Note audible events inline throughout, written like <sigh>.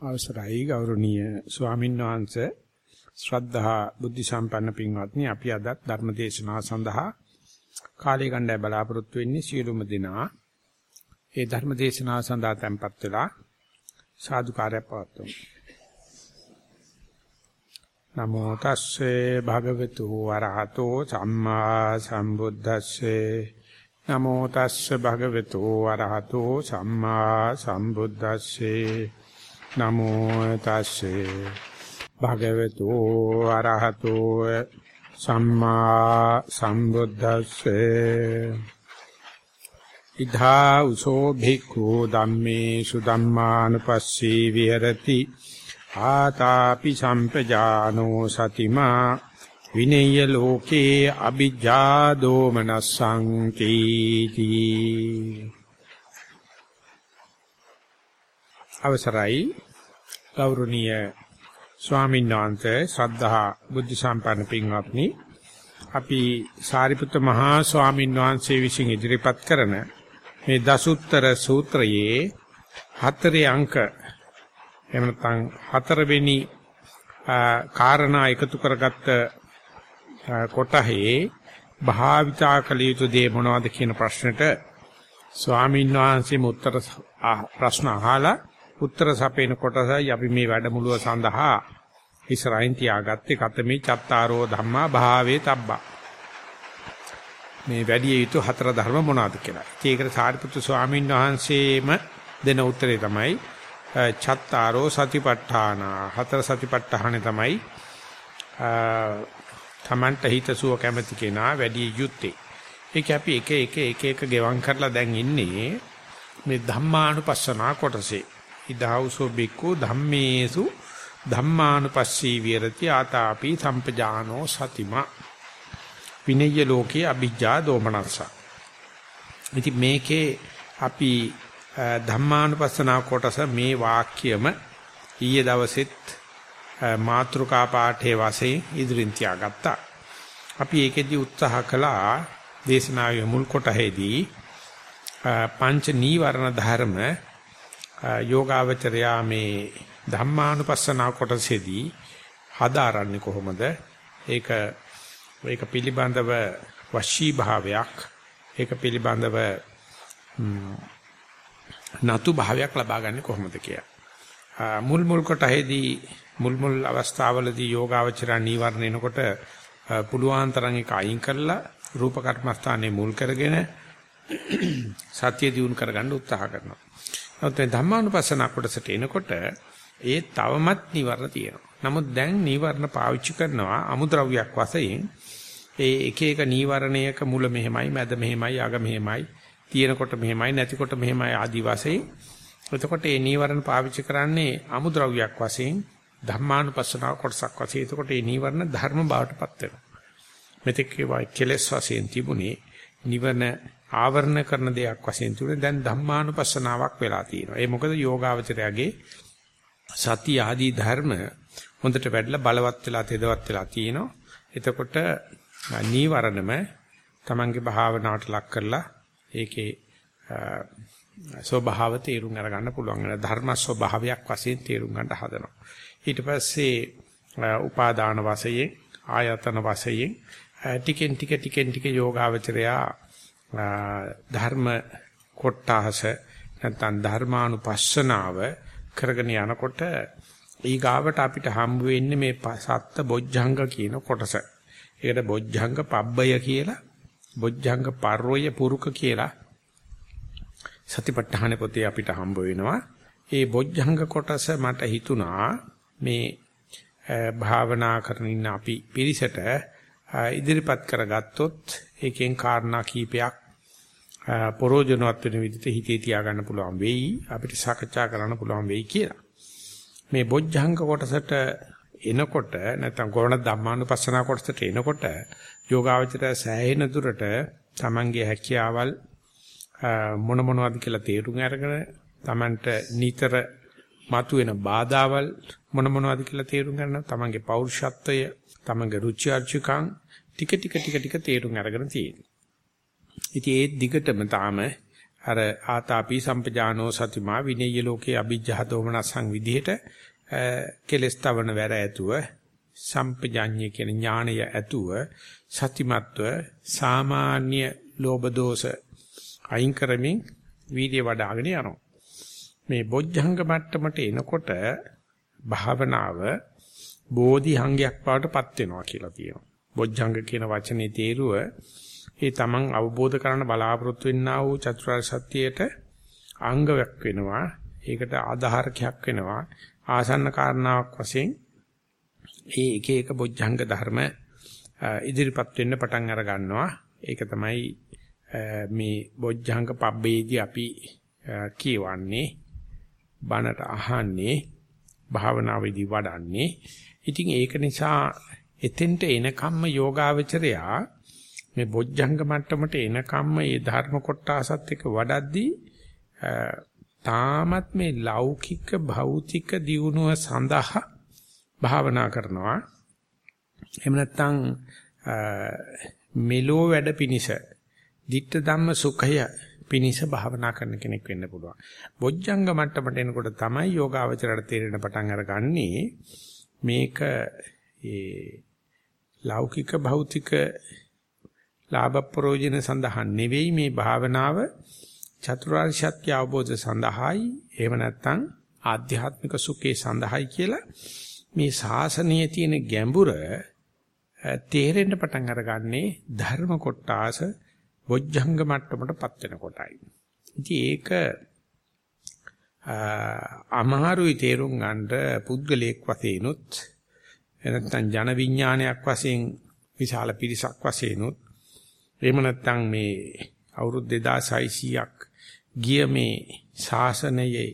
අවසරයි ගෞරවනීය ස්වාමීන් වහන්සේ. ශ්‍රද්ධා බුද්ධ සම්පන්න පින්වත්නි අපි අද ධර්ම දේශනාව සඳහා කාලය ගණ්ඩාය බලාපොරොත්තු වෙන්නේ සියලුම දෙනා. ඒ ධර්ම දේශනාව සඳහා tempත් වෙලා සාදුකාරය පවත්වමු. නමෝ තස්සේ භගවතු වරහතෝ සම්මා සම්බුද්දස්සේ. නමෝ තස්සේ භගවතු වරහතෝ සම්මා සම්බුද්දස්සේ. නමෝ තස්සේ භගවතු අරහතෝ සම්මා සම්බුද්දස්සේ ඉධා උසෝ භික්ඛු ධම්මේ සුධම්මානුපස්සී විහෙරති ආතාපි සම්පජානෝ සතිමා විනේය ලෝකේ අ비ජ්ජා දෝමනස්සං කීති අවසරයි ගෞරවනීය ස්වාමීන් වහන්සේ ශ්‍රද්ධා බුද්ධ සම්පන්න පින්වත්නි. අපි සාරිපුත්ත මහා ස්වාමීන් වහන්සේ විසින් ඉදිරිපත් කරන මේ දසුත්තර සූත්‍රයේ හතරේ අංක එහෙම නැත්නම් හතරවෙනි කාරණා එකතු කරගත්ත කොටහේ භාවිතා කළ යුතු දේ මොනවද කියන ප්‍රශ්නෙට ස්වාමීන් වහන්සේම උත්තර ප්‍රශ්න අහලා උත්තර සපේන කොටසයි අපි මේ වැඩමුළුව සඳහා ඉස්සරහින් තියාගත්තේ කතමේ චත්තාරෝ ධම්මා භාවේ තබ්බා. මේ වැඩි යුතු හතර ධර්ම මොනවාද කියලා. ඒකට සාරිපුත්තු ස්වාමීන් වහන්සේම දෙන උත්තරේ තමයි චත්තාරෝ සතිපට්ඨාන. හතර සතිපට්ඨානේ තමයි තමන්ට හිතසුව කැමති කෙනා වැඩි යුත්තේ. ඒක අපි එක එක එක එක ගෙවම් කරලා දැන් ඉන්නේ මේ ධම්මානුපස්සනා කොටසේ. ඉදාවුසෝ බික්කෝ ධම්මේසු ධම්මානුපස්සී විරති ආතාපි සම්පජානෝ සතිමා විනය්‍ය ලෝකේ අ비ජ්ජා දෝමනස්ස ඉතින් මේකේ අපි ධම්මානුපස්සනා කොටස මේ වාක්‍යම ඊයේ දවසෙත් මාත්‍රිකා පාඨයේ වශයෙන් ඉදිරින් තියාගත්තා. අපි ඒකෙදි උත්සාහ කළා දේශනාවේ මුල් කොටහේදී පංච නීවරණ ධර්ම යෝගාවචරයා මේ ධම්මානුපස්සනා කොටසේදී හදාරන්නේ කොහොමද? ඒක ඒක පිළිබඳව වශී භාවයක් ඒක පිළිබඳව නතු භාවයක් ලබා ගන්න කොහොමද කියලා. මුල් මුල් කොටහේදී මුල් මුල් අවස්ථාවලදී යෝගාවචර නීවරණ එනකොට පුළුවන් තරම් ඒක අයින් කරලා රූප කර්මස්ථානයේ මුල් කරගෙන <clears throat> සත්‍ය දියුණු කරගන්න උත්සාහ කරනවා. නමුත් ධම්මානුපස්සන කොටසට එනකොට ඒ තවමත් නිවර්ණ තියෙනවා. නමුත් දැන් නිවර්ණ පාවිච්චි කරනවා අමුද්‍රව්‍යයක් වශයෙන්. ඒ එක එක නීවරණයක මුල මෙහෙමයි මැද මෙහෙමයි අග මෙහෙමයි තියෙනකොට මෙහෙමයි නැතිකොට මෙහෙමයි ආදි වශයෙන්. එතකොට මේ නීවරණ පාවිච්චි කරන්නේ අමුද්‍රව්‍යයක් වශයෙන් ධම්මානුපස්සනාව කොටසක් වශයෙන්. එතකොට මේ නීවරණ ධර්ම බවටපත් වෙනවා. මෙතෙක් ඒවා කෙලස් වශයෙන් තිබුණේ නිවන ආවරණ කරන දෙයක් වශයෙන් තුනේ දැන් ධම්මානුපස්සනාවක් වෙලා තියෙනවා. ඒ මොකද යෝගාවචරයගේ සති ආදී ධර්ම හොඳට වැඩිලා බලවත් වෙලා තෙදවත් වෙලා තියෙනවා. එතකොට නීවරණම තමන්ගේ භාවනාවට ලක් කරලා ඒකේ ස්වභාව තේරුම් අරගන්න පුළුවන් වෙන ධර්ම ස්වභාවයක් වශයෙන් තේරුම් ගන්න හදනවා. ඊට පස්සේ උපාදාන වශයෙන් ආයතන වශයෙන් ටිකෙන් ටික ටිකෙන් ටික යෝගාවචරයා ධර්ම කොට්ටාස නැත්නම් ධර්මානුපස්සනාව කරගෙන යනකොට ඊගාවට අපිට හම්බ වෙන්නේ මේ සත්ත බොජ්ජංග කියන කොටස. ඒකට බොජ්ජංග පබ්බය කියලා බොජ්ජංග පර්වය පුරුක කියලා සතිපට්ඨාන පොතේ අපිට හම්බ වෙනවා. ඒ බොජ්ජංග කොටස මට හිතුණා මේ භාවනා කරන ඉන්න අපි පිරිසට ඉදිරිපත් කරගත්තොත් ඒකෙන් කාරණා කීපයක් පරෝජනවත් වෙන විදිහට හිතේ තියාගන්න පුළුවන් වෙයි අපිට සාකච්ඡා කරන්න පුළුවන් වෙයි කියලා. මේ බොජ්ජංග කොටසට එනකොට නැත්නම් ගෝණ ධම්මානුපස්සනා කොටසට එනකොට යෝගාවචරය සෑහෙන දුරට Tamange හැකියාවල් මොන මොනවද කියලා තේරුම් අරගෙන Tamanට නිතර මතුවෙන බාධාවල් මොන මොනවද කියලා තේරුම් ගන්න Tamange පෞරුෂත්වය Tamange රුචි අරුචිකම් ටික ටික ටික ටික තේරුම් අරගෙන තියෙනවා. ඉතින් ඒ දිගටම තාම අර ආතාපි සම්පජානෝ සතිමා විනේය ලෝකේ අභිජ්ජහ දෝමනසං විදිහට කෙලස් තවන වැර ඇතුව සම්පජාඤ්ඤය කියන ඥාණය ඇතුව සතිමත්ව සාමාන්‍ය ලෝභ දෝෂ අයින් කරමින් වීර්ය වඩ아가ගෙන යනවා. මේ බොජ්ජංග මට්ටමට එනකොට භාවනාව බෝධිහංගයක් බවටපත් වෙනවා කියලා කියනවා. බොජ්ජංග කියන වචනේ තේරුව ඒ තමන් අවබෝධ කරගන්න බලාපොරොත්තු වෙන්නා වූ චතුරාර්ය සත්‍යයට අංගයක් වෙනවා. ඒකට ආධාරකයක් වෙනවා. ආසන්න කාරණාවක් වශයෙන් ඒ එක එක බොජ්ජංග ධර්ම ඉදිරිපත් වෙන්න පටන් අර ගන්නවා. ඒක තමයි මේ බොජ්ජංග පබ්බේදී අපි කියවන්නේ බණට අහන්නේ භාවනාවේදී වඩන්නේ. ඉතින් ඒක නිසා එතෙන්ට එනකම්ම යෝගාවචරයා මේ බොජ්ජංග මට්ටමට එනකම්ම මේ ධර්ම කොටසත් එක්ක වඩද්දී තාමත් මේ ලෞකික භෞතික දියුණුව සඳහා භාවනා කරනවා එහෙම නැත්නම් මෙලෝ වැඩ පිනිස ditta ධම්ම සුඛය පිනිස භාවනා කරන කෙනෙක් වෙන්න පුළුවන්. බොජ්ජංග මට්ටමට එනකොට තමයි යෝගාවචරයට තේරෙන පටන් අරගන්නේ මේක ඒ ලෞකික භෞතික ලාභ ප්‍රයෝජන සඳහා නෙවෙයි මේ භාවනාව චතුරාර්ය සත්‍ය අවබෝධ සඳහායි එහෙම නැත්නම් ආධ්‍යාත්මික සුඛේ සඳහායි කියලා මේ ශාසනයේ තියෙන ගැඹුර තේරෙන්න පටන් අරගන්නේ ධර්ම කොටාස බොජ්ජංග මට්ටමටපත් වෙන කොටයි. ඉතින් ඒක අමහරුයි තේරුම් ගන්නට පුද්ගලයෙක් වශයෙන්ුත් නැත්නම් ජන විඥානයක් වශයෙන් විශාල පිරිසක් වශයෙන්ුත් එහෙම නැත්නම් මේ අවුරුදු 2600ක් ගිය මේ ශාසනයේ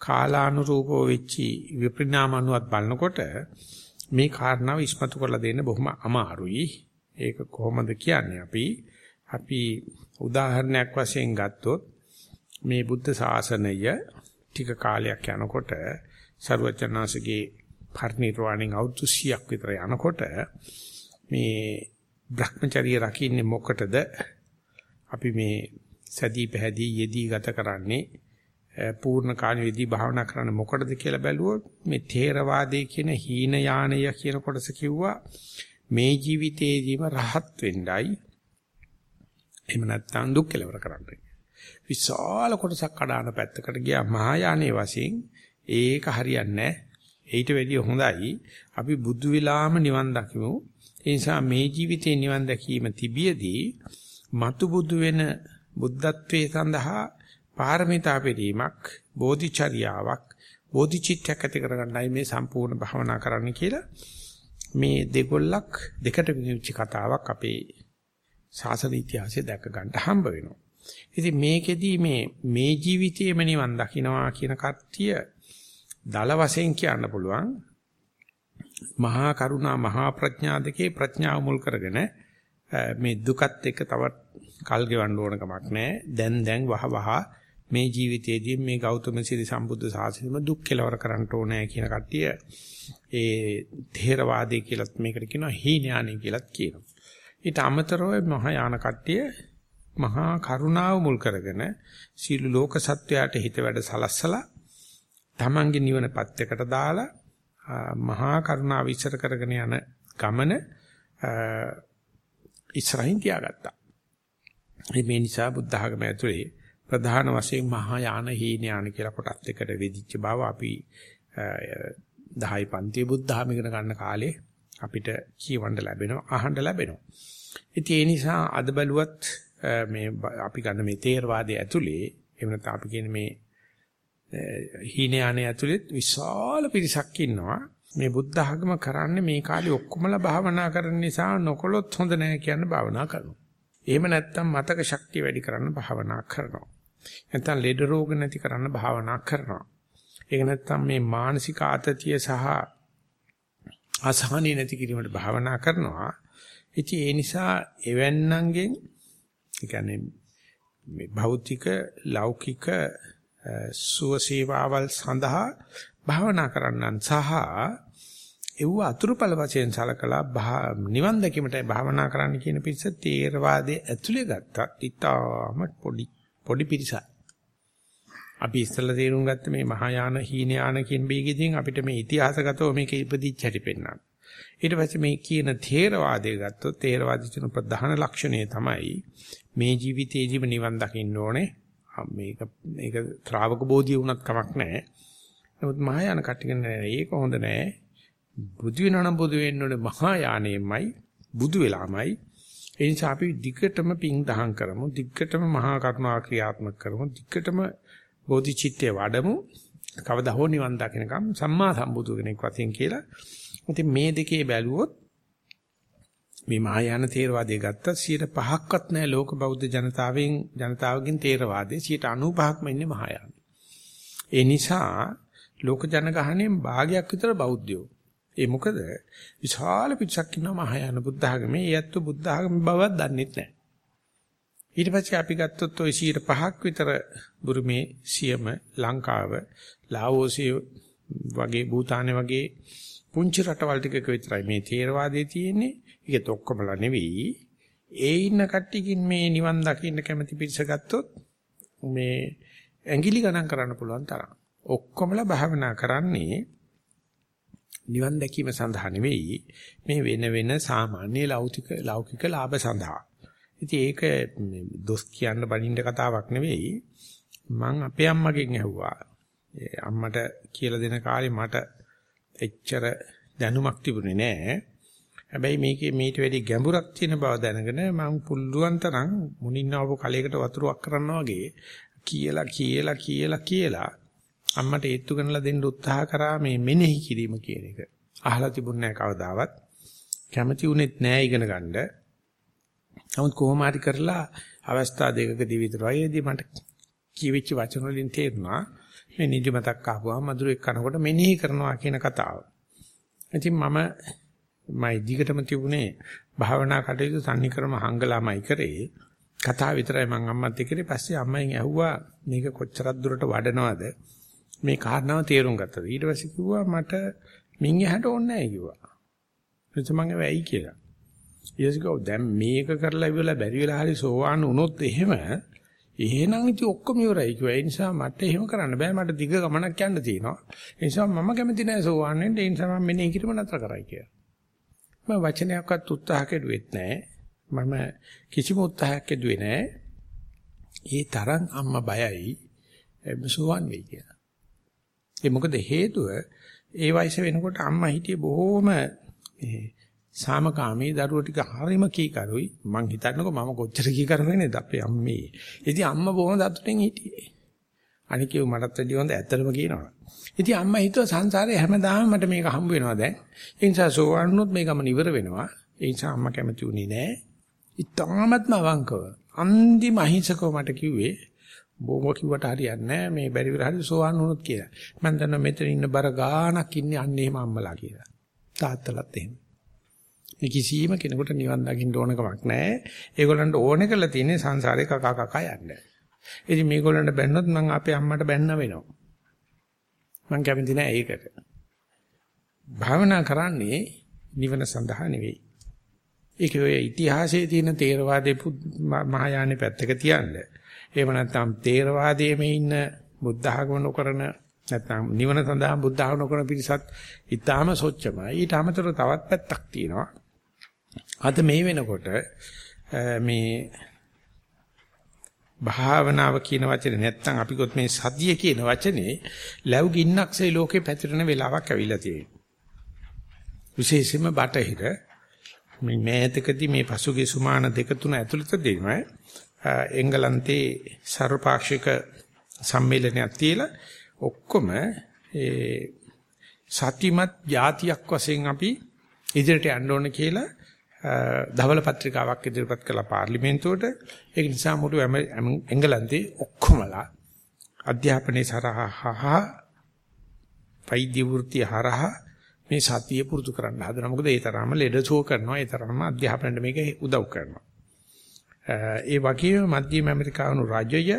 කාලානුරූපව වෙච්චි විපරිණාමනුවත් බලනකොට මේ කාරණාව ඉස්මතු කරලා දෙන්න බොහොම අමාරුයි. ඒක කොහොමද කියන්නේ අපි අපි උදාහරණයක් වශයෙන් ගත්තොත් මේ බුද්ධ ශාසනය ටික කාලයක් යනකොට ਸਰවචනාසගේ පරිණිරවාණින් අවුරුදු 100ක් විතර යනකොට මේ Brahmacharya රකින්නේ මොකටද අපි මේ සැදී පැහැදී යෙදී ගත කරන්නේ පූර්ණ කාණෙදී භාවනා කරන්න මොකටද කියලා බැලුවොත් මේ ථේරවාදයේ කියන හීන යානය කියන කොටස කිව්වා මේ ජීවිතේදීම රහත් වෙන්නයි එහෙම නැත්නම් දුක් කෙලවර කරන්න. විශාල කොටසක් කඩාන පැත්තකට ගියා මහායානයේ වශයෙන් ඒක හරියන්නේ නැහැ. ඊට වැඩිය හොඳයි අපි බුදු විලාම නිවන් දකිමු. ඒ නිසා මේ ජීවිතේ නිවන් දැකීම තිබියදී මතු බුදු වෙන බුද්ධත්වයේ සඳහා පාරමිතා පිරීමක් බෝධිචර්යාවක් බෝධිචිත්තයක් ඇති කරගන්නයි මේ සම්පූර්ණ භාවනා කරන්න කියලා මේ දෙගොල්ලක් දෙකට විනිවිච්ච කතාවක් අපේ ශාසන ඉතිහාසයේ දැක ගන්න හම්බ වෙනවා. ඉතින් මේකෙදි මේ මේ ජීවිතයේම නිවන් දකින්නවා කියන කට්ටිය දල වශයෙන් කියන්න පුළුවන්. මහා කරුණා මහා ප්‍රඥා දෙකේ ප්‍රඥාව මුල් කරගෙන මේ දුකත් එක්ක තවත් කල් ගෙවන්න ඕන කමක් නැහැ. දැන් දැන් වහ වහ මේ ජීවිතයේදී මේ ගෞතම සිරි සම්බුද්ධ ශාසනයම දුක් කෙලවර කරන්න ඕනේ කියන කට්ටිය ඒ ථේරවාදී කියලත් මේකට කියනවා හීනයානි කියලත් කියනවා. ඊට අමතරව මහායාන කට්ටිය මහා කරුණාව මුල් කරගෙන සීළු ලෝක සත්වයාට හිත වැඩ සලස්සලා තමන්ගේ නිවන පැත්තකට දාලා මහා කරුණාව ඉස්සර කරගෙන යන ගමන ඉස්සරහින් තියාගත්තා. මේ නිසා බුද්ධ ආගම ඇතුලේ ප්‍රධාන වශයෙන් මහා යාන හීන යාන කියලා කොටස් දෙකට වෙදිච්ච බව අපි 10 පන්ති බුද්ධ ආගම ඉගෙන ගන්න කාලේ අපිට කියවන්න ලැබෙනවා අහන්න ලැබෙනවා. ඉතින් ඒ නිසා අද බැලුවත් මේ අපි ගන්න මේ තේරවාදයේ ඇතුලේ එහෙම නැත්නම් අපි කියන මේ හීනයානේ ඇතුලේ විශාල පිරිසක් ඉන්නවා. මේ බුද්ධ ආගම කරන්නේ මේ කාලේ ඔක්කොමලා භාවනා කරන නිසා නොකොලොත් හොඳ නැහැ කියන භාවනා කරනවා. එහෙම නැත්නම් මතක ශක්තිය වැඩි කරන්න භාවනා කරනවා. නැත්නම් ලෙඩ රෝග නැති කරන්න භාවනා කරනවා. ඒක නැත්නම් මේ මානසික ආතතිය සහ අසහනිය නැති කිරීමට භාවනා කරනවා. ඉතින් ඒ නිසා එවන්නන්ගෙන් ඒ කියන්නේ මේ භෞතික ලෞකික සුවසේවාවල් සඳහා භාවනා කරන්නන් සහ ඒව අතුරුඵල වශයෙන් සලකලා නිවන් දැකීමටයි භාවනා කරන්න කියන පිරිස තේරවාදයේ ඇතුලේ ගත්තත් ඉතාම පොඩි පොඩි පිරිසක්. අපි ඉස්සෙල්ලා තේරුම් ගත්ත මේ මහායාන හීනයාන කියන බීගෙදීන් අපිට මේ ඉතිහාසගතව මේක ඉපදිච්ච හැටි පෙන්වනවා. ඊට පස්සේ මේ කියන තේරවාදය ගත්තොත් තේරවාදී කියන ප්‍රධාන ලක්ෂණය තමයි මේ ජීවිතේදීම නිවන් දකින්න ඕනේ. මේක මේක ශ්‍රාවක බෝධිය වුණත් කමක් නැහැ. නමුත් මහායාන කට්ටිය කියන්නේ ඒක හොඳ නැහැ. බුදු වෙනවනම් බුදු වෙන්න ඕනේ මහායානෙමයි බුදු වෙලාමයි. ඒ නිසා අපි දිගටම පිං දහම් කරමු. දිගටම මහා කරුණා ක්‍රියාත්මක කරමු. දිගටම බෝධිචිත්තේ වඩමු. කවදා හෝ නිවන් දකින්නකම් සම්මා සම්බුදු කෙනෙක් වශයෙන් කියලා. ඉතින් මේ දෙකේ බැලුවොත් මේ මහායාන තේරවාදය ගත්තා 105ක්වත් නැහැ ලෝක බෞද්ධ ජනතාවෙන් ජනතාවගෙන් තේරවාදේ 95%ක්ම ඉන්නේ මහායාන. ඒ නිසා ලෝක ජනගහණයෙන් භාගයක් විතර බෞද්ධයෝ. ඒ මොකද විශාල පිටසක් ඉන්නවා මහායාන බුද්ධ ආගමේ. ඒ ඇත්තෝ බුද්ධ ආගම බවක් දන්නේ නැහැ. ඊට පස්සේ අපි ගත්තොත් ওই 105ක් විතර බුරුමේ සියම ලංකාව ලාඕසිය වගේ භූතානේ වගේ පුංචි රටවල් ටිකක විතරයි මේ තේරවාදයේ තියෙන්නේ ඒකත් ඔක්කොමලා නෙවෙයි. ඒ ඉන්න කට්ටියකින් මේ නිවන් දකින්න කැමති පිරිස ගත්තොත් මේ ඇඟිලි ගණන් කරන්න පුළුවන් තරම්. ඔක්කොමලා භාවනා කරන්නේ නිවන් දැකීම සඳහා නෙවෙයි මේ වෙන වෙන සාමාන්‍ය ලෞකික ලෞකික ලාභ සඳහා. ඉතින් ඒක දොස් කියන්න බනින්න කතාවක් නෙවෙයි. මං අපේ අම්මගෙන් ඇහුවා. අම්මට කියලා දෙන කාලේ මට එච්චර දැනුමක් තිබුණේ නැහැ. හැබැයි මේකේ මීට වැඩි ගැඹුරක් තියෙන බව දැනගෙන මම පුළුවන් තරම් මුණින් ආව කලයකට වතුරක් කරනවා වගේ කියලා කියලා කියලා කියලා අම්මට ඒත්තු ගන්නලා දෙන්න උත්සාහ කරා මේ මෙනෙහි කිරීම කියන එක. අහලා තිබුණේ නැහැ කවදාවත්. කැමති උනේත් නැහැ ඉගෙන ගන්න. නමුත් කොහොම හරි කරලා අවස්ථා දෙකකදී විතරයිදී මට කියවිච්ච වචන වලින් තේරුණා මේ නිදිමතක් ආවම මధుරෙක් කනකොට මෙනෙහි කරනවා කියන කතාව. ඉතින් මම මයි දිගටම තිබුණේ භාවනා කටයුතු සම්නික්‍රම හංගලාමයි කරේ. කතාව විතරයි මම අම්මත් එක්කනේ පස්සේ අම්මෙන් ඇහුවා මේක කොච්චරක් දුරට වඩනවද? මේ කාරණාව තේරුම් ගත්තද? ඊට පස්සේ කිව්වා මට මින් එහාට ඕනේ නැහැ කිව්වා. එතකොට මම ඇයි කියලා? ඊයස්කෝ දැන් මේක කරලා ඉවරලා බැරි වෙලා හරි සෝවාන් වුණොත් එහෙම එහෙනම් ඉතින් ඔක්කොම ඉවරයි කිව්වා. ඒ නිසා මට එහෙම කරන්න බෑ මට දිග ගමනක් යන්න තියෙනවා. ඒ නිසා මම කැමති නැහැ සෝවාන් වෙන්න. ඒ නිසා මම මෙනේ කිරීම නතර කරයි කියලා. මම වචනයක්වත් උත්සාහ කෙරුවෙත් නැහැ මම කිසිම උත්සාහයක් කෙදුවේ නැහැ ඒ තරම් අම්මා බයයි. සෝවාන් වෙයි කියලා. ඒ මොකද හේතුව ඒ වයස වෙනකොට අම්මා හිටියේ බොහොම සාමකාමී දරුවෝ ටික හරිම කීකරුයි. මං හිතන්නකෝ මම කොච්චර කීකරු වෙන්නේද අපේ අම්මේ. ඉතින් අම්මා බොහොම දතුටෙන් හිටියේ. අනික ඒ මටත් වැඩි හොඳ ඇත්තටම කියනවා ඉතින් අම්මා හිතුවා සංසාරේ හැමදාම මට මේක හම්බ වෙනවා දැන් ඒ නිසා සෝවන්නොත් මේ ගමන ඉවර වෙනවා ඒ නිසා අම්මා කැමති උනේ නෑ ඉතාමත්ම අවංකව අන්තිම අහිංසකව මට කිව්වේ බොම කිව්වට හරියන්නේ නැහැ මේ බැරි විතර හරි සෝවන් වුණොත් කියලා. මම දන්නවා මෙතන ඉන්න බර ගාණක් ඉන්නේ අන්න එහෙම අම්මලා කියලා. තාත්තලාත් එහෙම. මේ කිසිම කෙනෙකුට නිවන් දකින්න ඕන කමක් නැහැ. ඒගොල්ලන්ට ඕනේ කරලා තියෙන්නේ සංසාරේ කකා කකා යන්න. ඉතින් මේගොල්ලන්ට බැන්නොත් මම අපේ අම්මට බැන්න වෙනවා. මම කැමති නැහැ ඒකට. භාවනා කරන්නේ නිවන සඳහා නෙවෙයි. ඒක ඔය ඉතිහාසයේ තියෙන තේරවාදයේ මහායානෙ පැත්තක තියන්නේ එහෙම නැත්නම් තේරවාදයේම ඉන්න බුද්ධ ආගම නොකරන නැත්නම් නිවන සඳහා බුද්ධ ආගම නොකරන පිරිසත් ඊටාම සොච්චමයි. ඊට අමතරව තවත් පැත්තක් තියෙනවා. අද මේ වෙනකොට මේ භාවනාව කියන වචනේ නැත්නම් අපි ගොත් මේ සතිය කියන වචනේ ලැබු ගින්නක්සේ ලෝකේ පැතිරෙන වෙලාවක් ඇවිල්ලා තියෙනවා. විශේෂයෙන්ම බටහිර මේ මෑතකදී මේ පසුගිය සුමාන දෙක තුන ඇතුළතදීම එංගලන්තේ සර්වපාක්ෂික සම්මේලනයක් තියලා ඔක්කොම ඒ සතිමත් જાතියක් වශයෙන් අපි ඉදිරියට යන්න ඕන කියලා ධවල පත්‍රිකාවක් ඉදිරිපත් කළා පාර්ලිමේන්තුවට. ඒක නිසා මුළු එංගලන්තේ ඔක්කොමලා අධ්‍යාපනයේ සරහා වෛද්‍ය වෘත්තිය හරහා මේ සතිය පුරුදු කරන්න හදනවා. මොකද ඒ තරම්ම ලෙඩසුව කරනවා. ඒ තරම්ම අධ්‍යාපනයට මේක උදව් කරනවා. ඒ වගේම මධ්‍යම ඇමරිකානු රජය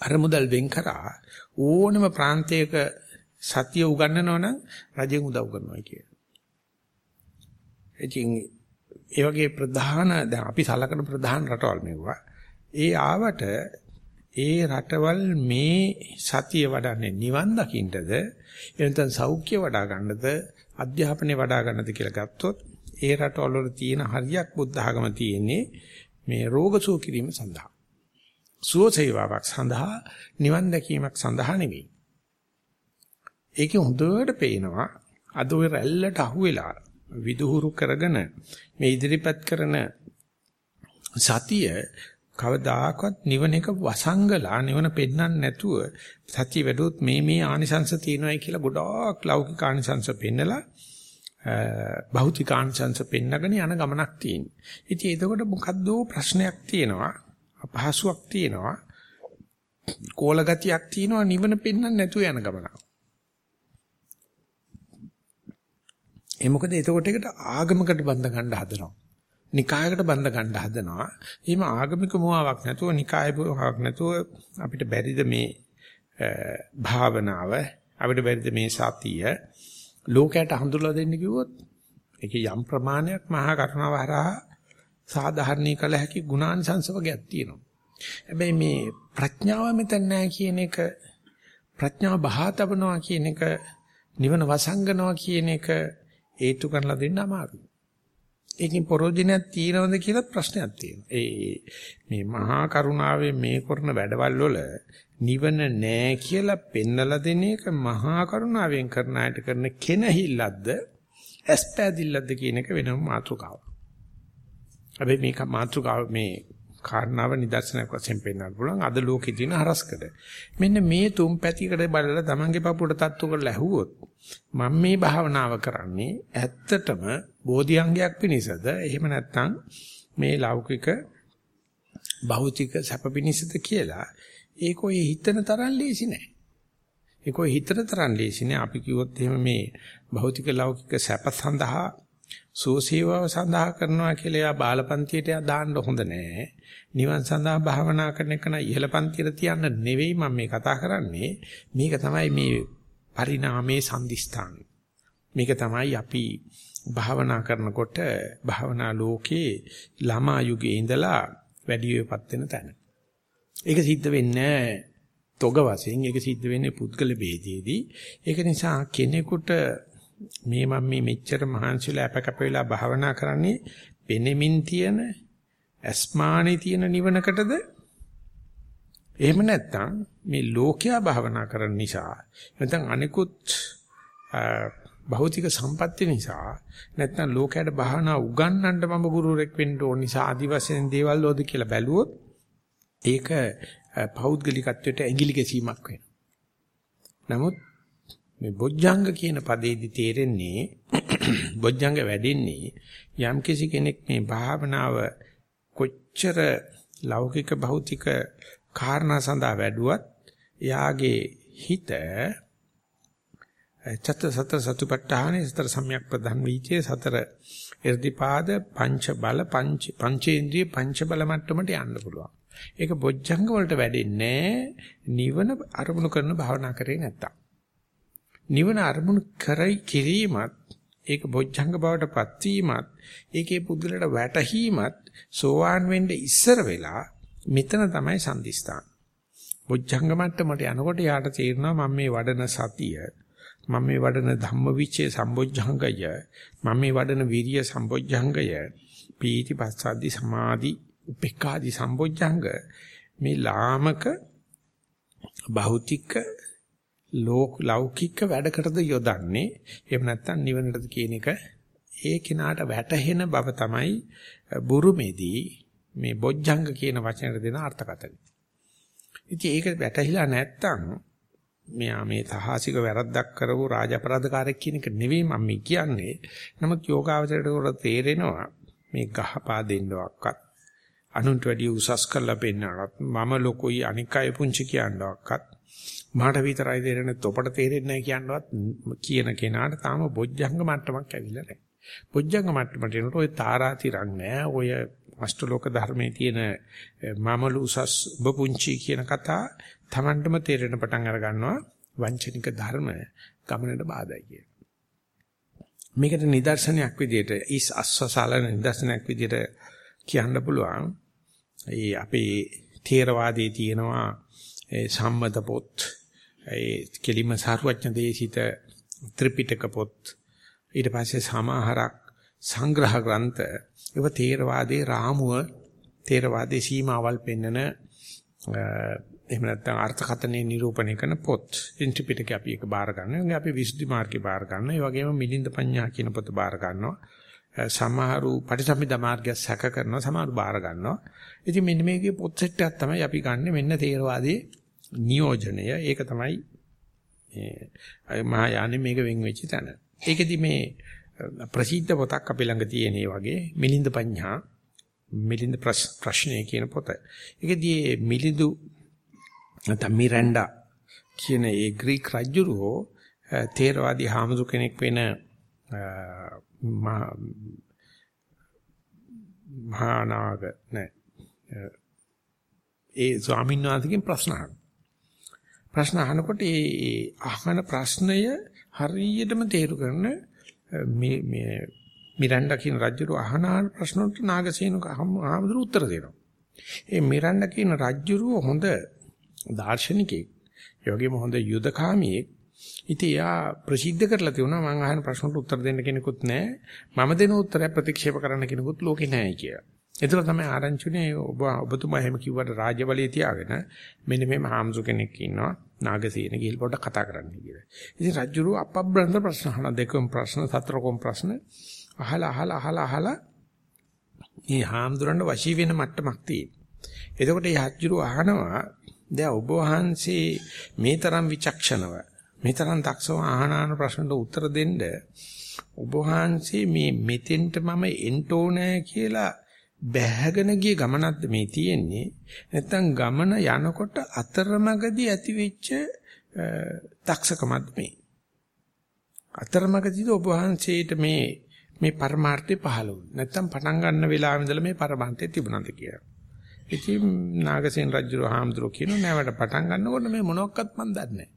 අරමුදල් වෙන් කරා ඕනම ප්‍රාන්තයක සතිය උගන්වනවා නම් රජෙන් උදව් කරනවා කියන. ඉතින් ඒ වගේ ප්‍රධාන දැන් අපි සලකන ප්‍රධාන රටවල් මෙවුවා. ඒ ආවට ඒ රටවල් මේ සතිය වඩන්නේ නිවන් දකින්නද එනතන් සෞඛ්‍ය වඩා ගන්නද අධ්‍යාපනය වඩා ගන්නද කියලා ගත්තොත් ඒ රටවල වල තියෙන හරියක් බුද්ධ ආගම තියෙන්නේ මේ රෝග සුව කිරීම සඳහා. සුව සේවාවක් සඳහා නිවන් දැකීමක් සඳහා නෙවෙයි. ඒකේ හොඳට පේනවා අද ඔය රැල්ලට අහුවෙලා විදුහුරු කරගෙන මේ ඉදිරිපත් කරන සතිය කවදාකවත් නිවන එක වසංගලා නිවන පෙන්වන්න නැතුව සතිය වැඩුවොත් මේ මේ ආනිසංශ තියෙනවායි කියලා ගොඩාක් ලෞකික ආනිසංශ පෙන්නලා භෞතික ආනිසංශ පෙන්නගෙන යන ගමනක් තියෙනවා. ඉතින් එතකොට මොකද්ද ප්‍රශ්නයක් තියෙනවා අපහසුයක් තියෙනවා කෝල ගතියක් තියෙනවා නිවන පෙන්වන්න නැතුව යන ගමනක්. ඒ මොකද එතකොට ඒකට ආගමකට බඳ ගන්න හදනවා. නිකායකට බඳ ගන්න හදනවා. එහෙම ආගමික මොහාවක් නැතුව නිකාය මොහාවක් නැතුව අපිට බැරිද මේ භාවනාව අපිට බැරිද මේ සතිය ලෝකයට හඳුල්ලා දෙන්න කිව්වොත් ඒකේ යම් ප්‍රමාණයක් මහා කරුණාව හරහා සාධාරණී කළ හැකි ගුණානිසංස වර්ගයක් තියෙනවා. හැබැයි මේ ප්‍රඥාව මෙතන නැහැ කියන එක ප්‍රඥාව බහා තබනවා කියන එක නිවන වසංගනවා කියන එක හේතු කරලා දෙන්න අමාරුයි. ඒකෙන් පරෝධිනයක් තියෙනවද කියලා ප්‍රශ්නයක් තියෙනවා. ඒ මේ මහා කරුණාවේ මේ කරන වැඩවල් වල නිවන නෑ කියලා පෙන්නලා දෙන එක මහා කරුණාවෙන් කරන අයට කරන කෙනහිල්ලක්ද ඇස්පැදිල්ලක්ද කියන එක වෙනම මාතෘකාවක්. හැබැයි මේක මාතෘකාව මේ කාරණාව නිදර්ශනයක් වශයෙන් පෙන්වන්න පුළුවන් අද ලෝකේ තියෙන හරස්කඩ. මෙන්න මේ තුන් පැතිකඩ බලලා තමන්ගේ පපුවට තත්තු කරලා ඇහුවොත් මම මේ භාවනාව කරන්නේ ඇත්තටම බෝධිඅංගයක් පිණිසද එහෙම නැත්නම් මේ ලෞකික භෞතික සැප පිණිසද කියලා ඒක ඔය හිතන තරම් ලේසි නෑ. ඒක ඔය හිතන තරම් ලේසි නෑ. අපි කිව්වොත් එහෙම මේ භෞතික ලෞකික සැප සඳහා සෝසීවව සඳහා කරනවා කියලා යා බාලපන්තියට දාන්න හොඳ නෑ. නිවන් සඳහා භාවනා කරන එක නම් ඉහළ පන්තියට තියන්න නෙවෙයි මම මේ කතා කරන්නේ. මේක තමයි මේ පරිණාමයේ සම්දිස්ථාන. මේක තමයි අපි භාවනා කරනකොට භාවනා ලෝකේ ළමා යුගයේ ඉඳලා වැඩි වෙපත් වෙන තැන. ඒක සිද්ධ වෙන්නේ තොග වශයෙන් ඒක සිද්ධ වෙන්නේ පුද්ගල ભેදයේදී. ඒක නිසා කෙනෙකුට මේ මම මේ මෙච්චර මහන්සිලා අපකප වෙලා භාවනා කරන්නේ පෙනෙමින් තියෙන අස්මානේ තියෙන නිවනකටද එහෙම නැත්නම් මේ ලෝකයා භාවනා කරන නිසා නැත්නම් අනිකුත් භෞතික සම්පatti නිසා නැත්නම් ලෝකයට භාවනා උගන්වන්න මම ගුරුවරෙක් වෙන්න ඕන නිසා ආදිවාසීන් දේවල් වලද කියලා බැලුවොත් ඒක පෞද්ගලිකත්වයට ඇඟිලි ගැසීමක් වෙනවා. නමුත් මේ බොජ්ජංග කියන පදේදි තේරෙන්නේ <clears throat> බොජ්ජංග වැඩෙන්නේ යම් කිසි කෙනෙක් මේ භාවනාව කොච්චර ලෞකික භෞතික කාරණා සඳහා වැඩුවත් එයාගේ හිත චත්ත සතර සතුපට්ඨානේ සතර සම්‍යක් ප්‍රධාන වීචේ සතර irdipaද පංච බල පංච පංචේන්ද්‍රිය පංච බල මට්ටමට යන්න පුළුවන්. ඒක බොජ්ජංග වලට වැඩෙන්නේ නිවන අරමුණු කරන භාවනා කරේ නැත්තම්. නිවන අරමුණු කරයි කිරීමත් ඒක බොජ්ජංග බවට පත්වීමත් ඒකේ පුදුලට වැටහීමත් සෝවාන් වෙන්න ඉස්සර වෙලා මෙතන තමයි සම්දිස්ථාන. බොජ්ජංග මට්ටමට යනකොට යාට තේරෙනවා මම මේ වඩන සතිය මම මේ වඩන ධම්මවිචේ සම්බොජ්ජංගය මම මේ වඩන විරිය සම්බොජ්ජංගය පීති පස්සද්දි සමාධි උපේක්ඛාදි සම්බොජ්ජංග මේ ලාමක භෞතික ලෝක ලෞකික වැඩකටද යොදන්නේ එහෙම නැත්නම් නිවනටද කියන එක ඒ කෙනාට වැටහෙන බව තමයි බුරුමේදී මේ බොජ්ජංග කියන වචනයට දෙන අර්ථකථනය. ඉතින් ඒක වැටහිලා නැත්තම් මෙයා මේ තහසික වැරද්දක් කරපු රාජ අපරාධකාරයෙක් කියන එක නෙවෙයි මම කියන්නේ. නමුත් යෝගාවචරයට උර තේරෙනවා මේ ගහපා දෙන්නවක්වත් අනුන්ට වැඩිය උසස් කරලා පෙන්නනවත් මම ලොකුයි අනික් අය පුංචි කියනවක්වත් මට විතරයි තේරෙන්නේ තොපට තේරෙන්නේ නැහැ කියනවත් කියන කෙනාට තාම බොජ්ජංග මට්ටමක් ඇවිල්ලා නැහැ. බොජ්ජංග මට්ටමට එනකොට ওই තාරාතිරක් නැහැ. ඔය අෂ්ටලෝක ධර්මයේ තියෙන මමලු උසස් බපුංචි කියන කතා Tamandම තේරෙන පටන් අර ගන්නවා වංචනික ධර්ම ගමනට බාධායි කියන. මේකට නිදර්ශනයක් විදිහට ඉස් අස්වසාලන නිදර්ශනයක් විදිහට කියන්න පුළුවන්. ඒ අපේ තේරවාදයේ තියෙනවා ඒ සම්මත පොත් ඒ කෙලිම සාරවත්න දේශිත ත්‍රිපිටක පොත් ඊට පස්සේ සමාහරක් සංග්‍රහ ග්‍රන්ථ ඒව තේරවාදයේ රාමුව තේරවාදයේ සීමාවල් පෙන්නන එහෙම නැත්නම් අර්ථකථනයේ නිරූපණය කරන පොත් ත්‍රිපිටක අපි එක බාර ගන්නවා. අපි විසුද්ධි මාර්ගේ බාර ගන්නවා. ඒ වගේම මිලින්ද පඤ්ඤා කියන පොත බාර ගන්නවා. සමහරු පටිසම්භිදා මාර්ගය සැක කරනවා සමහරු බාර ගන්නවා. ඉතින් මෙන්න මේකේ පොත් සෙට් එකක් තමයි අපි ගන්නෙ මෙන්න තේරවාදයේ නියෝජනය. ඒක තමයි මේ මහායානෙ මේක වෙන් වෙච්ච තැන. ඒකෙදි මේ ප්‍රසිද්ධ පොතක් අපි ළඟ තියෙන වගේ මිලින්ද පඤ්ඤා මිලින්ද ප්‍රශ්නය කියන පොත. ඒකෙදී මිලිඳු නැත්නම් මිරැන්ඩා කියන ඒ ග්‍රීක රජුරෝ තේරවාදී හාමුදුර කෙනෙක් වෙන මහානාග නෑ ඒ ස්වාමීන් වහන්සේගෙන් ප්‍රශ්න අහනවා. ප්‍රශ්න අහනකොට ඒ අහන ප්‍රශ්නය හරියටම තේරු කරන මේ මේ මිරණ්ඩා කියන රජුරු අහන අහන ප්‍රශ්න වලට නාගසේනක ආමඳුර උත්තර දෙනවා. ඒ මිරණ්ඩා කියන රජුරු හොඳ දාර්ශනිකයෙක්. ඒ වගේම හොඳ යුදකාමියෙක්. ඉතින් එයා ප්‍රසිද්ධ කරලා තියුණා මම අහන ප්‍රශ්නට උත්තර දෙන්න කෙනෙකුත් නැහැ. මම දෙන උත්තරය ප්‍රතික්ෂේප කරන්න කෙනෙකුත් ලෝකේ නැහැ කියලා. ඒතර තමයි ආරංචිනේ ඔබ ඔබතුමා එහෙම කිව්වට රාජ්‍යබලිය තියාගෙන මෙන්න මෙහෙම හාමුදුර කෙනෙක් ඉන්නවා නාගසේන ගිහිල් පොඩ්ඩක් කතා කරන්න කියලා. ඉතින් රජුරු අපබ්‍රන්ද ප්‍රශ්න අහන දෙකම ප්‍රශ්න සතරකම ප්‍රශ්න අහලා අහලා අහලා අහලා මේ හාමුදුරන්ට වශී වෙන මට්ටමක් තියෙනවා. එතකොට මේ රජුරු අහනවා දැන් ඔබ වහන්සේ මේ තරම් විචක්ෂණව මේ තරම් දක්ෂව ආහනාන ප්‍රශ්නට උත්තර දෙන්න ඔබ වහන්සේ මේ මෙතෙන්ට මම එන්න ඕනෑ කියලා බැහැගෙන ගිය ගමනක්ද මේ තියෙන්නේ නැත්නම් ගමන යනකොට අතරමඟදී ඇතිවෙච්ච දක්ෂකමක්ද මේ අතරමඟදී ඔබ වහන්සේට මේ මේ පරමාර්ථය පහළ වුනේ නැත්නම් පටන් ගන්න වෙලාවෙ ඉඳලා මේ පරමාර්ථය තිබුණාද කියලා. ඉතින් නාගසේන රජුරෝ හාමුදුරුවෝ කියනවා නෑවට පටන් ගන්නකොට මේ මොනවත් මන් දන්නේ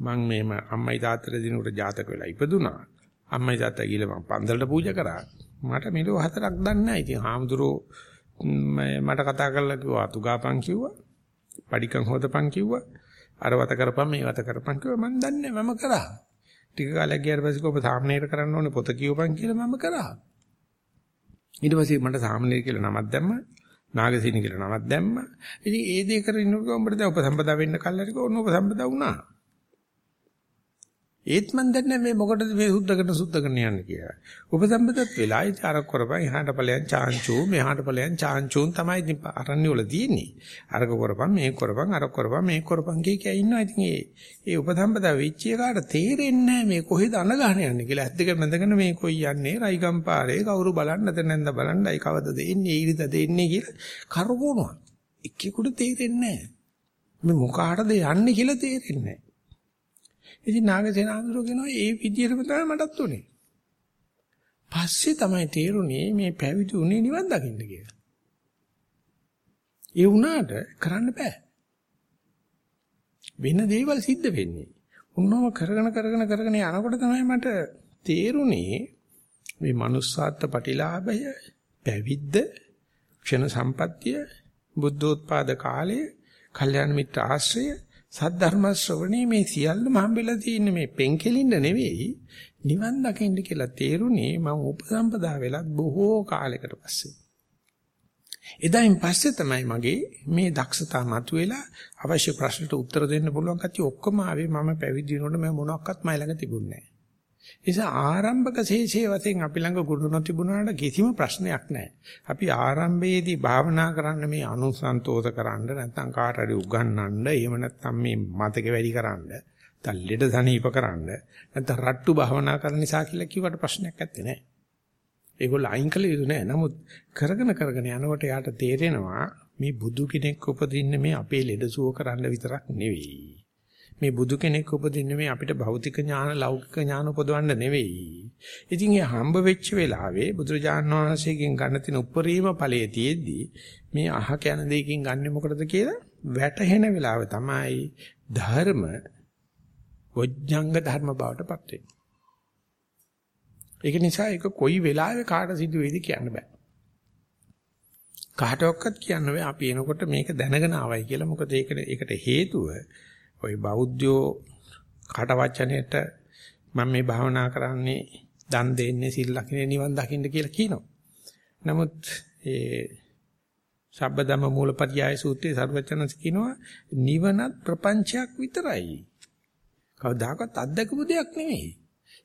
මං මේම අම්මයි තාත්තට දිනුට ජාතක වෙලා ඉපදුනා. අම්මයි තාත්තා ගිහලා මං පන්දලට පූජා කරා. මට මිලෝ හතරක් දන්නේ නැහැ. ඉතින් හාමුදුරුවෝ මට කතා කරලා කිව්වා අතුගාපන් කිව්වා. පඩිකම් හොදපන් කිව්වා. අර වත කරපන් මේ වත කරපන් කිව්වා මං දන්නේ මම කරා. ටික කාලයක් ගියාට පස්සේ කොහොම සාමනීර කරන්න ඕනේ පොත කියවපන් කියලා මම කරා. ඊට පස්සේ මට සාමනීර කියලා නමක් දැම්මා. නාගසීනි කියලා නමක් දැම්මා. ඉතින් ඒ දේ කරගෙන ඉන්නකොට උඹට දැන් උපසම්පදා වෙන්න කල්ලාරික ඕන උපසම්පදා වුණා. ඒත් මන් දන්නේ මේ මොකටද මේ සුද්ධ කරන සුද්ධ කරන යන්නේ කියලා. උපසම්පදත් වෙලා ඉතින් අර කරපන් එහාට ඵලයන් චාන්චෝ මෙහාට ඵලයන් චාන්චෝන් තමයි ඉතින් අරන්නේ වල තියෙන්නේ. අරක කරපන් මේක කරපන් අරක කරපන් මේක කරපන් කිය කිය ඉන්නවා. ඉතින් ඒ ඒ උපසම්පදා වෙච්ච එකාට තේරෙන්නේ මේ කොහෙද අන ගහන යන්නේ කියලා. ඇත්ත දෙක මැදගෙන මේ කොයි යන්නේ රයිගම් පාරේ කවුරු බලන්නද නැන්ද බලන්නයි කවදද එන්නේ ඊරිදද එන්නේ කියලා කරකවනවා. එක්කෙකුට තේරෙන්නේ නැහැ. මේ මොකාටද යන්නේ කියලා තේරෙන්නේ නැහැ. ඉතින් නාගසේන ආඳුර කියනවා ඒ විදිහටම තමයි මටත් උනේ. පස්සේ තමයි තේරුනේ මේ පැවිදි උනේ නිවන් දකින්න කියලා. ඒ වුණාට කරන්න බෑ. වෙන දේවල් සිද්ධ වෙන්නේ. උන්නම කරගෙන කරගෙන කරගෙන යනකොට තමයි මට තේරුනේ මේ manussාත්ත ප්‍රතිලාභය පැවිද්ද ක්ෂණ සම්පත්තිය බුද්ධෝත්පාද කාලය කල්යාණ මිත්‍ර ආශ්‍රය සද්ධර්ම ශ්‍රවණේ මේ සියල්ලම හම්බෙලා තියෙන්නේ මේ පෙන්කෙලින්න නෙවෙයි නිවන් දකින්න කියලා තේරුනේ මම උපසම්පදා වෙලත් බොහෝ කාලයකට පස්සේ. එදායින් පස්සේ තමයි මගේ මේ දක්ෂතා මතුවෙලා අවශ්‍ය ප්‍රශ්නට උත්තර දෙන්න පුළුවන් කතිය ඔක්කොම ආවේ මම පැවිදි වෙනකොට මම මොනවත් මයි ළඟ තිබුණේ නැහැ. නිසා ආරම්භක ශේෂයේ වශයෙන් අපි ළඟ ගුණ නොතිබුණාට කිසිම ප්‍රශ්නයක් නැහැ. අපි ආරම්භයේදී භාවනා කරන්න මේ අනුසන්තෝෂ කරන්න නැත්නම් කාට හරි උගන්වන්න එහෙම නැත්නම් මේ මතක වැඩි කරන්න තල්ලෙට සනීප කරන්න නැත්නම් රට්ටු භාවනා කරන නිසා කියලා කිව්වට ප්‍රශ්නයක් නැත්තේ නෑ. ඒගොල්ලෝ අයින් කළ යුතු නෑ. නමුත් කරගෙන කරගෙන යනකොට යාට තේරෙනවා මේ බුදු කෙනෙක් උපදින්නේ මේ අපේ ලෙඩ සුව කරන්න විතරක් නෙවෙයි. මේ බුදු කෙනෙක් උපදින්නේ මේ අපිට භෞතික ඥාන ලෞකික ඥාන උපදවන්න නෙවෙයි. ඉතින් ඒ හම්බ වෙච්ච වෙලාවේ බුදුරජාණන් වහන්සේගෙන් ගන්න තියෙන උපරිම ඵලයේ තියෙද්දි මේ අහ කියන දෙයකින් ගන්නෙ මොකටද කියලා වැටහෙන වෙලාව තමයි ධර්ම වොජ්ජංග ධර්ම බවටපත් වෙන්නේ. ඒක නිසා ඒක කොයි වෙලාවෙ කාට සිදු වෙයිද කියන්න බෑ. කාටවත් කියන්න බෑ අපි එනකොට මේක දැනගෙන ආවයි කියලා. මොකද ඒක ඒකට හේතුව ওই බෞද්ධයෝ කාට වචනෙට මම මේ භාවනා කරන්නේ දන් දෙන්නේ සිල් ලකිනේ නිවන් දකින්න කියලා කියනවා. නමුත් ඒ සබ්බදම මූලපරියාය සූත්‍රයේ සර්වචනස් කියනවා නිවනත් ප්‍රපංචයක් විතරයි. කවදාකවත් අත්දකපු දෙයක් නෙමෙයි.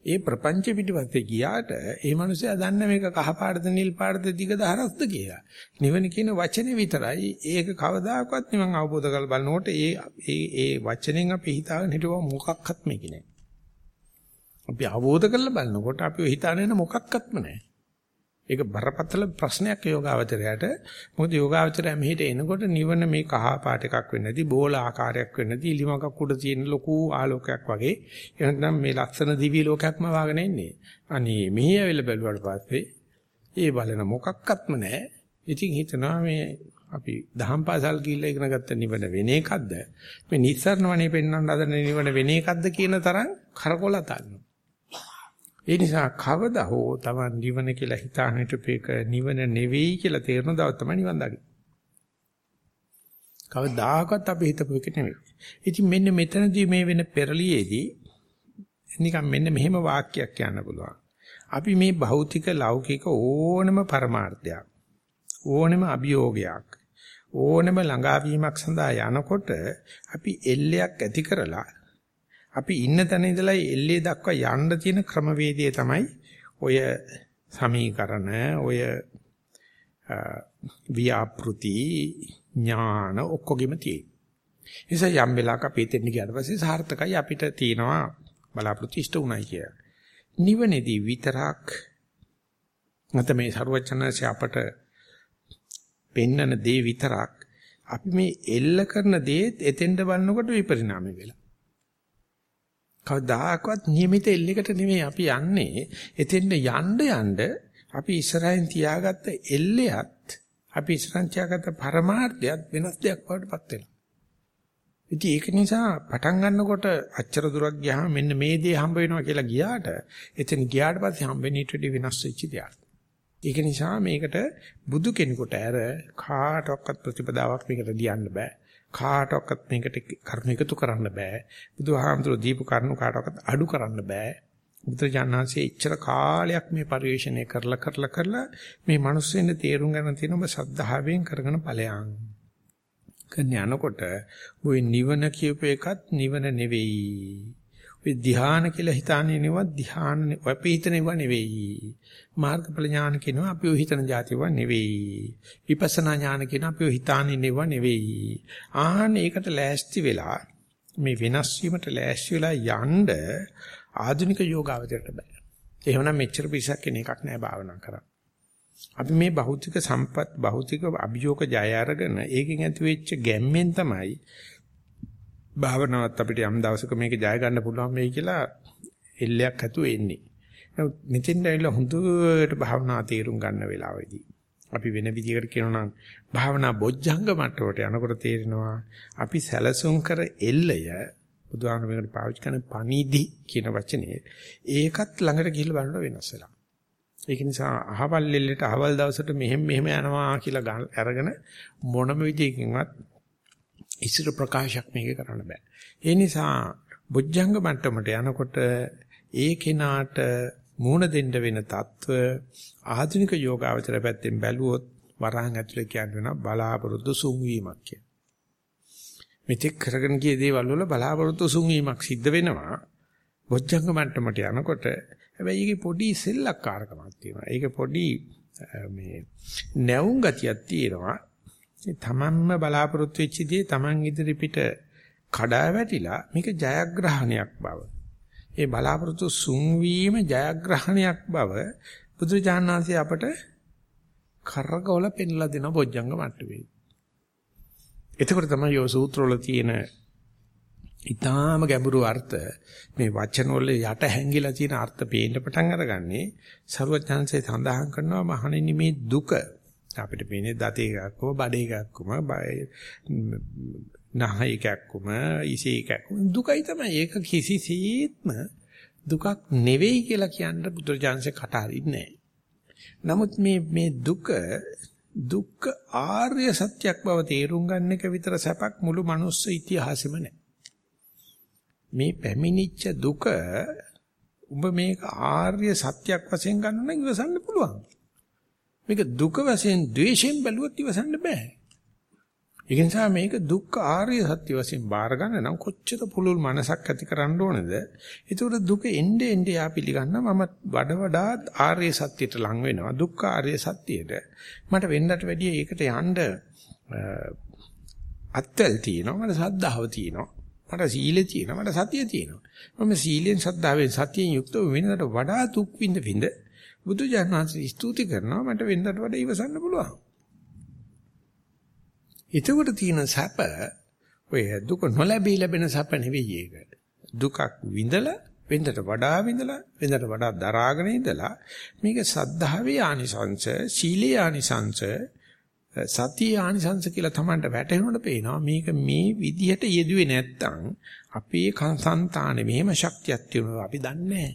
ඒ ප්‍රපංච පිටිපස්සේ ගියාට ඒ මනුස්සයා දන්නේ මේක කහ පාටද නිල් පාටද දිගද හරස්ද කියලා. නිවන කියන වචනේ විතරයි. ඒක කවදාකවත් නිවන් අවබෝධ කරලා බලනකොට ඒ ඒ ඒ වචනෙන් අපි හිතාගෙන හිටව මොකක්වත් මේක නෑ. අපි අවබෝධ කරලා බලනකොට අපි හිතාගෙන මොකක්වත්ම නෑ. ඒක බරපතල ප්‍රශ්නයක් යෝගාවචරයට. මොකද යෝගාවචරය මෙහෙට එනකොට නිවන මේ කහ පාට එකක් වෙන්නේ නැති බෝල ආකාරයක් වෙන්නේ නැති ඉලිමකක් උඩ තියෙන ලොකු ආලෝකයක් වගේ. එහෙනම් මේ ලස්සන දිවි ලෝකයක්ම වාගෙන ඉන්නේ. අනේ මෙහි ඇවිල්ලා බැලුවාට පස්සේ ඒ බලන මොකක්වත්ම නැහැ. ඉතින් හිතනවා මේ අපි දහම් පාසල් ගිහිල්ලා ඉගෙන ගත්ත නිවන වෙන එකක්ද? මේ නිස්සරණ වනේ පෙන්වන්න හදන නිවන වෙන එකක්ද කියන තරම් කරකොල තන්නවා. ඒ නිසා කවදා හෝ Taman නිවන කියලා හිතාන හිටපේක නිවන නෙවෙයි කියලා තේරෙන දවස් තමයි නිවන් දකින්නේ. කවදාකවත් අපි හිතපු එක නෙවෙයි. ඉතින් මෙන්න මෙතනදී මේ වෙන පෙරලියේදී නිකන් මෙන්න මෙහෙම වාක්‍යයක් කියන්න පුළුවන්. අපි මේ භෞතික ලෞකික ඕනම පරමාර්ථයක් ඕනම අභියෝගයක් ඕනම ළඟාවීමක් සඳහා යනකොට අපි එල්ලයක් ඇති කරලා අපි ඉන්න තැන ඉඳලා එල්ලේ දක්වා යන්න තියෙන ක්‍රමවේදය තමයි ඔය සමීකරණ ඔය ව්‍යාපෘති ඥාන ඔක්කොගෙම තියෙන. නිසා යම් වෙලාවක අපි එතෙන් ගියාට පස්සේ සාර්ථකයි අපිට තියෙනවා බලාපොරොත්තු ඉෂ්ට උනායි කිය. නිවනේදී විතරක් නැත්නම් මේ ਸਰවචනසේ අපට පෙන්නන දේ විතරක් අපි මේ එල්ල කරන දේ එතෙන්ද බලනකොට විපරිණාමය වෙලා. කවදාකවත් નિયમિત එල්ලයකට නෙමෙයි අපි යන්නේ. එතෙන්ද යන්න යන්න අපි ඉස්සරහින් තියාගත්ත එල්ලයත් අපි ඉස්සරහින් තියාගත්ත පරමාර්ථයත් වෙනස් දෙයක් බවට පත් වෙනවා. ඉතින් ඒක නිසා පටන් ගන්නකොට අච්චර දුරක් ගියාම මෙන්න මේ දේ හම්බ වෙනවා කියලා ගියාට එතන ගියාට පස්සේ හම්බෙන්නේ ඊට වඩා වෙනස් වෙච්ච දෙයක්. ඒක නිසා මේකට බුදු කෙනෙකුට ඇර කාටවත් ප්‍රතිපදාවක් මේකට දියන්න බෑ. කාටවත් මේකට කරුණු එකතු කරන්න බෑ. බුදුහාමුදුරුවෝ දීපු කරුණු කාටවත් අඩු කරන්න බෑ. බුදුජානනාංශයේ ඉච්ඡර කාලයක් මේ පරිශ්‍රණය කරලා කරලා කරලා මේ මිනිස්සුන්ට තේරුම් ගන්න තියෙන ඔබ සද්ධාවෙන් කරගෙන ඵලයන්. කන්න යනකොට ওই නිවන කියප එකත් නිවන නෙවෙයි. ඔය ධ්‍යාන කියලා හිතානේ නෙවෙයි ධ්‍යාන අපි හිතනව නෙවෙයි. මාර්ගඵල ඥාන කියනවා අපි ඔය හිතන જાතිව නෙවෙයි. විපස්සනා ඥාන කියනවා අපි ඔය හිතානේ නෙව නෙවෙයි. ආහන ඒකට ලෑස්ති වෙලා මේ වෙනස් වීමට ලෑස්ති වෙලා යන්න ආධුනික යෝගාවචරයට බෑ. එහෙමනම් මෙච්චර පිසක් කෙන එකක් නෑ භාවනා කරා. අපි මේ භෞතික සම්පත් භෞතික අභියෝග ජය අරගෙන ඒකෙන් ඇති වෙච්ච ගැම්මෙන් තමයි භාවනාවත් අපිට යම් දවසක මේක ජය ගන්න පුළුවන් වෙයි කියලා එල්ලයක් ඇතුව එන්නේ. නමුත් මෙතෙන් ඇවිල්ලා හොඳට භාවනා තේරුම් ගන්න වෙලාවෙදී අපි වෙන විදිහකට කියනවා නම් භාවනා බොජ්ජංග මට්ටමට යනකොට තේරෙනවා අපි සැලසුම් කර එල්ලය බුදුහාමුදුරනේ පාවිච්චි කරන පණිදි කියන වචනේ ඒකත් ළඟට ගිහිල්ලා බලනකොට වෙනස් වෙලා. ඒක නිසා අහවල් එල්ලේට අහවල් දවසට මෙහෙම මෙහෙම යනවා කියලා අරගෙන මොනම විදිහකින්වත් ඉසිර ප්‍රකාශයක් මේක කරන්න බෑ. ඒ නිසා බොජ්ජංග මට්ටමට යනකොට ඒ කෙනාට මූණ දෙන්න වෙන తত্ত্ব ආධුනික යෝගාවචර පැත්තෙන් බැලුවොත් වරහන් ඇතුලේ කියන්න වෙන බලාපොරොත්තු සුන්වීමක් කිය. මෙතෙක් කරගෙන ගිය දේවල් වල බලාපොරොත්තු සුන්වීමක් සිද්ධ වෙනවා. බොජ්ජංග මට්ටමට යනකොට හැබැයි ඒකේ පොඩි සෙල්ලක්කාරකමක් තියෙනවා. ඒක පොඩි මේ නැවුම් ගතියක් තියෙනවා. තමන්ම බලාපොරොත්තු වෙච්ච දේ තමන් ඉදිරි පිට කඩා වැටිලා මේක ජයග්‍රහණයක් බව. ඒ බලාපොරොත්තු සුන්වීම ජයග්‍රහණයක් බව බුදුරජාණන්සේ අපට කරකවල පෙන්ලා දෙන බොජ්ජංග මට්ටමේ. එතකොට තමයි යෝ සූත්‍රවල තියෙන ඊටාම ගැඹුරු අර්ථ මේ වචන වල යට හැංගිලා තියෙන අර්ථ පේන්න පටන් අරගන්නේ ਸਰවඥාන්සේ සඳහන් කරනවා මහණෙනි මේ දුක අපිට පේන්නේ දත එකක්ම බඩ එකක්ම නහ එකක්ම ඉසේ එකක්ම දුකයි තමයි ඒක කිසිසේත්ම දුකක් නෙවෙයි කියලා කියන්න බුදුරජාන්සේ කට හරින්නේ නමුත් මේ මේ දුක දුක්ඛ ආර්ය සත්‍යක් බව තේරුම් ගන්න එක විතර සැපක් මුළු මනුස්ස ඉතිහාසෙම නැහැ. මේ පැමිණිච්ච දුක උඹ මේක ආර්ය සත්‍යක් වශයෙන් ගන්න නම් ඉවසන්න පුළුවන්. මේක දුක වශයෙන් ද්වේෂයෙන් බැලුවොත් ඉවසන්න බෑ. ඒ නිසා මේක දුක්ඛ ආර්ය සත්‍ය වශයෙන් බාර ගන්න නම් කොච්චර පුළුල් මනසක් ඇති කරන්න ඕනේද? ඒතකොට දුක එnde එnde යා පිළිගන්න මම වඩ වඩාත් ආර්ය සත්‍යයට ලං වෙනවා. දුක්ඛ ආර්ය සත්‍යයට. මට වෙන්නට වැඩිය ඒකට යන්න අත්වල තියෙනවා. මට සද්ධාව තියෙනවා. මට සීලෙ තියෙනවා. මට සතිය තියෙනවා. මම සීලෙන් සද්ධාවෙන් සතියෙන් යුක්තව වෙනකට වඩා දුක් විඳ විඳ බුදු ජානනාංශ ස්තුති කරනවා. මට වෙන්නට වඩා ඉවසන්න පුළුවන්. එතකොට තියෙන සැප ඔය දුක නොලැබී ලැබෙන සැප නෙවෙයි ඒක. දුකක් විඳලා වෙනදට වඩා විඳලා වෙනදට වඩා දරාගෙන ඉඳලා මේක සද්ධාවේ ආනිසංශ සීලේ ආනිසංශ සතිය ආනිසංශ කියලා Tamanට වැටහෙනකොට පේනවා මේක මේ විදිහට යෙදුවේ නැත්තම් අපේ සංතානේ මෙහෙම ශක්තියක් තියෙනවා අපි දන්නේ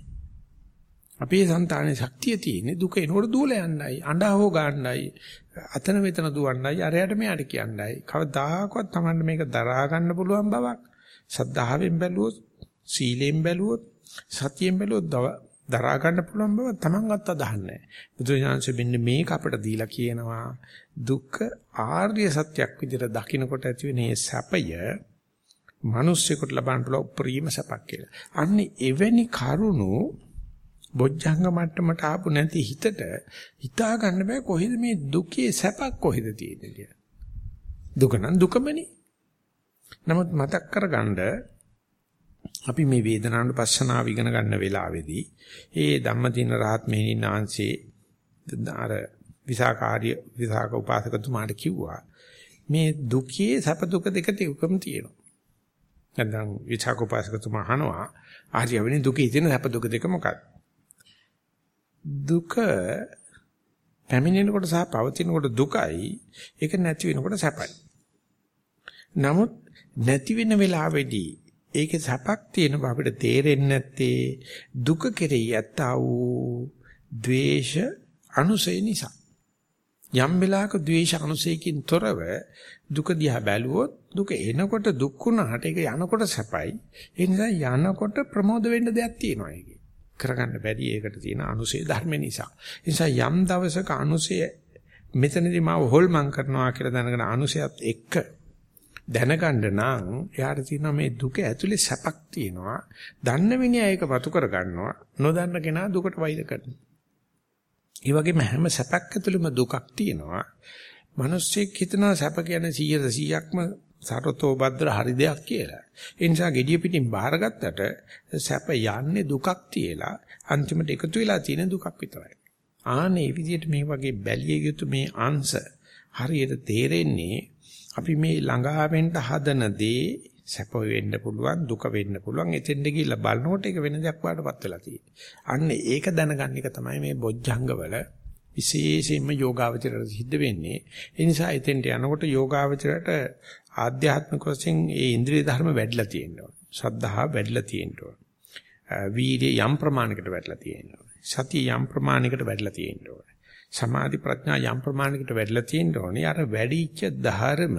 අපේ సంతානේ ශක්තිය තියෙන්නේ දුක එනකොට දුවල යන්නයි අඬා හො ගන්නයි අතන මෙතන දුවන්නයි අරයට මෙයාට කියන්නයි. කවදාකවත් Tamanne මේක දරා ගන්න පුළුවන් බවක්. සද්ධාවෙන් බැලුවොත් සීලෙන් බැලුවොත් සතියෙන් බැලුවොත් දරා ගන්න පුළුවන් බව Tamanවත් අදහන්නේ බුදුසසුන මෙන්න මේක අපිට දීලා කියනවා. දුක්ඛ ආර්ය සත්‍යක් විදිහට දකින්නකොට ඇති වෙන මේ සැපය මිනිස්සෙකුට ලබන්න පුළුවන් උපරිම සැපක් කියලා. අන්නේ එවැනි කරුණු බොජ්ජංග මට්ටමට ආපු නැති හිතට හිතා ගන්න බෑ කොහෙද මේ දුකේ සැපක් කොහෙද තියෙන්නේ කියලා. දුක නම් දුකමනේ. නමුත් මතක් කරගන්න අපි මේ වේදනාවට පස්සනාව ඉගෙන ගන්න වෙලාවේදී ඒ ධම්මදින රහත් මෙහිණන් ආංශේ අර විසාකාරිය විසාක උපාසකතුමාට කිව්වා මේ දුකේ සැප දුක දෙක තියුකම තියෙනවා. නැත්නම් විසාක උපාසකතුමා අහනවා ආර්යවෙනි දුකේ තියෙන සැප දුක දෙක මොකක්ද? දුක පැමිණෙනකොට සහ පවතිනකොට දුකයි ඒක නැති වෙනකොට සැපයි. නමුත් නැති වෙන වෙලාවේදී ඒකේ සැපක් තියෙන බව අපිට තේරෙන්නේ නැත්තේ දුක කෙරෙහි ඇත්තා වූ ද්වේෂ අනුසය නිසා. යම් වෙලාවක ද්වේෂ අනුසයකින් තොරව දුක දිහා බැලුවොත් දුක එනකොට දුක් වුණාට ඒක යනකොට සැපයි. ඒ නිසා යනකොට ප්‍රමෝද වෙන්න දෙයක් තියෙනවා ඒකේ. කරගන්න බැරි ඒකට තියෙන අනුසය ධර්ම නිසා. ඒ නිසා යම් දවසක අනුසය මෙතනදී මාව හොල්මන් කරනවා කියලා දැනගෙන අනුසයත් එක්ක දැනගන්න නම් එයාට තියෙනවා මේ දුක ඇතුලේ සැපක් තියෙනවා. දන්න මිනිහා ඒක වතු කර ගන්නවා. නොදන්න කෙනා දුකට වෛර කරනවා. ඒ වගේම හැම සැපක් ඇතුළෙම දුකක් තියෙනවා. මිනිස්සෙක් හිතනවා සැප කියන්නේ 100 100ක්ම සරතෝ භද්‍ර හරි දෙයක් කියලා. ඒ නිසා gediya pitin බාරගත්තට සැප යන්නේ දුකක් තියලා අන්තිමට එකතු වෙලා තියෙන දුකක් විතරයි. ආනේ විදිහට මේ වගේ බැලිය යුතු මේ අංශ හරියට තේරෙන්නේ අපි මේ ළඟා වෙන්න හදන දේ සැප වෙන්න පුළුවන් දුක වෙන්න පුළුවන් එතෙන්ද ගිහිල්ලා බලනකොට ඒක වෙන දෙයක් වඩටපත් වෙලා තියෙන්නේ. අන්න ඒක දැනගන්න එක තමයි මේ බොජ්ජංගවල විශේෂයෙන්ම යෝගාවචරයට සිද්ධ වෙන්නේ. ඒ නිසා එතෙන්ට යනකොට යෝගාවචරයට ආධ්‍යාත්මික වශයෙන් ඒ ඉන්ද්‍රිය ධර්ම වැඩිලා තියෙනවා. ශ්‍රද්ධාව වැඩිලා තියෙනවා. වීර්ය යම් ප්‍රමාණයකට වැඩිලා තියෙනවා. සතිය යම් ප්‍රමාණයකට වැඩිලා තියෙනවා. සමාධි ප්‍රඥා යම් ප්‍රමාණයකට වැඩිලා තියෙනවා. අර වැඩිච්ච ධර්ම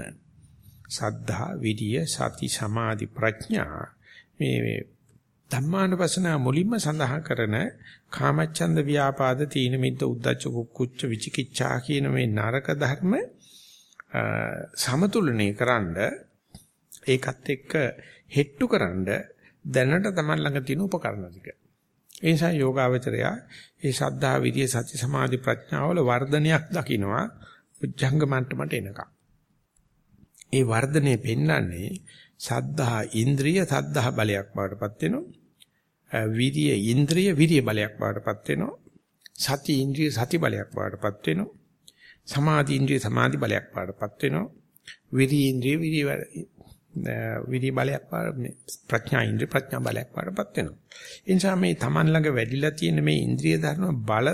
සද්ධා විරිය සති සමාධි ප්‍රඥා මේ ධම්මානුපස්සන මුලින්ම සඳහන් කරන කාමච්ඡන්ද ව්‍යාපාද තීන මිද්ද උද්ධච්ච කුච්ච විචිකිච්ඡා කියන මේ නරක ධර්ම සමතුලනය කරන්න ඒකත් එක්ක හෙට්ටු කරන්න දැනට Taman ළඟ තියෙන උපකරණ ටික. ඒ නිසා යෝගාවචරය ඒ ශද්ධා විරිය සති සමාධි ප්‍රඥාවල වර්ධනයක් දකින්නවා උච්ඡංග මට්ටමට එනකම්. ඒ වර්ධනය පෙන්වන්නේ සද්ධා ඉන්ද්‍රිය සද්ධා බලයක් බවටපත් වෙනවා. විරිය ඉන්ද්‍රිය විරිය බලයක් බවටපත් වෙනවා. සති ඉන්ද්‍රිය සති බලයක් බවටපත් වෙනවා. සමාධි ඉන්ද්‍රිය සමාධි බලයක් පාඩපත් වෙනවා. විරි ඉන්ද්‍රිය විරි විරි බලයක් පාඩ ප්‍රඥා ඉන්ද්‍රිය ප්‍රඥා බලයක් පාඩපත් වෙනවා. ඒ නිසා මේ Taman ළඟ වැඩිලා තියෙන මේ ඉන්ද්‍රිය ධර්ම බල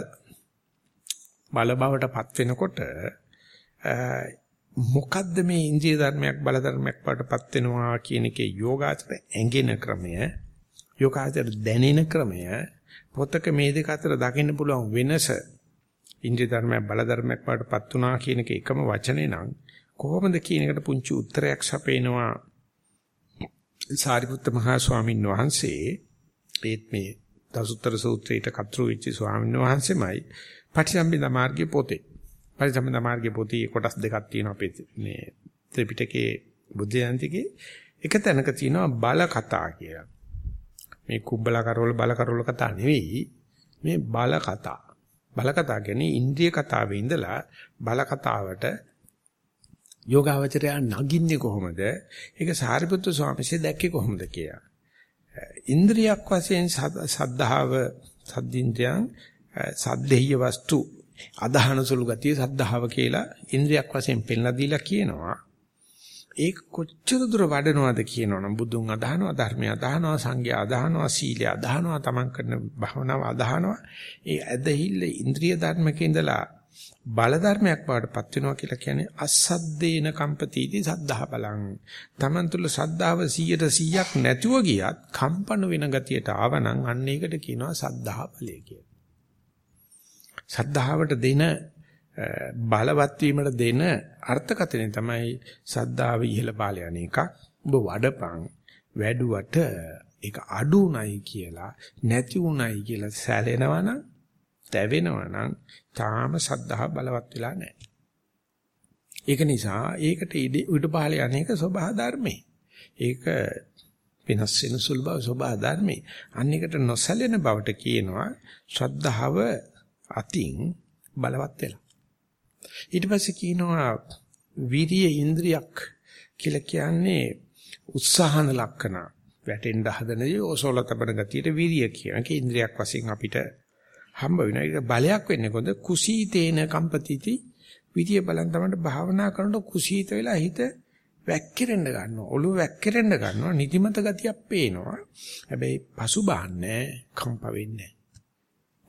බල බවටපත් වෙනකොට මොකද්ද මේ ඉන්ද්‍රිය ධර්මයක් බල ධර්මයක් පාඩපත් වෙනවා කියන එකේ යෝගාචර ඇඟෙන ක්‍රමය යෝගාචර දැනෙන ක්‍රමය පොතක මේ දෙක අතර දකින්න පුළුවන් වෙනස ඉන්ද්‍රිය ධර්මයක් බල ධර්මයක් වඩපත් වුණා කියන එක එකම වචනේ නම් කොහොමද කියන එකට පුංචි උත්තරයක් සපේනවා? සාරිපුත්ත මහා ස්වාමීන් වහන්සේ ඒත් මේ දසුත්තර සූත්‍රයට කතරු වෙච්ච ස්වාමීන් වහන්සේමයි පටිසම්භිදා මාර්ගයේ පොතේ. පටිසම්භිදා මාර්ගයේ පොතේ කොටස් දෙකක් තියෙනවා අපේ මේ ත්‍රිපිටකයේ බුද්ධ ජයන්තිකේ එක තැනක තියෙනවා බල කතා කියලා. මේ කුඹලා කරවල බල කරවල කතා නෙවෙයි මේ බල කතා. බල කතා කියන්නේ ඉන්ද්‍රිය කතාවේ ඉඳලා බල කතාවට යෝගාවචරය නගින්නේ කොහොමද? ඒක සාරිපුත්‍ර ස්වාමීන් දැක්කේ කොහොමද කියලා. ඉන්ද්‍රියක් වශයෙන් සද්ධාව සද්දින්ද්‍රයන් සද්දේය වස්තු අදහන සුළු ගතිය සද්ධාව කියලා ඉන්ද්‍රියක් වශයෙන් පෙන්ලා දීලා කියනවා. ඒක කොච්චර දුර වඩනවද කියනවනම් බුදුන් අදහනවා ධර්මය අදහනවා සංඝය අදහනවා සීලය අදහනවා තමන් කරන භවනාව අදහනවා. ඒ ඇදහිල්ල ඉන්ද්‍රිය ධර්මක ඉඳලා බල ධර්මයක් බවටපත් වෙනවා කියලා කියන්නේ අසද්දේන කම්පතිටි සද්ධා බලං. තමන් තුළ සද්ධාව 100ක් නැතුව ගියත් කම්පන වෙන ගතියට ආවනම් අන්න ඒකට කියනවා සද්ධා බලය කියලා. සද්ධාවට දෙන බලවත් වීමට දෙන අර්ථකථනය තමයි සද්ධාව ඉහළ පාල යන එකක්. ඔබ වඩපන් වැඩුවට ඒක අඩු උණයි කියලා නැති උණයි කියලා සැලෙනවනම් තැවෙනවනම් තාම සද්ධා බලවත් වෙලා නැහැ. ඒක නිසා ඒකට උඩ පහල යන්නේක සබහා ධර්මේ. ඒක වෙනස් වෙන සුළු බව සබහා ධර්මේ. අන්නේකට නොසැලෙන බවට කියනවා ශ්‍රද්ධාව අතින් බලවත් වෙලා. ඊට පස්සේ කියනවා විරිය ඉන්ද්‍රියක් කියලා කියන්නේ උත්සාහන ලක්ෂණ වැටෙන්න හදනදී ඔසෝල තබන ගතියට විරිය කියන එක ඉන්ද්‍රියක් වශයෙන් අපිට හම්බ වෙනවා. ඒක බලයක් වෙන්නේ කොහොමද? කුසීතේන කම්පතිති විරිය බලන් තමයි භාවනා කරනකොට කුසීත වෙලා හිත වැක්කිරෙන්න ගන්නවා. ඔළුව වැක්කිරෙන්න ගන්නවා. නිදිමත ගතියක් පේනවා. හැබැයි පසුබාන්නේ කම්ප වෙන්නේ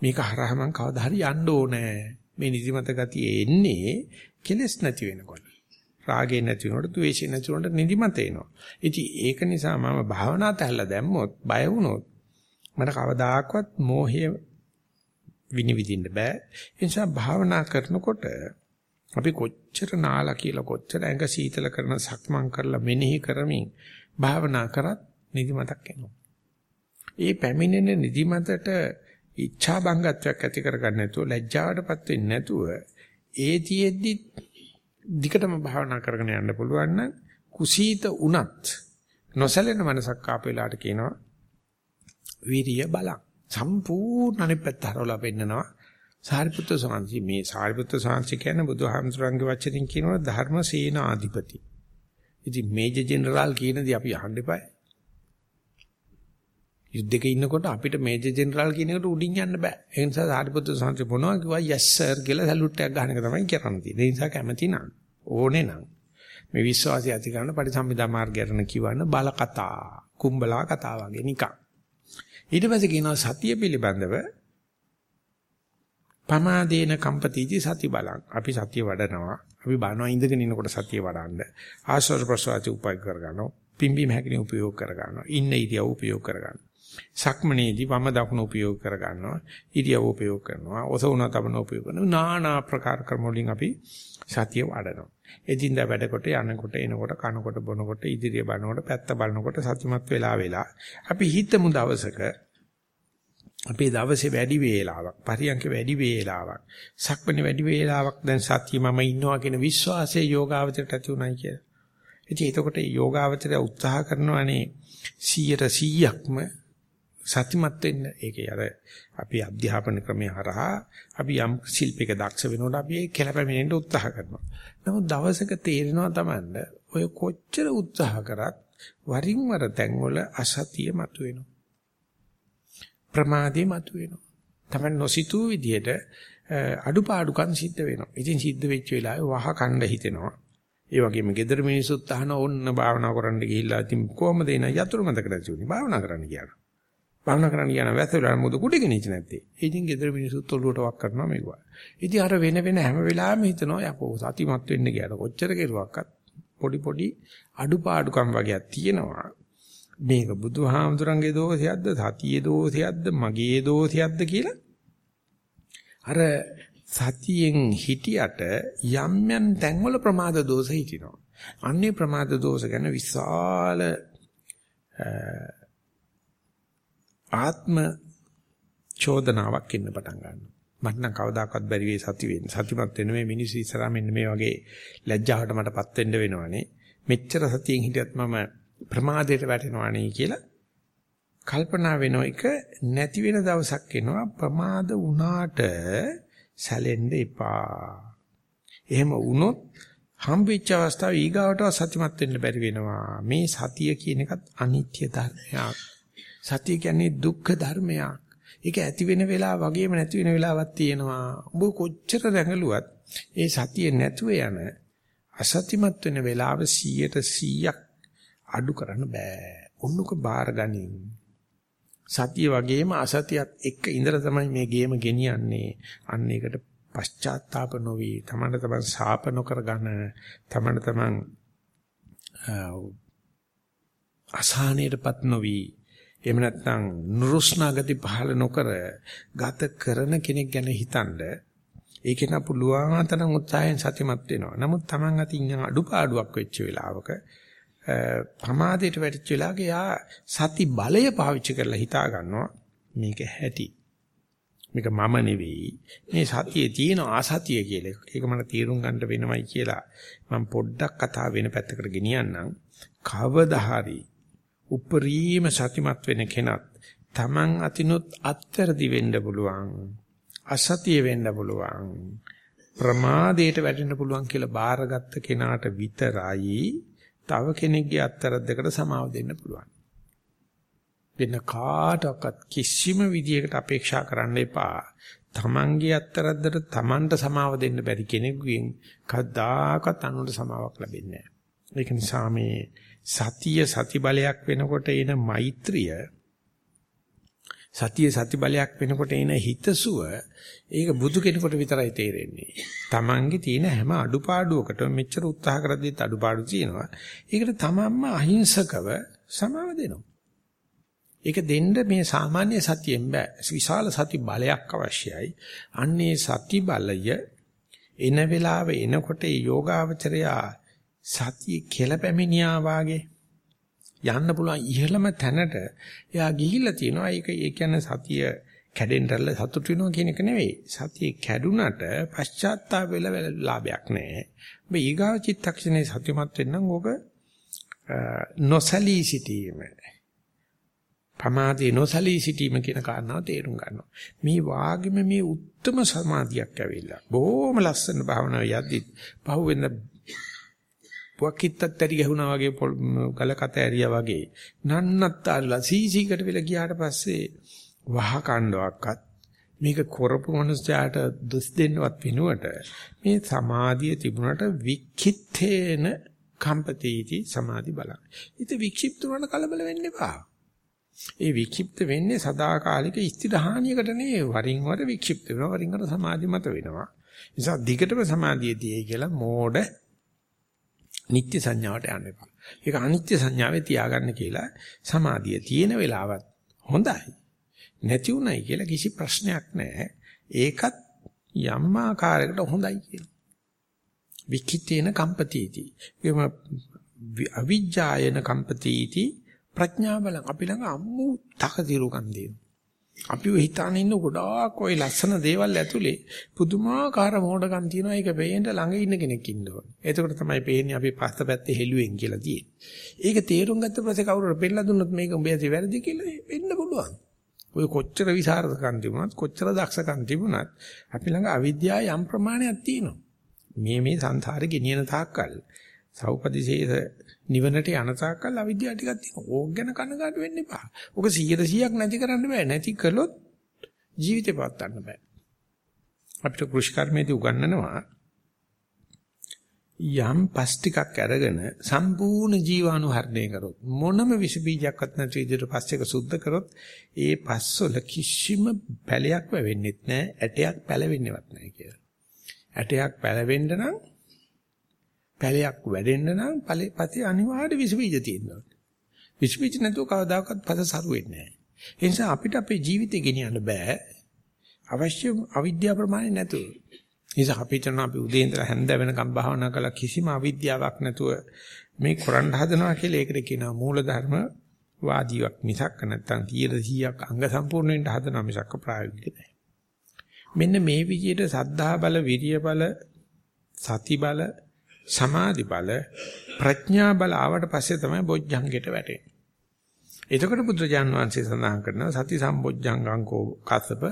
මේක හරහා මං කවදා හරි යන්න ඕනේ. මේ නිදිමත ගතිය එන්නේ කෙලස් නැති වෙනකොට. රාගේ නැති වෙනකොට, ද්වේෂේ නැති වෙනකොට නිදිමත එනවා. ඉතින් ඒක නිසා මම භාවනා තැල්ලා දැම්මොත්, බය වුණොත් මට කවදාකවත් මෝහය විනිවිදින්න බෑ. ඒ නිසා භාවනා කරනකොට අපි කොච්චර නාලා කියලා කොච්චර ඇඟ සීතල කරන සක්මන් කරලා මෙනෙහි කරමින් භාවනා කරත් නිදිමතක් එනවා. ඒ පැමිණෙන නිදිමතට ඉච්ඡා බංගත්වයක් ඇති කරගන්න නැතුව ලැජ්ජාවටපත් වෙන්නේ නැතුව ඒ තියෙද්දි දිකටම භාවනා කරගෙන යන්න පුළුවන් නම් කුසීත උනත් නොසැලෙන මනසක් ආපෙලාට කියනවා වීරිය බලං. සම්පූර්ණ අනිත් පැත්ත හරවලා පෙන්නනවා. සාරිපුත්‍ර සාංශි මේ සාරිපුත්‍ර සාංශි කියන්නේ බුදුහාමුදුරන්ගේ වචනින් කියනවා ධර්ම සේනාධිපති. ඉතින් මේජර් ජෙනරාල් කියනදී අපි අහන්න එපායි. යුද්ධෙක ඉන්නකොට අපිට මේජර් ජෙනරල් කියන එකට උඩින් යන්න බෑ. ඒ නිසා සාරිපුත්‍ර සංසි මොනවා කිව්වා යස් සර් කියලා සැලුට් එකක් ගන්න එක තමයි කරන්න තියෙන්නේ. ඒ නිසා කැමති නම් ඕනේ නම් මේ විශ්වාසය ඇති කරන පරිසම්පදා මාර්ගයටන කියවන බල කතා, කුඹලා කතා වගේ නිකන්. ඊට පස්සේ කියනවා සතිය පිළිබඳව පමාදේන කම්පතිති සති බලං. අපි සතිය වඩනවා. අපි බානවා ඉඳගෙන ඉන්නකොට සතිය වඩන්න. ආශ්වාස ප්‍රශ්වාසය උපයෝග කරගන්නවා. පිම්බීම හැකිනේ උපයෝග කරගන්නවා. ඉන්න ඉරියව් උපයෝග කරගන්නවා. සක්මනේදී වම දකුණ උපයෝග කර ගන්නවා. ඉරියව් උපයෝග කරනවා. ඔසවන තබන උපයෝග කරනවා. নানা ආකාර ක්‍රම වලින් අපි සතිය වඩනවා. එදින්දා වැඩකොට යනකොට එනකොට කනකොට බොනකොට ඉදිරිය බලනකොට පැත්ත බලනකොට සතිමත් වෙලා වෙලා අපි හිතමු දවසක අපේ දවසේ වැඩි වේලාවක් පරියන්ක වැඩි වේලාවක් සක්මණේ වැඩි වේලාවක් දැන් සතිය මම ඉන්නවා කියන විශ්වාසය යෝගාවචරයට ඇති උනායි කියලා. ඉතින් එතකොට යෝගාවචරය උත්සාහ කරනවානේ 100%ක්ම සතිමත් වෙන්න ඒකේ අර අපි අධ්‍යාපන ක්‍රමයේ හරහා අපි යම් ශිල්පයක දක්ෂ වෙනකොට අපි ඒ කෙලපැමිණෙන්න උත්සාහ කරනවා. නමුත් දවසක තේරෙනවා Tamanda ඔය කොච්චර උත්සාහ කරත් වරින් වර තැන්වල අසතිය මතුවෙනවා. ප්‍රමාදේ මතුවෙනවා. තමයි නොසිතූ විදියට අඩුපාඩුකම් සිද්ධ වෙනවා. ඉතින් සිද්ධ වෙච්ච වෙලාවේ වහ කණ්ඩ හිතෙනවා. ඒ වගේම gedara මිනිසුත් අහන ඕන්න භාවනා කරන්න ගිහිල්ලා ඉතින් කොහමද එන යතුරු මතක නැති උනේ භාවනා කරන්න කියනවා. භාවනා කරන්න කියන වැසවල මොකද කුඩි ගෙනිච්ච නැත්තේ. ඒ ඉතින් ගෙදර මිනිස්සුත් ඔළුවට වක් කරනවා මේවා. ඉතින් අර වෙන වෙන හැම වෙලාවෙම හිතනවා යකෝ සතිමත් වෙන්න කියලා කොච්චර කෙරුවක්වත් පොඩි පොඩි අඩුපාඩුකම් වගේක් තියෙනවා. මේක බුදුහාමුදුරන්ගේ දෝෂයක්ද සතියේ දෝෂයක්ද මගේ දෝෂයක්ද කියලා අර සතියෙන් හිටියට යම් යම් තැන්වල ප්‍රමාද දෝෂ හිටිනවා. අන්නේ ප්‍රමාද දෝෂ ගැන විශාල ආත්ම චෝදනාවක් ඉන්න පටන් ගන්නවා. මට නම් කවදාකවත් බැරි වෙයි සති වෙන්න. සතිමත් වෙන්න මේ මිනිස්සු ඉස්සරහා මෙන්න මේ වගේ ලැජ්ජාවට මටපත් වෙන්න වෙනවනේ. මෙච්චර සතියෙන් හිටියත් මම ප්‍රමාදයට වැටෙනවනේ කියලා කල්පනා වෙන එක නැති වෙන දවසක් එනවා ප්‍රමාද වුණාට සැලෙන්න එපා. එහෙම වුණොත් හම්බෙච්ච අවස්ථාව ඊගාවට සතිමත් වෙන්න බැරි වෙනවා. මේ සතිය කියන එකත් අනිත්‍ය ධර්මයක්. සතිය කියන්නේ දුක්ඛ ධර්මයක්. ඒක ඇති වෙන වෙලාව වගේම නැති වෙන වෙලාවක් තියෙනවා. ඔබ කොච්චර දැඟලුවත් ඒ සතිය නැතුව යන අසතිමත් වෙන වෙලාව 100ට 100ක් අඩු කරන්න බෑ. ඔන්නක බාර ගනින්. සතිය වගේම අසතියත් එක්ක ඉඳලා තමයි මේ ගේම ගෙනියන්නේ. අන්න ඒකට පශ්චාත්තාප නොවි, තමන්ට තමන් සාප නොකර ගන්න, තමන්ට තමන් අසහනයටපත් නොවි එහෙම නැත්නම් නුරුස්නා ගති පහල නොකර ගත කරන කෙනෙක් ගැන හිතනද ඒකේන පුළුවන් තරම් උත්සාහයෙන් සතිමත් වෙනවා. නමුත් Taman අතින් අඩුපාඩුවක් වෙච්ච වෙලාවක ප්‍රමාදයට වැටිච්ච වෙලාවක යා සති බලය පාවිච්චි කරලා හිතා ගන්නවා මේක හැටි. මේක මම නෙවෙයි. මේ සතියේ තියෙන ආසතිය කියලා. ඒක මට තීරුම් ගන්න වෙනවයි කියලා මම පොඩ්ඩක් කතා වෙන පැත්තකට ගෙනියන්නම්. කවදා හරි උපරිම සතිමත් වෙන කෙනත් Taman අතිනුත් අත්තරදි වෙන්න පුළුවන්. අසතිය වෙන්න පුළුවන්. ප්‍රමාදයට වැටෙන්න පුළුවන් කියලා බාරගත්ත කෙනාට විතරයි තව කෙනෙක්ගේ අත්තරද්දකට සමාව දෙන්න පුළුවන්. වෙන කාටවත් කිසිම විදියකට අපේක්ෂා කරන්න එපා. තමන්ගේ අත්තරද්දට තමන්ට සමාව දෙන්න බැරි කෙනෙකුගෙන් කවදාකවත් අනුන්ට සමාවක් ලැබෙන්නේ නැහැ. ඒක නිසා මේ සතිය සති බලයක් වෙනකොට එන මෛත්‍රිය සතිය සති බලයක් වෙනකොට එන හිතසුව ඒක බුදු කෙනෙකුට විතරයි තේරෙන්නේ. Tamange තියෙන හැම අඩුපාඩුවකටම මෙච්චර උත්සාහ කරද්දිත් අඩුපාඩු තියෙනවා. ඒකට තමන්ම අහිංසකව සමාව දෙනවා. ඒක දෙන්න මේ සාමාන්‍ය සතියෙන් බෑ. විශාල සති බලයක් අවශ්‍යයි. අන්නේ සති බලය එන වෙලාව එනකොට ඒ යෝගාවචරයා සතිය කෙලපැමිනියා වාගේ යන්න පුළුවන් ඉහළම තැනට එයා ගිහිල්ලා තියෙනවා. ඒක ඒ කියන්නේ සතිය කැඩෙන්නටල සතුට වෙනවා කියන එක නෙවෙයි. සතිය කැඩුනට පශ්චාත්තාප වෙලා ලාභයක් නැහැ. මේ ඊගාව චිත්තක්ෂණේ සතියමත් වෙන්නම් ඕක නොසලී සිටීම. පමාදී නොසලී සිටීම කියන කාරණාව තේරුම් ගන්නවා. මේ වාගෙම මේ උත්තරම සමාධියක් ඇවිල්ලා බොහොම ලස්සන භාවනාව යද්දි පහුවෙන්න පුවක්කිටත් ඇරි ගැහුණා වගේ ගලකට ඇරියා වගේ නන්නත් අල්ලා සීසීකට වෙලා ගියාට පස්සේ වහ කණ්ඩාවක්වත් මේක කරපු මනුස්සයාට දුස් දෙන්නවත් වෙනුවට මේ සමාධිය තිබුණට වික්ඛිත්තේන කම්පතිටි සමාධි බලන්න. ඉතින් වික්ෂිප්ත වුණාට කලබල වෙන්න එපා. ඒ වික්ෂිප්ත වෙන්නේ සදාකාලික ස්ථිරහානියකට නෙවෙයි වරින් වර වික්ෂිප්ත වෙනවා වරින් වර සමාධි මත වෙනවා. නිසා දිගටම සමාධිය තියෙයි කියලා මෝඩ නිත්‍ය සංඥාවට යන්න එපා. ඒක අනිත්‍ය සංඥාවේ තියාගන්න කියලා සමාධිය තියෙන වෙලාවත් හොඳයි. නැති උනායි කියලා කිසි ප්‍රශ්නයක් නැහැ. ඒකත් යම් ආකාරයකට හොඳයි කියලා. විකිතේන කම්පතිටි. එම අවිජ්ජායන කම්පතිටි ප්‍රඥා බල අපි ළඟ අම්මු තකතිරුකම් දෙනවා. අපි ඔය හිතාන ඉන්න ගොඩාක් ওই ලස්සන දේවල් ඇතුලේ පුදුමාකාර මොඩකම් තියෙනවා ඒක පේන්න ළඟ ඉන්න කෙනෙක් ඉන්න ඕනේ. එතකොට තමයි පේන්නේ අපි පස්ත පැත්තේ හෙළුවෙන් කියලා තියෙන්නේ. ඒක තේරුම් ගත්ත පස්සේ කවුරුර පෙන්නලා දුන්නොත් මේක උඹ ඇති වැරදි කියලා වෙන්න පුළුවන්. ඔය කොච්චර විසරදකම් තිබුණත් කොච්චර දක්ෂකම් තිබුණත් අපි ළඟ අවිද්‍යාව යම් ප්‍රමාණයක් තියෙනවා. මේ මේ සංසාරේ ගෙනියන තාක්කල් සෞපදිශේෂ නිවනට යන තාක්කල් අවිද්‍යාව ටිකක් තියෙනවා. ඕක ගැන කනගාටු වෙන්න එපා. ඕක 100%ක් නැති කරන්න බෑ. නැති කළොත් ජීවිතේ පවත්වන්න බෑ. අපිට කෘෂිකර්මයේදී උගන්වනවා යම් පස් ටිකක් අරගෙන සම්පූර්ණ ජීවාණුහරණය කරොත් මොනම විස බීජයක්වත් නැති විදිහට පස් එක සුද්ධ කරොත් ඒ පස් වල කිසිම පැලයක් වැවෙන්නෙත් නැහැ ඇටයක් පැලවෙන්නේවත් නැහැ කියලා. ඇටයක් පැලවෙන්න නම් පැලයක් වැඩෙන්න නම් ඵලෙපති අනිවාර්ය විස බීජ තියෙනවා. විස බීජ නැතුව කවදාකවත් පද සරු වෙන්නේ නැහැ. ඒ නිසා අපිට අපේ ජීවිතේ ගෙනියන්න බෑ. අවශ්‍ය අවිද්‍යාව ප්‍රමාණය නැතුව. නිසා අපි හිතනවා අපි උදේ ඉඳලා හැන්ද වෙනකම් භාවනා කළා කිසිම අවිද්‍යාවක් නැතුව මේ කරන්න හදනවා කියලා ඒකට කියනවා මූලධර්ම වාදීවක් මිසක් නැත්තම් 100ක් අංග සම්පූර්ණ වෙන්න හදනවා මිසක් ප්‍රායෝගික නෑ. මෙන්න මේ විදිහට සද්ධා බල, විරිය බල, සති බල, සමාධි බල, ප්‍රඥා බල ආවට පස්සේ තමයි බොජ්ජංගෙට වැටෙන්නේ. එතකොට බුදුරජාන් වහන්සේ සඳහන් කරනවා සති සම්බොජ්ජංගංකෝ කසප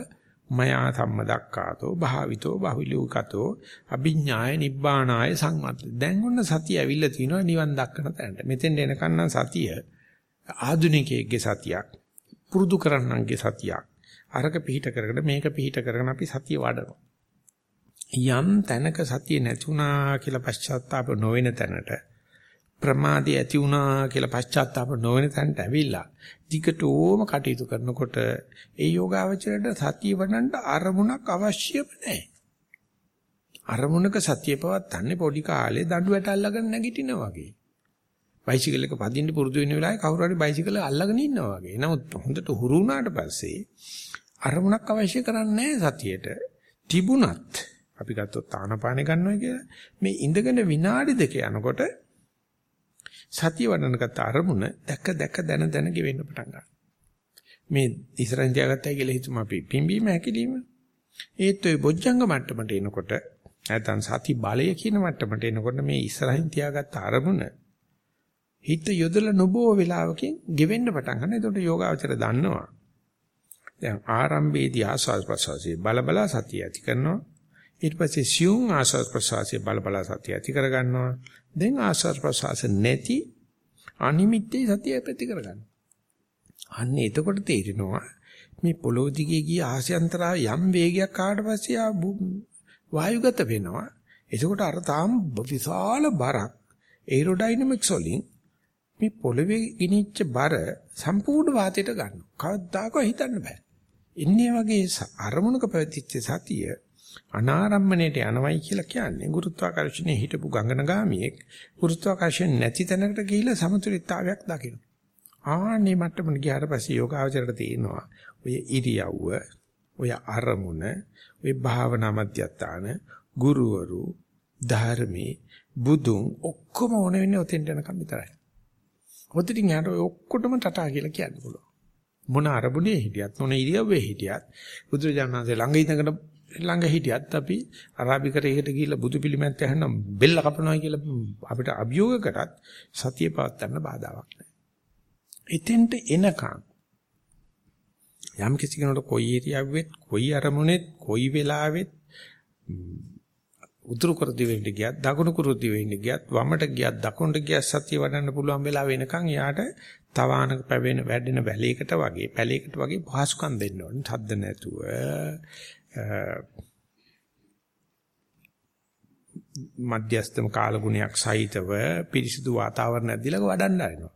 මයා සම්මදක්කාතෝ භාවිතෝ බහුලූකතෝ අභිඥාය නිබ්බානාය සංවත්ත. දැන් ඔන්න සතිය ඇවිල්ලා තිනවා නිවන් දක්කන තැනට. මෙතෙන් එනකන් නම් සතිය ආධුනිකයෙක්ගේ සතියක් පුරුදු කරන්නන්ගේ සතියක්. අරක පිහිට කරගෙන මේක පිහිට කරගෙන අපි සතිය වඩනවා. යම් තැනක සතිය නැතුණා කියලා පශ්චාත්තාප නොවන තැනට ප්‍රමාදී ඇති වුණා කියලා පශ්චාත්තාප නොවන තැනට ඇවිල්ලා දිගටම කටයුතු කරනකොට ඒ යෝගාවචරයට සතිය වඩන්න අරමුණක් අවශ්‍යම නැහැ. අරමුණක සතිය පවත්තන්නේ පොඩි කාලේ දඬු වැට අල්ලගෙන නැගිටිනා වගේ. බයිසිකල් එක පදින්න පුරුදු වෙන වෙලාවේ කවුරු හරි බයිසිකල් අල්ලගෙන ඉන්නවා වගේ. නමුත් හොඳට හුරු වුණාට පස්සේ අරමුණක් අවශ්‍ය කරන්නේ සතියේට. තිබුණත් අපි ගත්තොත් ආනපානෙ ගන්නවා කියලා මේ ඉඳගෙන විනාඩි දෙක යනකොට සතිය වඩනකට අරමුණ දැක දැක දන දන ගෙවෙන්න පටන් ගන්නවා. මේ ඉස්සරහින් තියාගත්තයි කියලා හිතමු අපි පිම්බීම හැකිලිම. ඒත් ඔය බොජ්ජංග මට්ටමට එනකොට නැත්නම් සති බලය කියන මට්ටමට එනකොට මේ ඉස්සරහින් තියාගත්ත අරමුණ හිත යොදලා නොබෝ වෙලාවකින් ගෙවෙන්න පටන් ගන්නවා. එතකොට යෝගාවචර දන්නවා. දැන් ආරම්භයේදී ආස්වාද ප්‍රසවාසයේ බල බල සතිය ඇති කරනවා. ඊට පස්සේ සියුම් ආස්වාද ප්‍රසවාසයේ බල බල සතිය ඇති කර ගන්නවා. දැන් ආස්වාද ප්‍රසවාස නැති අනිමිත්තේ සතිය පැති කර ගන්නවා. අන්න එතකොට තේරෙනවා මේ පොළොව දිගේ ගිය ආසයන්තරා යම් වේගයක් ආවට පස්සේ ආ වායුගත වෙනවා. එතකොට අර තාම විශාල බරක් ඒරෝඩයිනමික්ස් වලින් මේ පොළවේ ගිනිච්ච බර සම්පූර්ණ වාතයට ගන්නවා. කවදාකවත් හිතන්න බෑ. ඉන්නේ වගේ අරමුණක පැවතිච්ච සතිය අනාරම්මණයට යනවයි කියලා කියන්නේ ගුරුත්වාකර්ෂණයේ හිටපු ගංගනගාමියෙක් ගුරුත්වාකර්ෂණ නැති තැනකට ගිහිල්ලා සමතුලිතතාවයක් දකිනවා. ආන්නේ මට්ටමට ගියාට පස්සේ යෝගාවචරයට තේනවා ඔය ඉරියව්ව, ඔය අරමුණ, ඔය භාවනා මධ්‍යස්ථාන, ගුරුවරු, ධර්මී, බුදුන් ඔක්කොම ඕන වෙන්නේ ඔතෙන්ට යනකම් විතරයි. ඔතනින් යාට ඔය ඔක්කොටම ටටා කියලා කියන්න පුළුවන්. මොන අරමුණේ හිටියත් මොන ඉරියව්වේ හිටියත් බුදුරජාණන් වහන්සේ ළඟ ඉඳගෙන ළඟ හිටියත් අපි අරාබිකරයකට ගිහිල්ලා බුදු පිළිමයක් ඇහන්න බෙල්ල කපනවා කියලා අපිට අභියෝග කරත් සතිය පවත්වන්න බාධාවක් නැහැ. එතෙන්ට එනකන් යම් කිසි කෙනෙකුට කොයි ඉරියව්වෙත් කොයි අරමුණෙත් කොයි වෙලාවෙත් උතුරු කර දිවෙන්න ගියත් දකුණු කර දිවෙන්න ගියත් වමට ගියත් දකුණට ගියත් සතිය වඩන්න පුළුවන් වෙලාව වෙනකන් යාට තවානක පැවෙන වැඩෙන වැලයකට වගේ පැලයකට වගේ පහසුකම් දෙන්න ඕනේ. තද්ද නැතුව මධ්‍යස්ථම කාල ගුණයක් සහිතව පිරිසිදු වාතාවරණයක් දීලා වඩන්න ආරිනවා.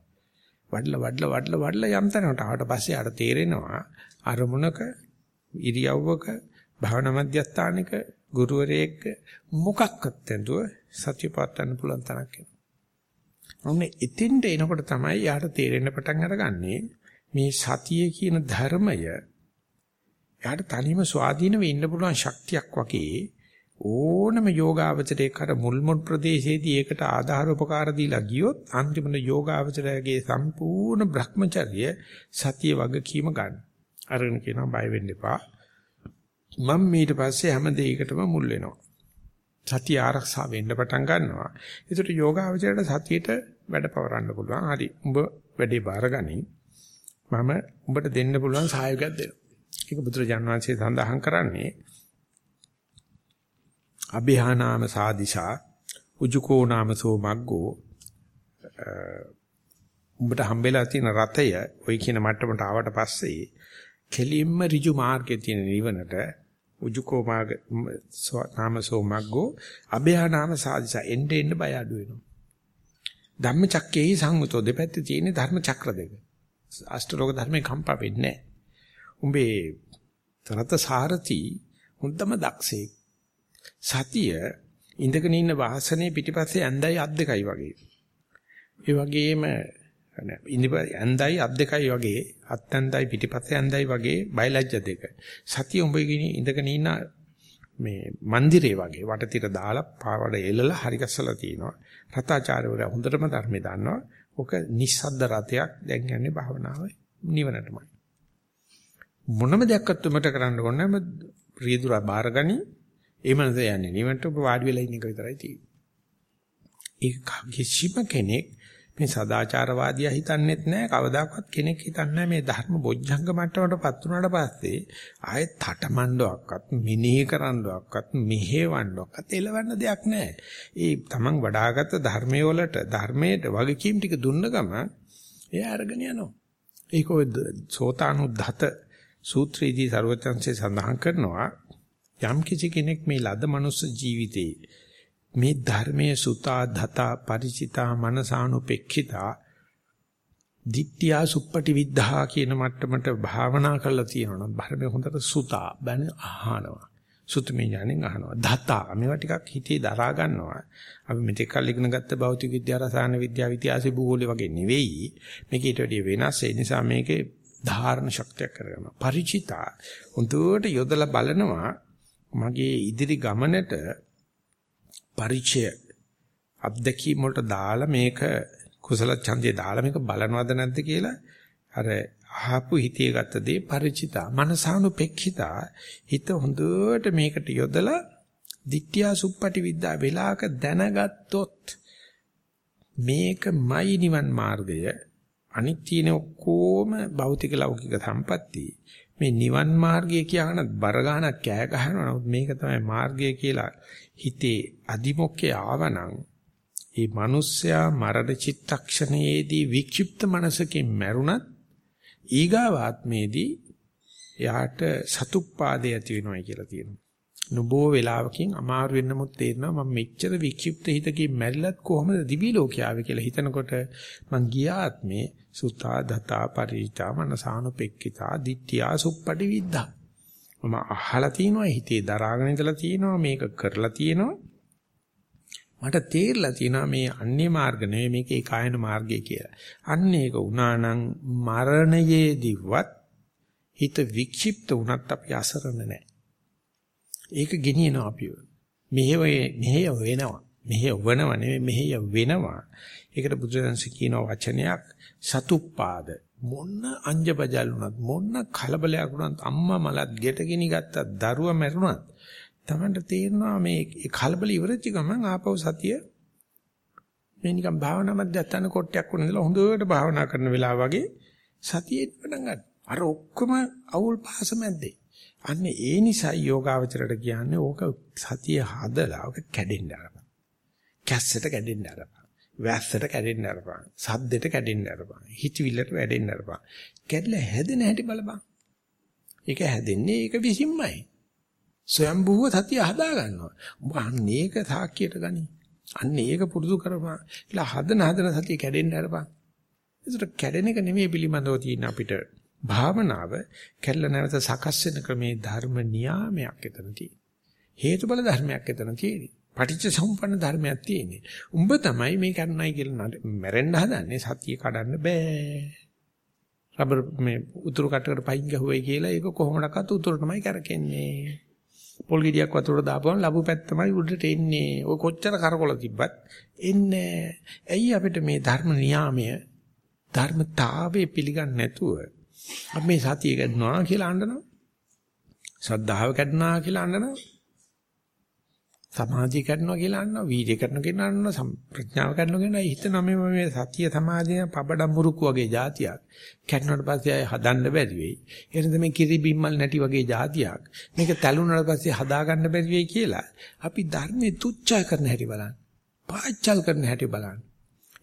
වඩලා වඩලා වඩලා වඩලා යම් තැනකට ආවට පස්සේ අර තේරෙනවා අරමුණක ඉරියව්වක භාවනා මධ්‍යස්ථානික ගුරුවරයෙක් මොකක්වත් නැතුව සත්‍ය පාත්තන්න පුළුවන් තරක් එනවා. ඔන්නේ එතෙන්ට එනකොට තමයි යාට තේරෙන්න පටන් අරගන්නේ මේ සතිය කියන ධර්මය යාට තනියම ස්වාධීනව ඉන්න පුළුවන් ශක්තියක් වගේ ඕනම යෝගාවචරයේ කර මුල් මුල් ප්‍රදේශයේදී ඒකට ආධාර උපකාර දීලා ගියොත් අන්තිමට යෝගාවචරයේ සම්පූර්ණ Brahmacharya සතිය වගකීම ගන්න. අරගෙන කියනවා බය වෙන්න එපා. මම ඊට පස්සේ හැම දෙයකටම මුල් වෙනවා. සතිය ආරක්ෂා වෙන්න පටන් ගන්නවා. ඒකට යෝගාවචරයට සතියට වැඩ පවරන්න පුළුවන්. හරි. උඹ වැඩේ බාරගනින්. මම උඹට දෙන්න පුළුවන් සහයෝගයක් දෙනවා. ඒක බුදුරජාණන් වහන්සේ සඳහන් කරන්නේ අභිහානාම සාදිශා උජුකෝ නාමසෝ මග්ගෝ. උඹට හම්බෙලා තියෙන රතය ඔය කියන මට්ටමට ආවට පස්සේ කෙලින්ම ඍජු මාර්ගයේ තියෙන නිවනට උජුකෝ මාර්ග නාමසෝ මග්ගෝ අභිහානාම සාදිශා එන්න එන්න බය අඩු වෙනවා. ධම්මචක්කේහි සංගතෝ දෙපැත්තේ තියෙන ධර්ම චක්‍ර දෙක. අෂ්ටලෝක ධර්මේ කම්පා වෙන්නේ නැහැ. උඹේ තරත සාරති හොඳම දක්ෂේ සතිය ඉඳගෙන ඉන්න වාසනේ පිටිපස්සේ ඇඳයි අත් දෙකයි වගේ. ඒ වගේම ඉනිප ඇඳයි අත් දෙකයි වගේ අත් ඇඳයි පිටිපස්සේ ඇඳයි වගේ බයලජ්‍ය දෙක. සතිය උඹ ඉඳගෙන ඉන්න මේ મંદિરේ වගේ වටතිර දාලා පාවඩ එලලා හරි ගස්සලා තිනවා. රතාචාර්යවරයා හොඳටම ධර්මේ දන්නවා. ඔක නිස්සද්ද රතයක් දැන් යන්නේ භාවනාවේ නිවනටමයි. මොනම දෙයක්වත් උඹට කරන්න ඕනේ නැහැ. රියදුරා බාරගනි. ඒ මනස යන්නේ නිවනට වාඩි වෙලා ඉන්න එක විතරයි තියෙන්නේ. ඒක කිසිම කෙනෙක් මේ සදාචාරවාදියා හිතන්නේත් නැහැ කවදාකවත් කෙනෙක් හිතන්නේ මේ ධර්ම බොජ්ජංග මට්ටමටපත් වුණාට පස්සේ ආයෙත් හටමණ්ඩවක්වත් මිනිහි කරන්නවක්වත් මෙහෙවන්නවක්වත් එලවන්න දෙයක් නැහැ. ඒ තමන් වඩාගත් ධර්මයේ වලට ධර්මයට වගකීම් ටික දුන්න ගම එයා අරගෙන යනවා. ඒක ඔය සෝතානුද්ධත සූත්‍රයේදී ਸਰවත්‍ංශේ සඳහන් කරනවා යම් කිසි කෙනෙක් මේ ලද මනුස්ස ජීවිතේ මේ ධර්මයේ සුතා ධතා ಪರಿචිතා මනසානුපෙක්ඛිතා ditthiya suppati viddha කියන මට්ටමට භාවනා කරලා තියෙනවා නම් ධර්මයේ හොඳට සුතා බණ අහනවා. සුතමේ ඥාණයෙන් අහනවා. ධතා මේවා ටිකක් හිතේ දරා ගන්නවා. අපි මෙතෙක් කල් ඉගෙන ගත්ත භෞතික විද්‍යාව රසායන විද්‍යාව ඉතිහාස භූගෝල වගේ නෙවෙයි. මේක ඊට වඩා වෙනස්. ඒ නිසා මේකේ ධාරණ ශක්තියක් කරගන්නවා. ಪರಿචිතා හොඳට යොදලා බලනවා මගේ ඉදිරි ගමනට ಪರಿචය අත්දැකීම් වලට දාලා මේක කුසල ඡන්දේ දාලා මේක බලනවද නැද්ද කියලා අර අහපු හිතේ ගත දේ ಪರಿචිතා මනසානුපෙක්ඛිතා. හිත හොඳට මේකට යොදලා ditthiya suppati vidda වෙලාක දැනගත්තොත් මේකමයි නිවන් මාර්ගය. අනිත් තියෙන ඔක්කොම භෞතික ලෞකික සම්පatti මේ නිවන් මාර්ගය කියන බර ගන්නක් කෑ ගහනවා නමුත් මේක තමයි මාර්ගය කියලා හිතේ අදිමොක්කේ ආවනම් ඒ මිනිස්සයා මරණ චිත්තක්ෂණයේදී වික්ෂිප්ත මනසකින් මැරුණත් ඊගාවාත්මේදී එයාට සතුප්පාදේ ඇති වෙනවයි කියලා තියෙනවා. නොබෝ වෙලාවකින් අමාරු වෙන්නමුත් තේරෙනවා මම මෙච්චර වික්ෂිප්ත හිතකින් මැරිලත් කොහොමද දිවි ලෝකේ ආවේ කියලා හිතනකොට මං ගියා ආත්මේ සුතා දතා පරිචා මනසානුපෙක්කිතා ditthiya suppati viddha මම අහලා තිනවා හිතේ දරාගෙන ඉඳලා තිනවා මේක කරලා තිනවා මට තේරලා තිනවා මේ අන්‍ය මාර්ග නෙවෙයි මේක ඒකායන මාර්ගය කියලා. අන්න ඒක වුණා නම් මරණයේදීවත් හිත වික්ෂිප්ත වුණත් අපි අසරණ නැහැ. ඒක ගෙනියනවා අපිව. මෙහෙව මෙහෙය වෙනවා. මෙහෙය වනව නෙවෙයි මෙහෙය වෙනවා. ඒකට බුදුරජාණන් කියන වචනයක් සතුප්පාද මොන්න අංජබජල් වුණත් මොන්න කලබලයක් වුණත් අම්මා මලත් ගෙට ගිනි ගත්තත් දරුවා මැරුණත් Tamanට තේරෙනවා මේ කලබල ඉවරච්ච ගමන් ආපහු සතිය මේ නිකන් භාවනා මැදයන් කොටයක් වුණ ඉඳලා හොඳට භාවනා කරන වෙලාව වගේ සතියේ පටන් ගන්න. අර ඔක්කොම අවුල් පහස මැද්දේ. අන්න ඒ නිසා යෝගාවචරයට කියන්නේ ඕක සතිය හදලා ඕක කැඩෙන්න අරපන්. කැස්සට කැඩෙන්න අරපන්. වැස්සට කැඩෙන්න අරපන්. සද්දෙට කැඩෙන්න අරපන්. හිතවිල්ලට වැඩෙන්න අරපන්. කැඩලා හැදෙන හැටි බලපන්. ඒක හැදෙන්නේ ඒක විසින්මයි. ස්වයම්බුව සතිය හදා ගන්නවා. උඹ අන්න ඒක සාක්කියට ගනි. අන්න ඒක පුරුදු කරපන්. කියලා හදන හදන සතිය කැඩෙන්න අරපන්. ඒකට කැඩෙන එක නෙමෙයි පිළිබඳව තියෙන අපිට භාවනාව කැඩලා නැවත සකස් වෙන ක්‍රමේ ධර්ම නියාමයක් එතන තියෙන්නේ. හේතුඵල ධර්මයක් එතන තියෙන්නේ. පටිච්ච සමුප්පන්න ධර්මයක් තියෙන්නේ. උඹ තමයි මේ කරන්නයි කියලා මැරෙන්න හදන්නේ සතිය කඩන්න බෑ. රබර් මේ උතුරු කටකට පයින් ගහුවයි කියලා ඒක කොහොමඩක්වත් උතුරු තමයි කරකෙන්නේ. පොල් ගෙඩියක් වතුරට දාපුවම ලැබු පැත්ත තමයි උඩට එන්නේ. ඔය කොච්චර කරකොල තිබ්බත් එන්නේ. ඇයි අපිට මේ ධර්ම නියාමය ධර්මතාවය පිළිගන්නේ නැතුව අපි මේ සතිය කැඩනවා කියලා අඬනවා. ශ්‍රද්ධාව කැඩනවා කියලා අඬනවා. සමාධිය කරනවා කියලා අන්නවා වීර්ය කරනවා කියලා අන්නවා ප්‍රඥාව කරනවා කියනවා හිතනවා මේ මේ සතිය සමාධිය පබඩ මුරුක්කු වගේ જાතියක්. කැඩුණාට පස්සේ ආය හදන්න බැරි වෙයි. එහෙනම් මේ කිරි බිම්මල් නැටි වගේ જાතියක්. මේක තැළුණාට පස්සේ හදා ගන්න බැරි වෙයි කියලා අපි ධර්මයේ තුච්චා කරන හැටි බලන්න. පාච්චල් කරන හැටි බලන්න.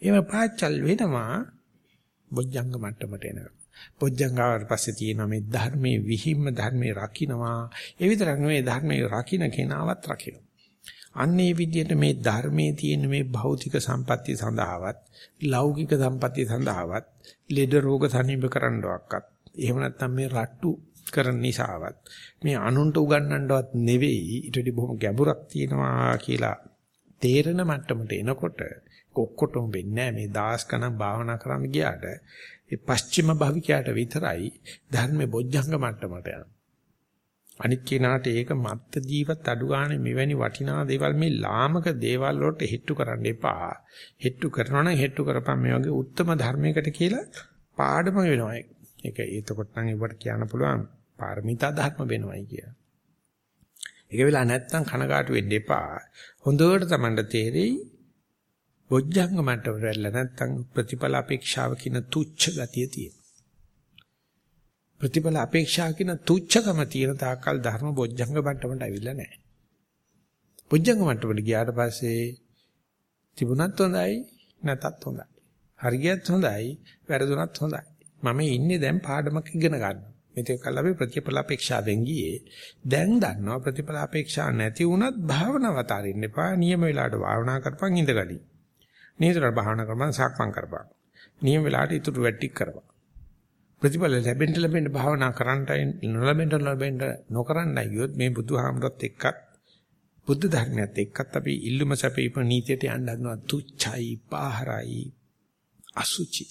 එහෙම පාච්චල් වෙනවා බොජ්ජංග මට්ටමට එනවා. බොජ්ජංගාවට පස්සේ තියෙන මේ ධර්මයේ විහිම්ම ධර්මයේ රකින්නවා. ඒ විතරක් නෙවෙයි ධර්මයේ රකින්න කෙනාවත් රකින්න අන්නේ විදිහට මේ ධර්මයේ තියෙන මේ භෞතික සම්පත්‍ය සඳහාවත් ලෞකික සම්පත්‍ය සඳහාවත් ලෙඩ රෝග සනීප කරන්නවක්වත් එහෙම නැත්නම් මේ රට්ටු කරන නිසාවත් මේ අනුන්ට උගන්වන්නවත් නෙවෙයි ඊට වඩා බොහොම ගැඹුරක් තියෙනවා කියලා තේරෙන මට්ටමට එනකොට ඔක්කොටම වෙන්නේ මේ දාස් කණක් භාවනා කරන්න ගියාට ඒ පස්චිම භවිකයට විතරයි ධර්මේ බොජ්ජංග මට්ටමට යන. අනිත් කෙනාට ඒක මත්ත ජීවත් අඩු ගන්න මෙවැනි වටිනා දේවල් මේ ලාමක දේවල් වලට හෙට්ටු කරන්න එපා. හෙට්ටු කරනවා නම් හෙට්ටු කරපන් මේ වගේ උත්තරම ධර්මයකට කියලා පාඩම වෙනවා. ඒක ඒතකොට නම් ඒවට කියන්න පුළුවන් පාරමිතා ධර්ම වෙනවයි කියලා. ඒක වෙලා නැත්තම් කනගාටු වෙන්න එපා. හොඳට Tamanට තේරෙයි බොජ්ජංග මට්ටමට වැල්ලා නැත්තම් ප්‍රතිඵල අපේක්ෂාව කියන තුච්ඡ ගතිය තියෙන. ප්‍රතිඵල අපේක්ෂා කියන තුච්ඡකම තියෙන තාක්කල් ධර්ම බොජ්ජංග මට්ටමට අවිල්ලා නැහැ. බොජ්ජංග මට්ටමට ගියාට පස්සේ තිබුණත් හොඳයි නැතත් හොඳයි. හරියත් හොඳයි වැරදුනත් හොඳයි. මම ඉන්නේ දැන් පාඩමක් ඉගෙන ගන්න. මෙතෙක් කල් අපි ප්‍රතිඵල අපේක්ෂාවෙන් ගියේ. දැන් දන්නවා ප්‍රතිඵල අපේක්ෂා නැති වුණත් භාවනාව අතාරින්න එපා. නියම වෙලාවට භාවනා කරපන් ඉඳගනි. නිතර භාවනා කරපන් සක්මන් කරපන්. නියම වෙලාවට ඉතුරු වැටි කරපන්. ප්‍රතිඵල ලැබෙන්න ලැබෙන්න භාවනා කරන්නයි නොලැබෙන්න නොලැබෙන්න නොකරන්නයි ගියොත් මේ බුදුහාමරත් එක්කත් බුද්ධ ධර්මයත් එක්කත් අපි ඉල්ලුම සැපීම නීතියට යන්න හදනවා තුච්චයි පාහරයි අසුචි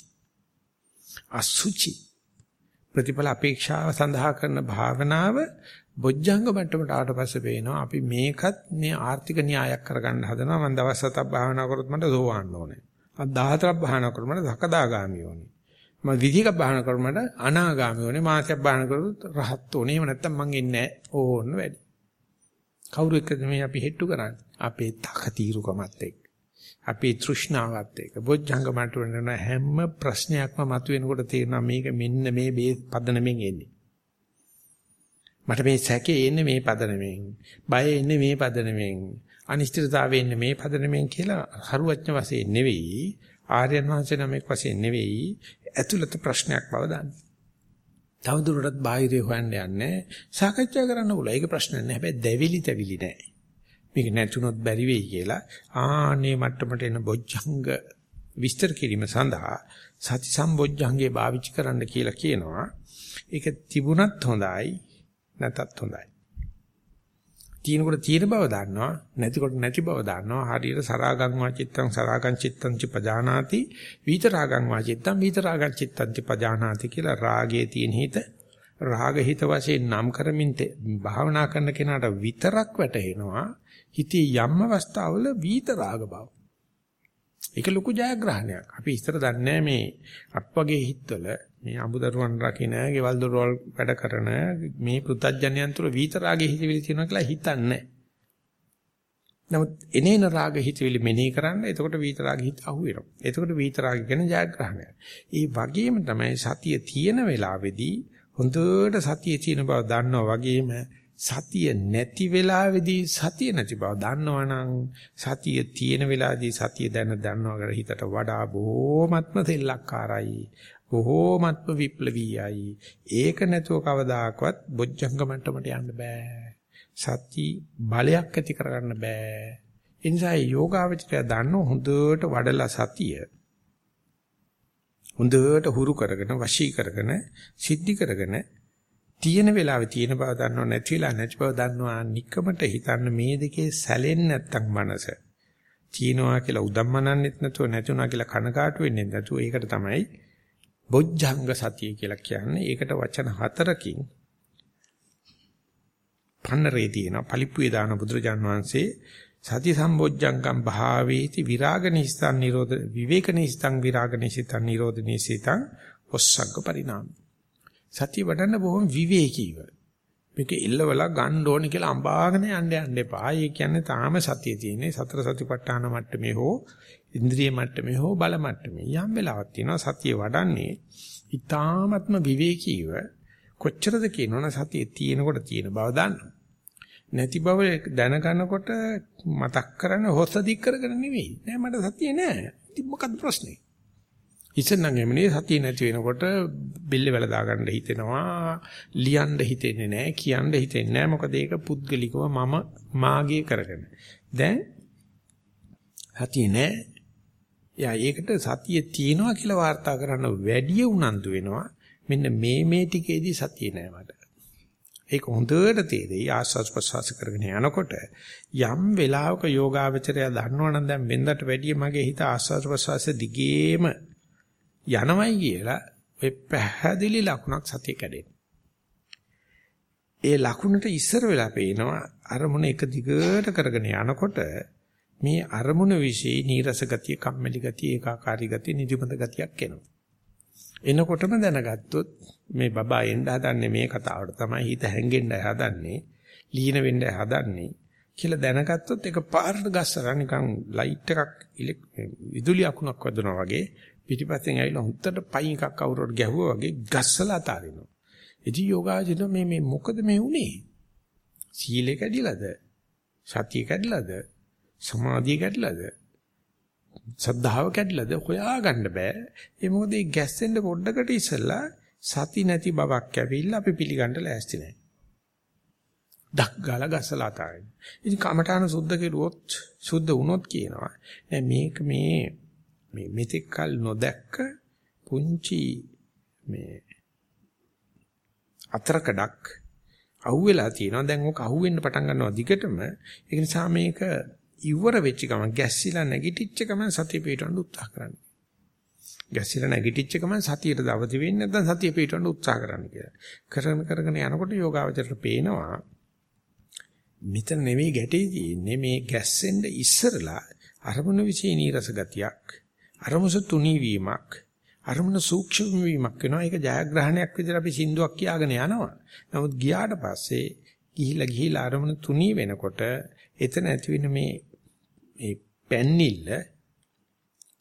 අසුචි ප්‍රතිඵල අපේක්ෂාව සඳහා කරන භාවනාව බොජ්ජංග මට්ටමට ආවට පස්සේ පේනවා අපි මේකත් මේ ආර්ථික න්‍යායක් කරගන්න හදනවා මම දවස් හතක් භාවනා කරොත් මට සෝවන්න ඕනේ. අද 14ක් භාවනා කරොත් මට සකදාගාමි ඕනේ. මම විධික භාවනා කරොත් මට අනාගාමි ඕනේ. මාසයක් භාවනා කරොත් රහත් ඕනේ. එහෙම නැත්තම් මං එන්නේ නැහැ. ඕන්න වැඩි. කවුරු එක්කද මේ අපි හෙට්ටු කරන්නේ? අපේ තකතිරුකමත් එක්ක. අපේ තෘෂ්ණාවත් එක්ක බොජ්ජංග මට වෙන හැම ප්‍රශ්නයක්ම මතුවෙනකොට තේරෙනවා මේක මෙන්න මේ බේ පදනමෙන් එන්නේ. මට මේ සැකේ එන්නේ මේ පදනමෙන්. බය එන්නේ මේ පදනමෙන්. අනිශ්චිතතාවය එන්නේ මේ පදනමෙන් කියලා හරුවඥ වශයෙන් නෙවෙයි ආර්යයන් වහන්සේ නමෙක් වශයෙන් නෙවෙයි ඇතුළත ප්‍රශ්නයක් බව දන්න. තවදුරටත් බාහිරේ හොයන්න යන්නේ සාකච්ඡා කරන්න ඕල. ඒක ප්‍රශ්න නෑ. හැබැයි දැවිලි තැවිලි නෑ. මේක නැතුනොත් බැරි වෙයි කියලා ආනේ මට්ටමට එන බොජ්ජංග විස්තර කිරීම සඳහා සති සම්බොජ්ජංගේ භාවිත කරන්න කියලා කියනවා. ඒක තිබුණත් හොඳයි නැතත් හොඳයි. තියෙනකොට තියෙන බව දන්නවා නැතිකොට නැති බව දන්නවා හරියට සරාගං වාචිත්තං සරාගං චිත්තං ච පජානාති විතරාගං වාචිත්තං විතරාගං චිත්තං ච පජානාති කියලා රාගයේ තියෙන හිත රාග හිත වශයෙන් නම් කරමින් භාවනා කරන කෙනාට විතරක් වැටහෙනවා හිතේ යම් අවස්ථාවල විතරාග බව ඒක ලොකු ජයග්‍රහණයක්. අපි ඉස්සර දන්නේ මේ අප්පගේ හිතවල මේ අඹදරුවන් රකින්න, ගෙවල් දොරවල් වැඩ කරන මේ පෘථජ්ජනයන් තුළ විතරාගේ හිතවිලි තියෙනවා කියලා හිතන්නේ නමුත් එනේන රාග හිතවිලි මෙනෙහි කරන්න එතකොට විතරාග හිත අහු වෙනවා. එතකොට විතරාග කියන ජයග්‍රහණය. ඒ වගේම තමයි සතිය තියෙන වෙලාවේදී හොඳට සතියේ තියෙන බව දන්නවා වගේම සතිය නැති වෙලාවේදී සතිය නැති බව දන්නවනම් සතිය තියෙන වෙලාවේදී සතිය දැන දන්නවා කර හිතට වඩා බොහෝමත්ම තෙල්ලක්කාරයි බොහෝමත්ම විප්ලවීයයි. ඒක නැතුව කවදාකවත් බොජ්ජංග මට්ටමට යන්න බෑ. සති බලයක් ඇති කරගන්න බෑ. ඒ නිසා යෝගාවචරය දන්න හොඳට වඩලා සතිය. හොඳට හුරු කරගෙන වශී කරගෙන සිද්ධි කරගෙන තියෙන වෙලාවේ තියෙන බව දන්නව නැති වෙලා නැති බව දන්නවා නිකමට හිතන්න මේ දෙකේ සැලෙන්නේ නැත්තම් මනස. තියනවා කියලා උදම්මනන්නෙත් නැතුව නැතුණා කියලා කනකාටු වෙන්නේ නැතුව ඒකට තමයි බොජ්ජංග සතිය කියලා කියන්නේ ඒකට වචන හතරකින් පන්නරේ තියෙන පලිප්පුවේ දාන බුදුරජාන් වහන්සේ සති සම්බොජ්ජංගම් භාවේති විරාග නිස්සං නිරෝධ විවේක නිස්සං විරාග නිස්සං නිරෝධ නිස්සං ඔස්සග්ග පරිණාමයි සතිය වඩන්න බොහොම විවේකීව. මේක ඉල්ලවලා ගන්න ඕනේ කියලා අඹාගෙන යන්න යන්න එපා. ඒ කියන්නේ තාම සතිය තියෙන්නේ සතර සතිපට්ඨාන මට්ටමේ හෝ ඉන්ද්‍රිය මට්ටමේ හෝ බල මට්ටමේ. යම් වෙලාවක් තියෙනවා සතිය වඩන්නේ ඊ타ත්ම විවේකීව කොච්චරද කියනවනම් සතිය තියෙනකොට තියෙන බව දන්නවා. නැති බව දැනගනකොට මතක් කරන හොස්ස දික් කරගෙන නෙවෙයි. නෑ මට සතිය නෑ. ඉතින් මොකක්ද ප්‍රශ්නේ? ඉස්සෙල්නම් එමනේ සතිය නැති වෙනකොට බෙල්ල වල දාගන්න හිතෙනවා ලියන්න හිතෙන්නේ නැහැ කියන්න හිතෙන්නේ නැහැ මොකද ඒක පුද්ගලිකව මම මාගේ කරගෙන දැන් සතිය නැහැ යා ඒකට සතිය තියනවා කියලා වාර්තා කරන්න වැඩි උනන්දු වෙනවා මෙන්න මේ මේ ටිකේදී සතිය නැහැ මට ඒක හොඳට තේරෙයි ආස්වාස් ප්‍රසවාස කරගෙන යනකොට යම් වෙලාවක යෝගාවචරය දන්නවනම් දැන් වෙන්දට වැඩිය මගේ හිත ආස්වාස් ප්‍රසවාස දිගේම යනවයි කියලා ඔය පැහැදිලි ලකුණක් සතිය කැඩෙන. ඒ ලකුණට ඉස්සර වෙලා පේනවා අරමුණ එක දිගට කරගෙන යනකොට මේ අරමුණ વિશે නීරස ගතිය, කම්මැලි ගතිය, ඒකාකාරී ගතිය, නිදිමත ගතියක් එනවා. එනකොටම දැනගත්තොත් මේ බබා එන්න හදන්නේ මේ කතාවට තමයි හිත හැංගෙන්න හදන්නේ, ලීන වෙන්න හදන්නේ කියලා දැනගත්තොත් ඒක පාරට ගස්සලා නිකන් ලයිට් එකක් විදුලි අකුණක් වදිනවා වගේ පිටිපස්සෙන් ඇවිල්ලා හුත්තට පයින් එකක් අවුරට ගැහුවා වගේ ගස්සලා අතාරිනවා. ඉතින් යෝගාජින මේ මේ මොකද මේ උනේ? සීලේ කැඩිලාද? සතිය කැඩිලාද? සමාධිය කැඩිලාද? සද්ධාව කැඩිලාද? හොයාගන්න බෑ. ඒ මොකද මේ ගැස්සෙන්න පොඩ්ඩකට ඉස්සලා සති නැති බවක් ඇවිල්ලා අපි පිළිගන්න ලෑස්ති නැහැ. ඩක් ගාලා ගස්සලා අතාරින්න. ඉතින් කමඨාන සුද්ධ කෙරුවොත් සුද්ධ වුණොත් කියනවා. නෑ මේක මේ මේ මෙතෙක් කල නොදැක්ක පුංචි මේ අතරකඩක් අහුවෙලා තියෙනවා. දැන් ඕක අහුවෙන්න පටන් ගන්නවා දිගටම. ඒ නිසා මේක ඉවර වෙච්ච ගමන් ගැස්සිලා නැගිටිච්ච ගමන් සතිය පිටවන්න උත්සාහ කරන්න. ගැස්සිලා නැගිටිච්ච ගමන් සතියට දවති වෙන්නේ නැත්නම් සතිය පිටවන්න උත්සාහ කරන්න කියලා. කරගෙන කරගෙන යනකොට යෝගාවචරයට පේනවා මෙතන නෙවෙයි ගැටේ තියෙන්නේ මේ ගැස්සෙන්න ඉස්සරලා අරමුණ විශ්ේ නීරස ගතියක් අරමුණ තුනී වීමක් අරමුණ සූක්ෂම වීමක් වෙනවා. ඒක ජයග්‍රහණයක් විදිහට අපි සින්දුවක් කියාගෙන යනවා. නමුත් ගියාට පස්සේ ගිහිලා ගිහිලා අරමුණ තුනී වෙනකොට එතන ඇති වෙන මේ මේ පැන්නිල්ල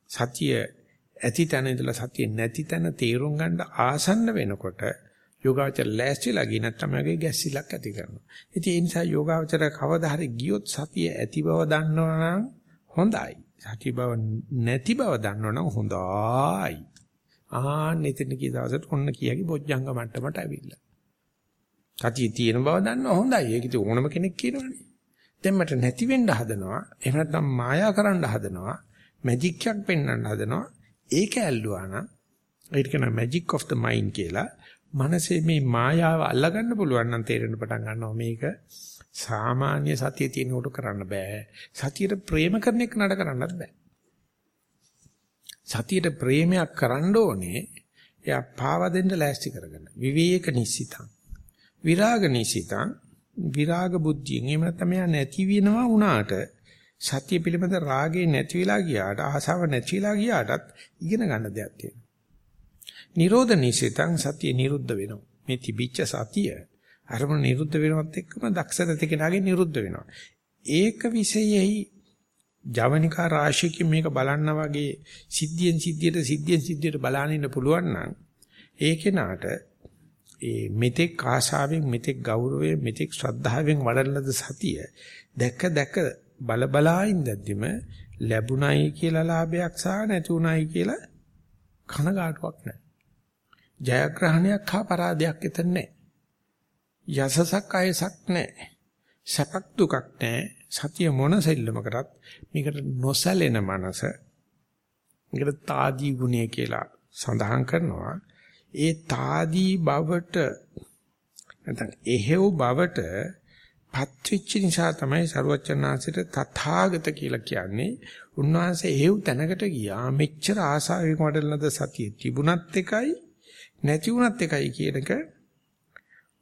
සතිය ඇති තැන ඉඳලා සතිය නැති තැන තීරුම් ගන්න ආසන්න වෙනකොට යෝගාවචර ලෑස්තිලා ගිය නැත්නම් මගේ ගැස්සිලක් ඇති කරනවා. ඉතින් ඒ නිසා යෝගාවචර කවදා හරි ගියොත් සතිය ඇති බව දන්නවනම් හොඳයි. සතිය බව නැති බව දන්නවනම් හොඳයි. ආන්න එතන කී දවසට ඔන්න කියකි බොජ්ජංග මට්ටමට ඇවිල්ලා. සතිය තියෙන බව දන්නවා හොඳයි. ඒක ඉතින් ඕනම කෙනෙක් කියනවනේ. දැන් මට නැති වෙන්න හදනවා. එහෙම නැත්නම් මායා කරන්න හදනවා. මැජික් එකක් පෙන්වන්න හදනවා. ඒක ඇල්ලුවා නම් ඒක කියන මැජික් ඔෆ් ද මයින්ඩ් කියලා. මනසේ මේ මායාව අල්ලගන්න පුළුවන් නම් තේරෙන්න පටන් ගන්නවා මේක සාමාන්‍ය සතිය තියෙන උඩ කරන්න බෑ. සතියට ප්‍රේම කරන එක නඩ කරන්නත් බෑ. සතියට ප්‍රේමයක් කරන්න ඕනේ එයා පාව දෙන්න ලෑස්ති කරගන්න. විවේක නිසිතං. විරාග නිසිතං විරාග බුද්ධියෙන් එහෙම නැත්නම් එයා නැති වෙනවා වුණාට සතිය පිළිබඳ රාගේ නැති වෙලා ගියාට ආසාව නැති වෙලා ගියාටත් ඉගෙන ගන්න දෙයක් තියෙනවා. නිරෝධ නිසිතං සතිය නිරුද්ධ වෙනවා. මේ තිබිච්ච සතිය අරමුණ නිරුද්ධ වෙනවත් එක්කම දක්ෂත කෙනාගේ නිරුද්ධ වෙනවා. ඒක විශේෂයි ජවනිකා රාශියකින් මේක බලන්න වගේ සිද්ධියෙන් සිද්ධියට සිද්ධියෙන් සිද්ධියට බලන්න ඉන්න පුළුවන් නම් ඒ කෙනාට ඒ මෙතෙක් ආශාවෙන් මෙතෙක් ගෞරවයෙන් මෙතෙක් ශ්‍රද්ධාවෙන් වඩලද සතිය දැක දැක බල බලා ඉඳද්දිම ලැබුණයි කියලා ලාභයක් සහ නැතුණයි කියලා කනගාටුවක් නැහැ. ජයග්‍රහණයක් හා පරාදයක් එතන නැහැ. යසසක් අයසක් නැහැ. සැපක් දුකක් නැහැ. සතිය මොන සෙල්ලම කරත් මේකට නොසැලෙන මනස මේකට తాදී ගුණය කියලා සඳහන් කරනවා. ඒ తాදී බවට නැත්නම් එහෙව් බවට පත්විච්ච නිසා තමයි ਸਰුවචනාංශයට තථාගත කියලා කියන්නේ. උන්වහන්සේ එහෙව් තැනකට ගියා මෙච්චර ආසාවෙන් වඩලනද සතිය තිබුණත් එකයි නැති වුණත් එකයි කියන එක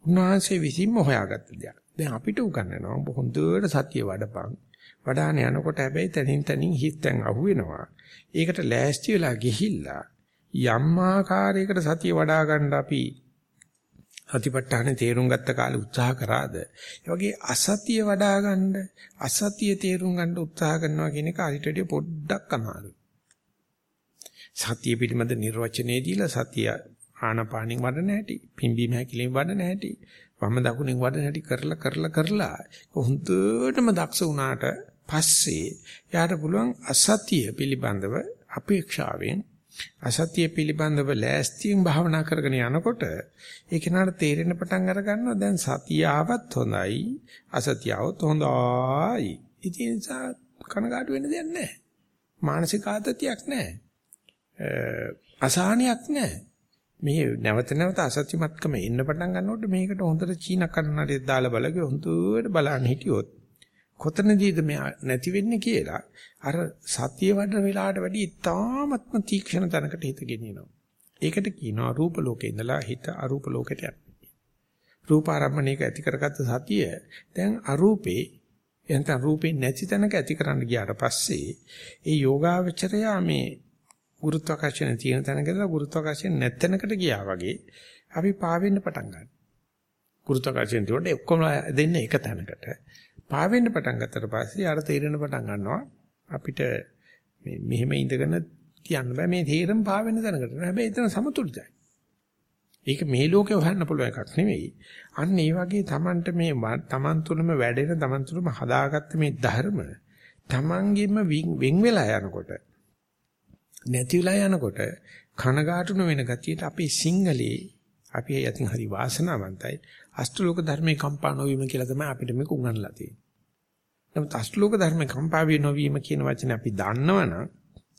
උන්වහන්සේ විසින්ම හොයාගත්ත දෙයක්. දැන් අපිට උගන්වනවා හොඳට සතිය වඩපන්. වඩාන යනකොට හැබැයි තනින් තනින් හිතෙන් අහුවෙනවා. ඒකට ලෑස්ති වෙලා ගිහිල්ලා යම් ආකාරයකට සතිය වඩා ගන්න අපි සතිපට්ඨානේ තේරුම් ගත්ත කාලේ උත්සාහ කරාද? ඒ වගේ අසතිය වඩා ගන්න අසතිය තේරුම් ගන්න උත්සාහ කරනවා කියන එක අරිටඩිය පොඩ්ඩක් අමාරුයි. සතිය පිළිබඳ නිර්වචනයේ දීලා සතිය ආනපානින් වඩන හැටි පිම්බීම හැකිලිම වඩන හැටි වම දකුණෙන් වඩන හැටි කරලා කරලා කරලා හොඳටම දක්ෂ වුණාට පස්සේ යාට පුළුවන් අසතිය පිළිබඳව අපේක්ෂාවෙන් අසතිය පිළිබඳව ලෑස්තියෙන් භාවනා කරගෙන යනකොට ඒ කෙනාට තේරෙන පටන් අර ගන්නවා දැන් සතිය ආවත් හොඳයි අසතිය આવත් හොඳයි. ඉතින් කනගාටු වෙන්න දෙයක් නැහැ. මානසික ආතතියක් නැහැ. අසහනයක් නැහැ. මේ නැවත නැවත අසත්‍යමත්කම එන්න පටන් ගන්නකොට මේකට හොඳට චීන කන්නඩියක් දාලා බලගේ හොඳට බලන්න හිටියොත් කොතනදීද මේ නැති වෙන්නේ කියලා අර සතිය වඩන වෙලාවට වැඩි ඉතාමත්ම තීක්ෂණ තැනකට හිත ගෙනියනවා. ඒකට කියනවා රූප ලෝකේ ඉඳලා හිත අරූප ලෝකයට යනවා. රූප ආරම්භණයක ඇති කරගත්ත සතිය දැන් අරූපේ එතන රූපේ නැති තැනක ඇති කරන්න ගියාට පස්සේ ඒ යෝගාවචරයා මේ ගුරුත්වාකර්ෂණ තියෙන තැනකදලා ගුරුත්වාකර්ෂණ නැත්ැනකට ගියා වගේ අපි පාවෙන්න පටන් ගන්නවා. ගුරුත්වාකර්ෂණ තියොත් ඔක්කොම දෙන්න එක තැනකට. පාවෙන්න පටන් ගත්තට පස්සේ අර තීරණ පටන් ගන්නවා අපිට මේ මෙහෙම ඉඳගෙන කියන්න බෑ මේ තීරණ පාවෙන්න තැනකට. හැබැයි එතන සමතුලිතයි. ඒක මේ ලෝකේ හොයන්න පුළුවන් එකක් නෙවෙයි. අන්න ඒ වගේ Tamanට මේ Taman තුළම වැඩෙන Taman තුළම හදාගත්ත මේ ධර්ම Tamanගෙම වෙන් වෙලා යනකොට නැති වෙලා යනකොට කනගාටුන වෙන ගතියට අපේ සිංහලේ අපි යතින් හරි වාසනාවන්තයි අෂ්ටලෝක ධර්මේ කම්පා නොවීම කියලා තමයි අපිට මේක උගන්වලා තියෙන්නේ. නමුත් අෂ්ටලෝක ධර්මේ කම්පා වී නොවීම කියන වචනේ අපි දන්නවනම්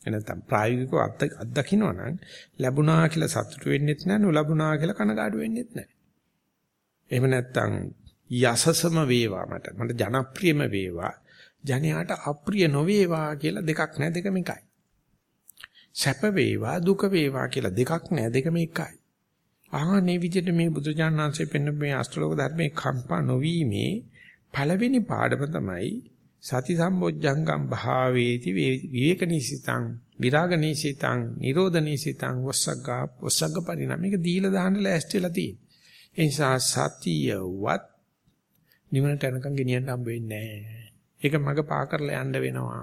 එනතම් ප්‍රායෝගිකව අත්දකින්නවනම් ලැබුණා කියලා සතුටු වෙන්නෙත් නැහැ නොලැබුණා කියලා කනගාටු වෙන්නෙත් නැහැ. එහෙම නැත්නම් යසසම වේවා මට මට ජනප්‍රියම වේවා ජනයාට අප්‍රිය නොවේවා කියලා දෙකක් නැහැ දෙකම එකයි. සැප වේවා දුක වේවා කියලා දෙකක් නැහැ දෙකම එකයි. ආහනේ විදිහට මේ බුදුජානනාංශයෙන් පෙන්න මේ අෂ්ටලෝක ධර්මයේ කම්පා නොවීමේ පළවෙනි පාඩම තමයි සති සම්බොජ්ජංගම් භාවේති විවේකනීසිතං විරාගනීසිතං නිරෝධනීසිතං වස්සග්ගා වස්සග්ග පරිණාම මේක දීලා දාන්න ලෑස්තිලා තියෙන. ඒ නිසා සතියවත් නිවනට යනකම් ගෙනියන්න හම්බ වෙන්නේ නැහැ. ඒක මග පා කරලා යන්න වෙනවා.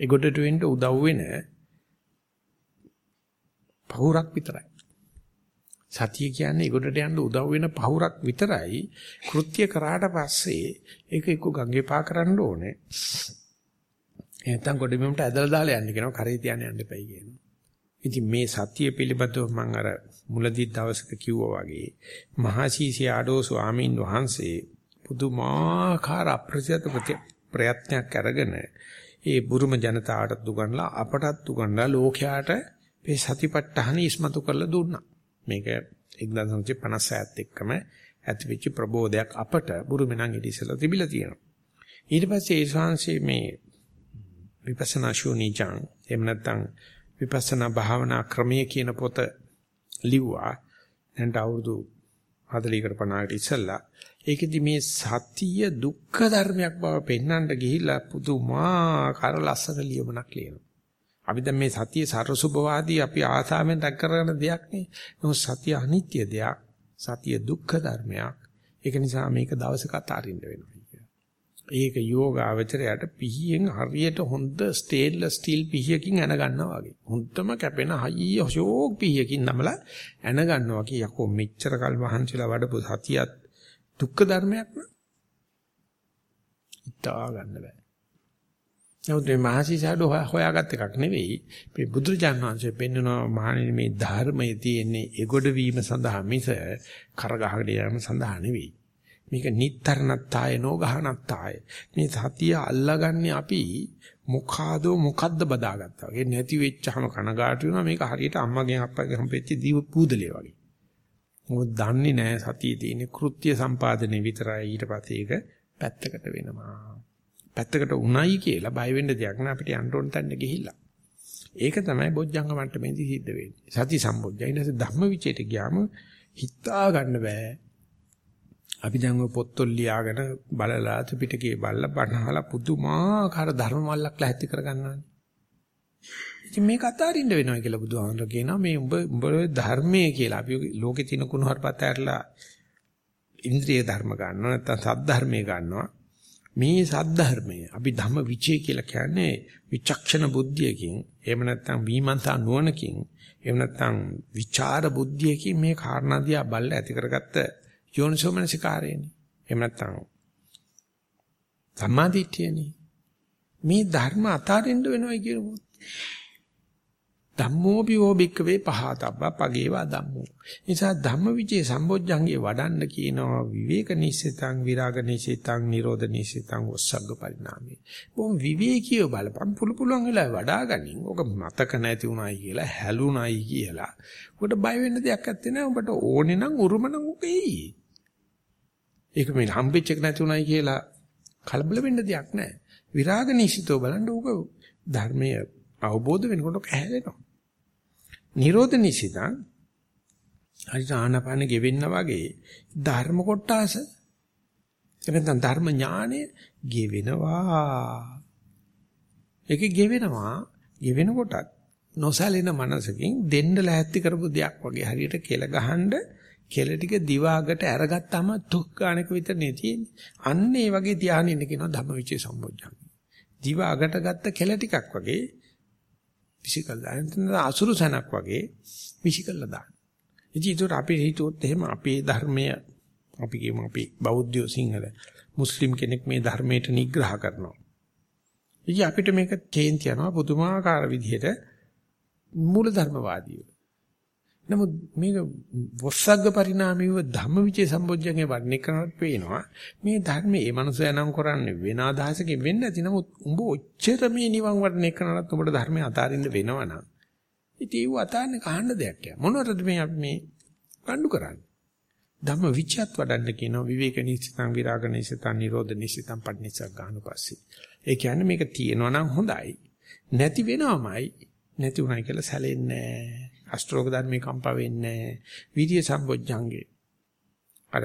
ඒගොඩට වෙන්න උදව් වෙන පහුරක් විතරයි. සතිය කියන්නේ ඒකට යන්න උදව් වෙන පහුරක් විතරයි. කෘත්‍ය කරාට පස්සේ ඒක එක්ක ගංගේ පා කරන්න ඕනේ. නැත්තම් ගොඩබිමට ඇදලා දාලා යන්න කියනවා කරේ තියන්න යන්න එපයි කියනවා. ඉතින් මේ සතිය පිළිබඳව මම අර මුලදී දවසක කිව්වා වගේ මහසීසී ආඩෝ ස්වාමීන් වහන්සේ පුදුමාකාර අප්‍රසිද්ධ ප්‍රයත්නයක් අරගෙන ඒ බුරුම ජනතාවට දුගන්ලා අපටත් දුගන්ලා ලෝකයාට මේ සතිපට්ඨාන ඉස්මතු කරලා දුන්නා. මේක 1957 එක්කම ඇතිවෙච්ච ප්‍රබෝධයක් අපට බුරුමෙනන් ඉතිසලා තිබිලා තියෙනවා. ඊට පස්සේ ඒ ශාංශයේ මේ විපස්සනා ශූනිචං එහෙම නැත්නම් විපස්සනා භාවනා ක්‍රමයේ කියන පොත ලිව්වා. දැන් අවුරුදු 40කට 50කට ඉස්සෙල්ලා ඒකෙදි මේ සතිය දුක්ඛ ධර්මයක් බව පෙන්වන්න ගිහිල්ලා පුදුමාකාර ලස්සන ලියමනක් ලියනවා. අපි දැන් මේ සතිය සරසුභවාදී අපි ආසාවෙන් රැක කරගෙන දෙයක් නේ. නමුත් සතිය අනිත්‍ය දෙයක්. සතිය දුක්ඛ ධර්මයක්. ඒක නිසා මේක දවසක අතාරින්න වෙනවා ඒක යෝගාවචරයට පිහියෙන් හරියට හොඳ ස්ටේන්ලස් ස්ටිල් පිහියකින් ඇන ගන්නවා වගේ. හොඳම කැපෙන හයිය ෂෝක් පිහියකින් නමලා ඇන ගන්නවා වගේ. යකෝ මෙච්චර කල් වහන්සිලා වඩපු සතියත් දුක්ඛ ධර්මයක් න ะ. ඉතා ගන්න බෑ. නමුත් මේ මහසිසාඩ හොයාගත් එකක් නෙවෙයි. මේ බුදුරජාණන් වහන්සේ පෙන්වනවා මහණෙනි මේ ධර්මයේ තියෙන්නේ එගොඩ වීම සඳහා මිස කරගහකට යාම සඳහා නෙවෙයි. මේක නිත්තරණත්තාය නෝගහනත්තාය. මේ සතිය අල්ලගන්නේ අපි මොකාදෝ මොකද්ද බදාගත්තා වගේ නැති වෙච්චහම කනගාටු වෙනවා මේක හරියට අම්මගෙන් අප්පගෙන් හම්බෙච්ච දීව පූදලිය වගේ. මොකද දන්නේ නැහැ සතියේ තියෙන කෘත්‍ය සම්පාදනයේ විතරයි ඊට පස්සේ ඒක පැත්තකට වෙනවා. පැත්තකට උණයි කියලා බය වෙන්න දෙයක් නෑ අපිට යන්න ඕන තැනට ගිහිල්ලා. ඒක තමයි බොජ්ජංග මට්ටමේදී සිද්ධ වෙන්නේ. සති සම්බොජ්ජය. ඊට ධම්ම විචේට ගියාම හිතා ගන්න බෑ. අපි දැන් ඔය පොත්වල ලියාගෙන බලලා ත්‍රිපිටකයේ බලලා බණහලා පුදුමාකාර ධර්ම මල්ලක් ලැහැත්ති කරගන්නවානේ. ඉතින් මේක අතාරින්න වෙනවා කියලා බුදුහාමර කියනවා මේ උඹ උඹ ධර්මයේ කියලා අපි ලෝකේ තියෙන කුණුහරුපත් ඇරලා ඉන්ද්‍රිය ධර්ම ගන්නවා නැත්නම් සද්ධර්මයේ ගන්නවා මේ සද්ධර්මය. අපි ධම්ම විචේ කියලා කියන්නේ විචක්ෂණ බුද්ධියකින් එහෙම නැත්නම් විමන්තා නුවණකින් එහෙම නැත්නම් විචාර බුද්ධියකින් මේ කාරණා දිහා බලලා ඇති කරගත්ත යෝනිසෝමනසිකාරයනේ. එහෙම නැත්නම් සම්මාදිට්ඨියනේ. මේ ධර්ම අතාරින්න වෙනවා කියනකොත් ධම්මෝපියෝ භික්කවේ පහතබ්බ පගේවා ධම්මෝ. නිසා ධම්මවිචේ සම්බොජ්ජංගේ වඩන්න කියනවා විවේක නිසිතං විරාග නිසිතං නිරෝධ නිසිතං ඔස්සග්ග පරිණාමේ. බොහොම විවේකීව බලපන් පුළු පුළුවන් වෙලා වඩා ගනින්. ඔක මතක නැති උනායි කියලා හැලුණයි කියලා. ඔකට බය වෙන්න දෙයක් නැත්තේ නෑ. ඔබට ඕනේ නම් උරුම නම් ඔක එයි. ඒක මේ හම්බෙච්ච එක නැති උනායි කියලා කලබල වෙන්න දෙයක් නෑ. විරාග නිසිතව බලන්න ඕක ධර්මයේ අවබෝධ වෙනකොට කැහැලෙනවා. නිරෝධ නිසිතං හරිත ආනපාන ගෙවෙන්න වගේ ධර්ම කොටස එතන ධර්ම ඥානය ගෙවෙනවා. ඒක ගෙවෙනවා. ගෙවෙන කොටත් නොසැලෙන මනසකින් දෙන්න ලෑස්ති කරපු දෙයක් වගේ හරියට කෙල ගහනද කෙල ටික දිවාගට අරගත්තාම තුක් ගානක විතර නේ තියෙන්නේ. අන්න ඒ වගේ ධානය ඉන්න කියනවා ධම්මවිචේ සම්බොජ්ජං. දිවාගට ගත්ත කෙල ටිකක් වගේ විසිකලා දාන අසුරු සනක් වගේ විසිකලා දාන. ඉතින් ඒකට අපි හිතුවොත් එහෙම අපේ ධර්මය අපි කියමු අපි බෞද්ධයෝ සිංහල මුස්ලිම් කෙනෙක් මේ ධර්මයට නිග්‍රහ කරනවා. ඉතින් අපිට මේක කේන්ති යනවා පුදුමාකාර විදිහට මූල ධර්මවාදීව. නමුත් මේක වස්සග්ග පරිණාමීව ධම්මවිචේ සම්බොජ්ජංගේ වර්ණේ කරනකොට පේනවා. මේ ධර්මයේ මේ මනුස්සයා නම් කරන්නේ වෙන අදහසකින් වෙන්නේ නැති. නමුත් උඹ ඔච්චර මේ නිවන් වර්ණේ කරනකොට උඹට ධර්මයේ අතාරින්න වෙනවනම් ඉතින් ඒව අතාරින්න කහන්න දෙයක් ය මොනවටද මේ අපි මේ කණ්ඩු කරන්නේ? ධම්ම විචයත් වඩන්න කියනවා. විවේක නිසිතං විරාග නිසිතං නිරෝධ නිසිතං පටිනිසක් ගන්නපස්සේ ඒ කියන්නේ මේක තියෙනවා නම් හොඳයි. නැති වෙනවමයි. නැති උනායි කියලා සැලෙන්නේ නැහැ. අෂ්ටෝක ධර්මේ කම්පා වෙන්නේ නැහැ. වීර්ය සම්බොජ්ජංගේ. අර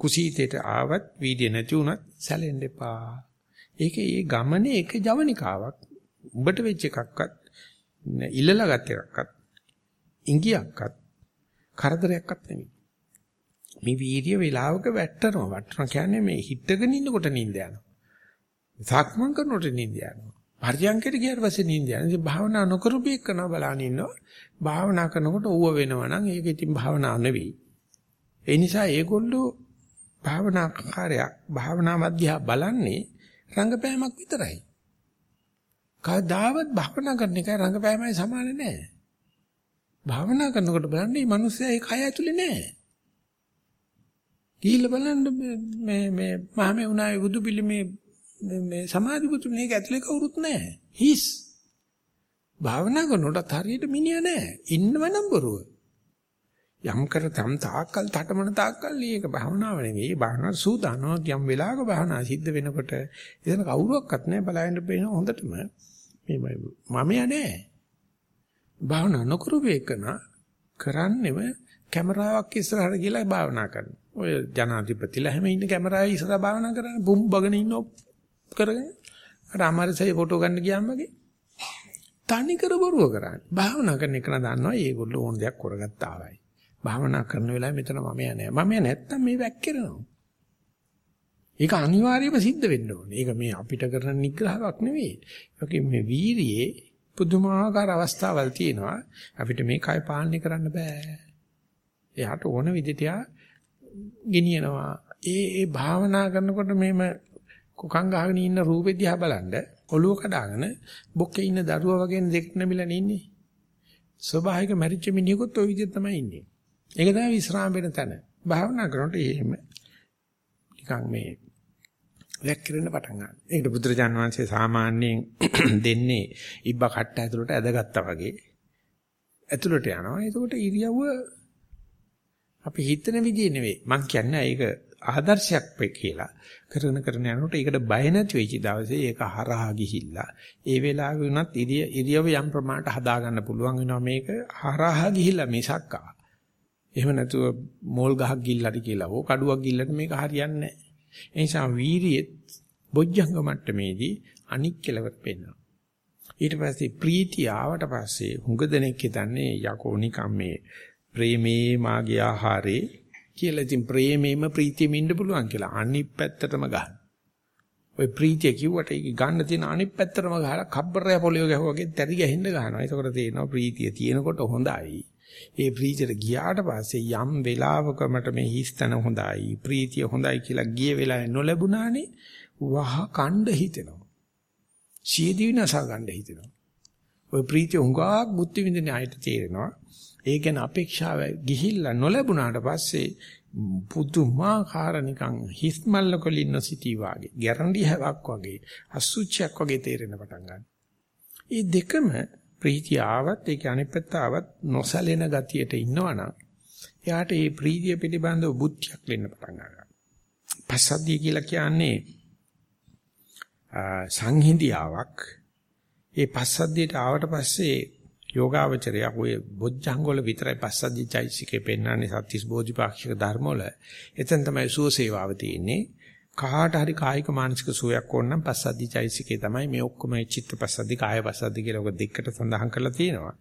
කුසීතේට ආවත් වීර්ය නැති වුණත් සැලෙන්න එපා. ඒකේ ඒ ගමනේ එක ජවනිකාවක්. උඹට වෙච්ච එකක්වත් ඉල්ලලා ගත් එකක්වත් ඉංගියක්වත් කරදරයක්වත් නෙමෙයි. මේ වීර්ය වේලාවක වැටෙනවා. වැටෙනවා කියන්නේ මේ හිටගෙන ඉන්නකොට නිින්ද යනවා. සක්මන් කරනකොට නිින්ද යනවා. පරියන්කයට ගියාට පස්සේ නිින්ද යනවා. ඉතින් භාවනා නොකරපු එක්කන බලන ඉන්නවා. භාවනා කරනකොට ඌව වෙනවා නම් ඒක ඉතින් භාවනා නෙවෙයි. ඒ නිසා ඒගොල්ලෝ භාවනා කාර්යයක් භාවනා මධ්‍යහ බලන්නේ රංගපෑමක් විතරයි. කවදාවත් භාවනා කරන එකයි රංගපෑමයි සමාන නෑ. භාවනා කරනකොට බලන්නේ මේ මිනිස්සයා ඒ කය ඇතුලේ නෑ. ගිහිල්ලා බලන්න මේ මේ මහමෙ උනායි බුදු පිළිමේ මේ සමාධි පුතු මේක ඇතුලේ කවුරුත් නැහැ. හිස්. භාවනා කරනකොට හරියට මිනිහා නැහැ. ඉන්නවනම් බොරුව. යම් කර තම් තාක්කල් තටමන තාක්කල් මේක භාවනාව නෙවෙයි. භාවනාව සූදානම යම් වෙලාවක භාවනා සිද්ධ වෙනකොට එතන කවුරුවක්වත් නැහැ බලන්න පේන හොඳටම. මේ මම යන්නේ. භාවනා නොකරු වේකන කරන්නෙම කැමරාවක් ඉස්සරහට ගිහලා භාවනා කරනවා. ඔය ජනාධිපතිලා හැම ඉන්න කැමරාවේ ඉස්සරහා භාවනා කරන්නේ බුම් බගන ඉන්නෝ කරගෙන අර අමාරුසයි ෆොටෝ ගන්න ගියාම වගේ තනි කර බොරුව කරන්නේ. භාවනා කරන එක දන්නවා ඒගොල්ලෝ ඕන දෙයක් කරගත්ත ආවයි. භාවනා කරන වෙලාවේ මෙතන මම යන්නේ. මම නැත්තම් මේ වැක්කිරෙනවා. ඒක අනිවාර්යයෙන්ම සිද්ධ වෙන්න ඕනේ. ඒක මේ අපිට කරන නිග්‍රහයක් නෙවෙයි. ඒක මේ වීරියේ පුදුමාකාර අවස්ථාවල් තියෙනවා. අපිට මේ කය පාලනය කරන්න බෑ. එයාට ඕන විදිහට ගෙනියනවා. ඒ ඒ භාවනා කරනකොට මේම කොකන් ගහගෙන ඉන්න රූපෙ දිහා බලන්න ඔළුව කඩාගෙන බොක්කේ ඉන්න දරුවා වගේ දෙකට නැමිලා ඉන්නේ. ස්වභාවික මැරිච්ච මිනිහෙකුත් ওই විදිහට තමයි ඉන්නේ. ඒක තමයි විස්රාම වෙන තැන. භාවනා කරනකොට එහෙම නිකන් මේ වැක්කිරෙන්න පටන් ගන්නවා. ඒකට බුදුරජාන් වහන්සේ සාමාන්‍යයෙන් <coughs> දෙන්නේ ඉබ්බ කට්ට ඇතුළට ඇදගත්තා වගේ. ඇතුළට යනවා. එතකොට ඉරියව්ව අපි හිතන විදිහ නෙවෙයි. මං කියන්නේ ඒක ආදර්ශයක් වෙයි කියලා. කරන කරන යනකොට ඒකට බය නැති වෙච්ච දවසේ ඒක හරහා ගිහිල්ලා ඒ වෙලාවෙ වුණත් ඉරිය ඉරියව යම් ප්‍රමාණයට හදා ගන්න පුළුවන් වෙනවා මේක හරහා ගිහිල්ලා මිසක්කා. එහෙම නැතුව මෝල් ගහක් ගිල්ලට කියලා හෝ කඩුවක් ගිල්ලට මේක හරියන්නේ නැහැ. ඒ නිසා වීරියෙත් බොජ්ජංග මට්ටමේදී අනික් කෙලවර පෙන්වනවා. ඊට පස්සේ ප්‍රීතිය ආවට පස්සේ හුඟ දෙනෙක් හිතන්නේ යකෝ නිකම් මේ ප්‍රේමේ මාගේ ආහාරේ කියලා ඉතින් ප්‍රේමෙම ප්‍රීතියෙම ඉන්න පුළුවන් කියලා අනිත් පැත්තටම ගන්න. ඔය ප්‍රීතිය කිව්වට ඒක ගන්න තියෙන අනිත් පැත්තටම ගහලා කබ්බරය පොලිය ගැහුවා වගේ තැරි ගහින්න ගන්නවා. ඒකෝට තේරෙනවා ප්‍රීතිය තියෙනකොට හොඳයි. ඒ ප්‍රීතියට ගියාට පස්සේ යම් වෙලාවකමට මේ හිස්තන හොඳයි ප්‍රීතිය හොඳයි කියලා ගිය වෙලාවේ නොලැබුණානේ වහ කණ්ඩ හිතෙනවා. සියදී විනාශ ගන්න හිතෙනවා. ওই ප්‍රීතිය හුඟක් බුද්ධ විඳින අයට තේරෙනවා. ඒ ගැන අපේක්ෂාව ගිහිල්ලා නොලැබුණාට පස්සේ පුදුමාකාර නිකන් හිස් මල්ලකල ඉන්න සිටී වාගේ ගැරන්ඩි හැවක් වගේ අසුචියක් වගේ තේරෙන පටන් ගන්නවා. මේ දෙකම ප්‍රීතිය ආවත් ඒක අනිත් පැත්ත ආවත් නොසැලෙන ගතියට ඉන්නවනම් එයාට මේ ප්‍රීතිය පිළිබඳව බුද්ධියක් වෙන්න පටන් ගන්නවා. පස්සද්ධිය කියලා කියන්නේ සංහිඳියාවක්. ඒ පස්සද්ධියට ආවට පස්සේ යෝගාවචරය ඔය බොජ්ජංග වල විතරයි පස්සද්ධි චෛසිකේ පෙන්වන්නේ සත්‍තිස් බෝධිපාක්ෂික ධර්ම වල. එතෙන් තමයි සුව සේවාව තියෙන්නේ. කාට හරි කායික මානසික සුවයක් ඕන නම් පස්සද්ධි චෛසිකේ තමයි මේ ඔක්කොම චිත්ත පස්සද්ධි කාය පස්සද්ධි කියලා ඔක දෙකට සඳහන් කරලා තියෙනවා.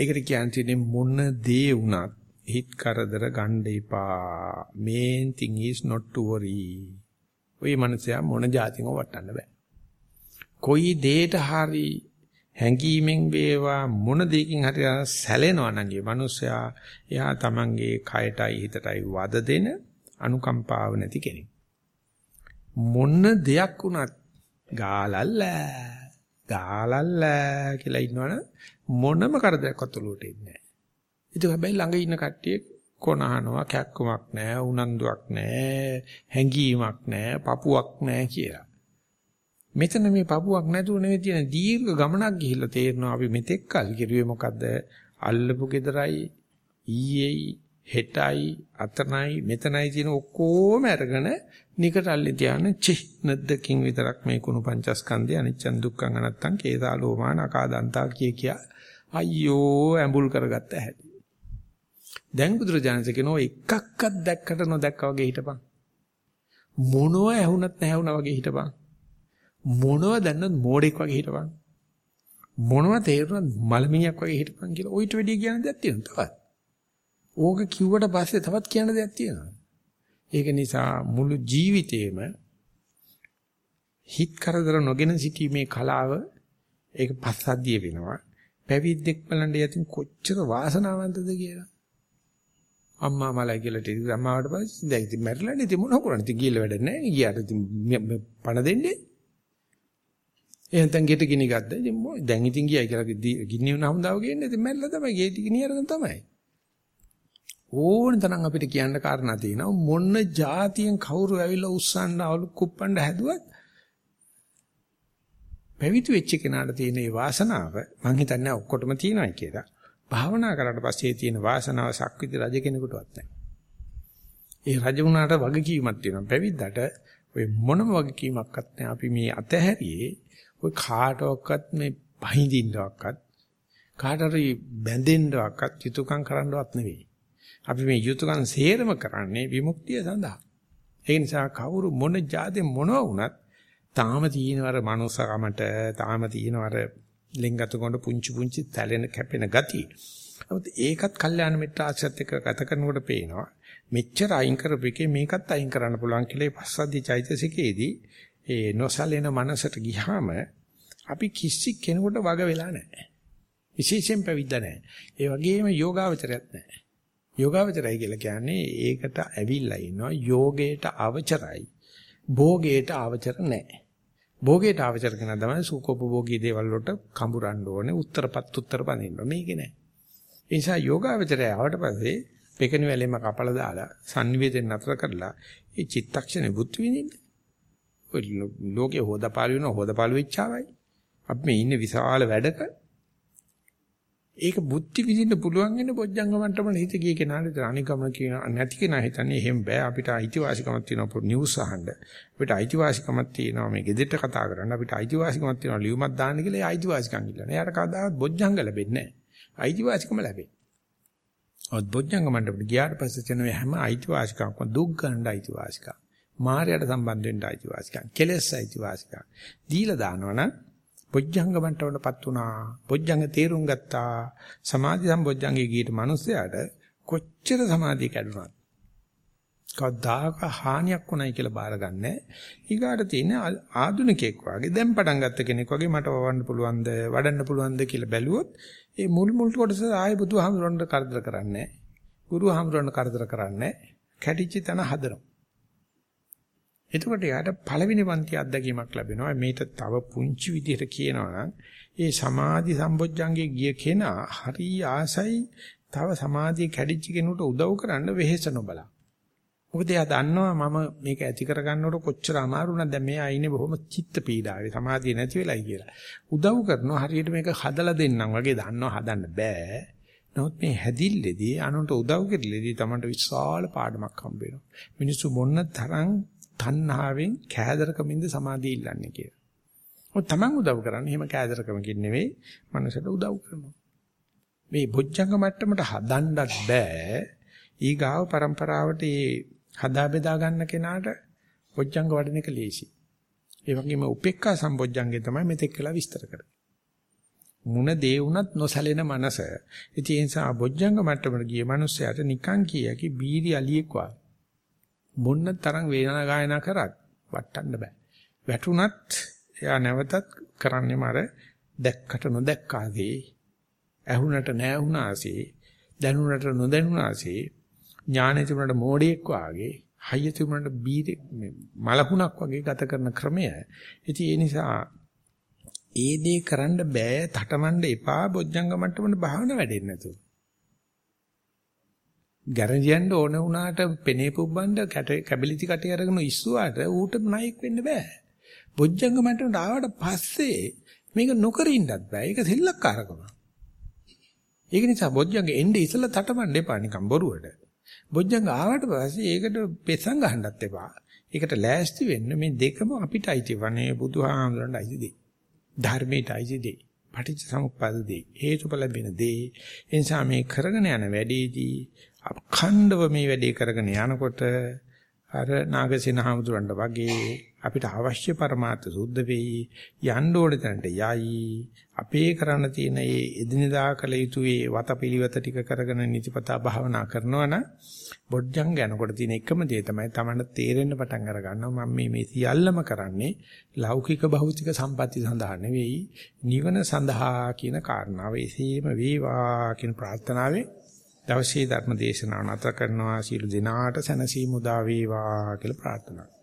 ඒකට කියන්නේ මොන දේ වුණත් හිත කරදර ගන්න එපා. main thing is not to worry. ඔය මනසයා මොන જાතියම වටන්න බෑ. කොයි දෙයක හරි හැඟීමෙන් වේවා මොන දෙයකින් හරි සැලෙනවා නම් ඒ මිනිස්සයා එයා තමන්ගේ කයටයි හිතටයි වද දෙන අනුකම්පාව නැති කෙනෙක්. මොන දෙයක් වුණත් ගාලල්ල ගාලල්ල කියලා ඉන්නවනේ මොනම කරදරයක්වත් ඔලුවට එන්නේ නැහැ. ඒක හැබැයි ළඟ ඉන්න කට්ටිය කොනහනවා කැක්කමක් නැහැ උනන්දුවක් නැහැ හැඟීමක් නැහැ පපුවක් නැහැ කියලා. මෙතන මේ පපුවක් නැතුව නෙවෙයි තියෙන දීර්ඝ ගමනක් ගිහිල්ලා තේරෙනවා අපි මෙතෙක් කල් කිරුවේ මොකද්ද? අල්ලපු gedarai ඊයේයි හෙටයි අතනයි මෙතනයි තියෙන ඔක්කොම අරගෙන නිකට අල්ලේ ධානය චි නැද්දකින් විතරක් මේ කුණු පංචස්කන්ධය අනිච්චන් දුක්ඛං අනත්තං කේසාලෝමාන අකාදන්තා කිය කිය අයියෝ ඇඹුල් කරගත්ත හැටි. දැන් බුදුරජාණන් කියනවා එකක්වත් දැක්කට නොදැක්කා වගේ හිටපන්. මොනව ඇහුණත් නැහැ වුණා වගේ හිටපන්. මොනව දැන්නත් මෝඩෙක් වගේ හිටපන්. මොනව තේරුණත් මලමිණියක් වගේ හිටපන් කියලා ඔයිට වැඩි කියන දෙයක් තියෙනවා තවත්. ඕක කිව්වට පස්සේ තවත් කියන දෙයක් තියෙනවා. ඒක නිසා මුළු ජීවිතේම හිත කරදර නොගෙන සිටීමේ කලාව ඒක පස්සද්ධිය වෙනවා. පැවිද්දෙක් බලන්න යතින් කොච්චර වාසනාවන්තද කියලා. අම්මා මලයි කියලා ටික අම්මාවට පස්සේ දැන් ඉතින් මැරිලා නේ ඉතින් මොන කරන්නේ ඉතින් ගිහලා වැඩ නැහැ. ගියාට ඉතින් පණ දෙන්නේ. එහෙනම් ගෙට ගිනි ගත්තා. ඉතින් දැන් ඉතින් ගියයි කියලා ගිනි වුණ හමුදාව ගේන්නේ. ඉතින් මැල්ල තමයි ගෙට ගිනි අරගෙන තමයි. ඕන තරම් අපිට කියන්න කාරණා තියෙනවා. මොන જાතියෙන් කවුරු ඇවිල්ලා උස්සන්න අවලු කුප්පන්න හැදුවත් පැවිදි වෙච්ච කෙනාට තියෙන මේ වාසනාව මං හිතන්නේ ඔක්කොටම තියෙනයි කියලා. භාවනා කරාට පස්සේ තියෙන වාසනාව සක්විති රජ කෙනෙකුටවත් නැහැ. ඒ රජ වුණාට වගකීමක් තියෙනවා. පැවිද්දට ඔය මොනම වගකීමක්වත් නැහැ. අපි මේ අතහැරියේ ඔය කාටවත් මේ පහඳින්නවක්වත් කාට හරි බැඳෙන්නවක්වත් යුතුයකම් කරන්නවත් නෙවෙයි. අපි මේ යුතුයකම් සේරම කරන්නේ විමුක්තිය සඳහා. ඒ නිසා කවුරු මොන જાති මොනව වුණත් තාම තියෙනවර මනුස්සකමට තාම තියෙනවර ලෙන්ගත කොට පුංචි පුංචි තැලෙන කැපෙන ගතිය. නමුත් ඒකත් කල්යාණ මිත්‍ර ආශ්‍රත් එක්ක ගත කරනකොට පේනවා මෙච්චර අයින් කරපෙකේ මේකත් අයින් කරන්න පුළුවන් කියලා පස්සද්ධි චෛතසිකයේදී ඒ නොසලෙන මනසට ගියාම අපි කිසි කෙනෙකුට වග වෙලා නැහැ. විශේෂයෙන් පැවිද්ද නැහැ. ඒ වගේම යෝගාවචරයක් නැහැ. යෝගාවචරයි කියලා කියන්නේ ඒකට ඇවිල්ලා ඉන්නවා යෝගයට අවචරයි. භෝගයට අවචර නැහැ. භෝගයට අවචර කරන තමයි සුඛෝපභෝගී දේවල් වලට කඹරන්න ඕනේ උත්තරපත් උත්තර පදින්න. මේකේ නැහැ. ඒ නිසා යෝගාවචරය ආවට පස්සේ පෙකණු වැලෙම කපලා දාලා සංනිවේදෙන් නතර කරලා ඒ චිත්තක්ෂණේ බුද්ධ විඳින්න. ලෝකේ හොදපාලු වෙන හොදපාලු වෙච්චාවයි. අපි මේ ඉන්නේ විශාල වැඩක. ඒක බුද්ධි විදින්න පුළුවන් වෙන බොජ්ජංග මට්ටමන හිත ගිය කෙනාට අනිකම කියන නැති කෙනා හිතන්නේ එහෙම බෑ අපිට අයිතිවාසිකමක් තියෙනවා නිවුස් අහන්න. අපිට අයිතිවාසිකමක් තියෙනවා මේ ගෙදරට කතා කරන්න. අපිට අයිතිවාසිකමක් තියෙනවා ලියුමක් දාන්න කියලා ඒ අයිතිවාසිකම් ඉල්ලන. එයාට කවදාවත් බොජ්ජංග ලැබෙන්නේ නැහැ. අයිතිවාසිකම ලැබෙන්නේ. ඔත් බොජ්ජංග මණ්ඩපට ගියාට පස්සේ තියෙන හැම අයිතිවාසිකමක්ම දුක් ගන්න අයිතිවාසිකම්. මායයට සම්බන්ධ වෙන්න අයිතිවාසිකම් කෙලෙස් අයිතිවාසිකම් දීලා දානවනම් බොජ්ජංග බන්ටවලපත් වුණා. බොජ්ජංග තේරුම් ගත්තා. සමාධි සම්බොජ්ජංගේ ගියට මිනිස්සයාට කොච්චර සමාධිය කැඩුනත් කවදාක හානියක් වුණයි කියලා බාරගන්නේ. ඊගාට තියෙන ආදුනිකෙක් වගේ දැන් පටන් ගත්ත කෙනෙක් වගේ මට වවන්න පුළුවන්ද වඩන්න පුළුවන්ද කියලා බැලුවොත් ඒ මුල් මුල් කොටස ආයෙ බුදුහාමුදුරන්ට කරදර කරන්නේ ගුරුහාමුදුරන්ට කරදර කරන්නේ කැටිච්ච තන හදනවා. එතකොට යාට පළවෙනි පන්ති අත්දැකීමක් ලැබෙනවා. මේක තව පුංචි විදිහට කියනවා නම් ඒ සමාධි සම්බොජ්ජංගේ ගිය කෙනා හරි ආසයි තව සමාධිය කැඩිච්ච කෙනෙකුට උදව් කරන්න වෙහෙස නොබලා. මොකද එයා දන්නවා මම මේක ඇති කරගන්නකොට කොච්චර අමාරු නැද්ද මෙයා ඉන්නේ බොහොම චිත්ත පීඩාවේ සමාධිය නැති වෙලයි කියලා. උදව් කරනවා හරියට මේක හදලා දෙන්නම් වගේ දන්නවා හදන්න බෑ. නමුත් මේ හැදිල්ලේදී අනුන්ට උදව් කෙරෙලදී තමන්ට විශාල පාඩමක් හම්බ වෙනවා. මිනිස්සු මොන්න තරම් තණ්හාවෙන් කෑදරකමින්ද සමාධිය ඉල්ලන්නේ කියලා. ඔය තමන් උදව් කරන්නේ එහෙම කෑදරකමකින් නෙවෙයි මනසට උදව් කරනවා. මේ බොජ්ජංග මට්ටමට හදන්නත් බෑ. ඊගාව પરම්පරාවට මේ හදා බෙදා ගන්න කෙනාට බොජ්ජංග වඩන එක ලේසි. ඒ වගේම උපේක්ඛා සම්බොජ්ජංගේ තමයි මෙතෙක් කියලා විස්තර කරන්නේ. මුණ දේ වුණත් නොසැලෙන මනස. ඉතින් ඒ නිසා බොජ්ජංග මට්ටමට ගිය මනුස්සයාට නිකන් කියකි බීරි අලියෙක් වා. මොන්න තරම් වේදනා ගායනා කරත් වටන්න බෑ. වැටුණත් එයා නැවතත් කරන්නේම අර දැක්කට නොදැක්කාසේ ඇහුණට නැහුණාසේ දැනුණට නොදැනුණාසේ ඥානෙ තිබුණට මෝඩියෙක් වාගේ හයිය තිබුණට බීරි මලහුණක් වගේ ගත කරන ක්‍රමය. ඉතින් ඒ නිසා ඒ දේ කරන්න බෑ තටමඬ එපා බොජ්ජංග මට්ටමට භාවන වැඩෙන්නේ නැතුව. ගැරන්ඩියන්න ඕන වුණාට පෙනේ පුබ්බන්න කැබිලිටි කටේ අරගෙන ඉස්සුවාට ඌට ණයෙක් වෙන්න බෑ. බොජ්ජංග මට්ටමට ආවට පස්සේ මේක නොකර ඉන්නත් බෑ. ඒක සෙල්ලක්කාරකම. ඒක නිසා බොජ්ජංග එන්නේ ඉස්සලා තටමඬ එපා නිකන් බොරුවට. බොජ්ජංග ආවට පස්සේ ඒකට පෙසං ගහන්නත් එපා. ඒකට ලෑස්ති වෙන්න මේ දෙකම අපිට අයිති වනේ බුදුහාමුදුරන්ට අයිති දෙයි. ධර්මයට අයිති දෙයි. පටිච්ච සමුප්පාද දෙයි. හේතුඵල බින දෙයි. ඒ නිසා මේ කරගෙන යන වැඩේදී අඛණ්ඩව මේ වැඩේ කරගෙන යනකොට අර නාගසේන හාමුදුරන්ට වගේ අපිට අවශ්‍ය પરමාර්ථ සුද්ධ වෙයි යන්න ඕන තැනට යයි අපේ කරන්න තියෙන මේ එදිනදා කළ යුතු මේ වතපිලිවෙත ටික කරගෙන නිතිපතා භාවනා කරනවා නම් බොඩ්ජංග යනකොට තියෙන එකම දේ තමයි Tamanට තේරෙන්න පටන් අර ගන්නවා මම මේ මේ සියල්ලම කරන්නේ ලෞකික භෞතික සම්පatti සඳහා නෙවෙයි නිවන සඳහා කියන කාරණාව එසේම වේවා කියන ප්‍රාර්ථනාවෙන් දවසේ ධර්ම දේශනාව නැත කරනවා. සියලු දිනාට සැනසීම උදා වේවා කියලා ප්‍රාර්ථනා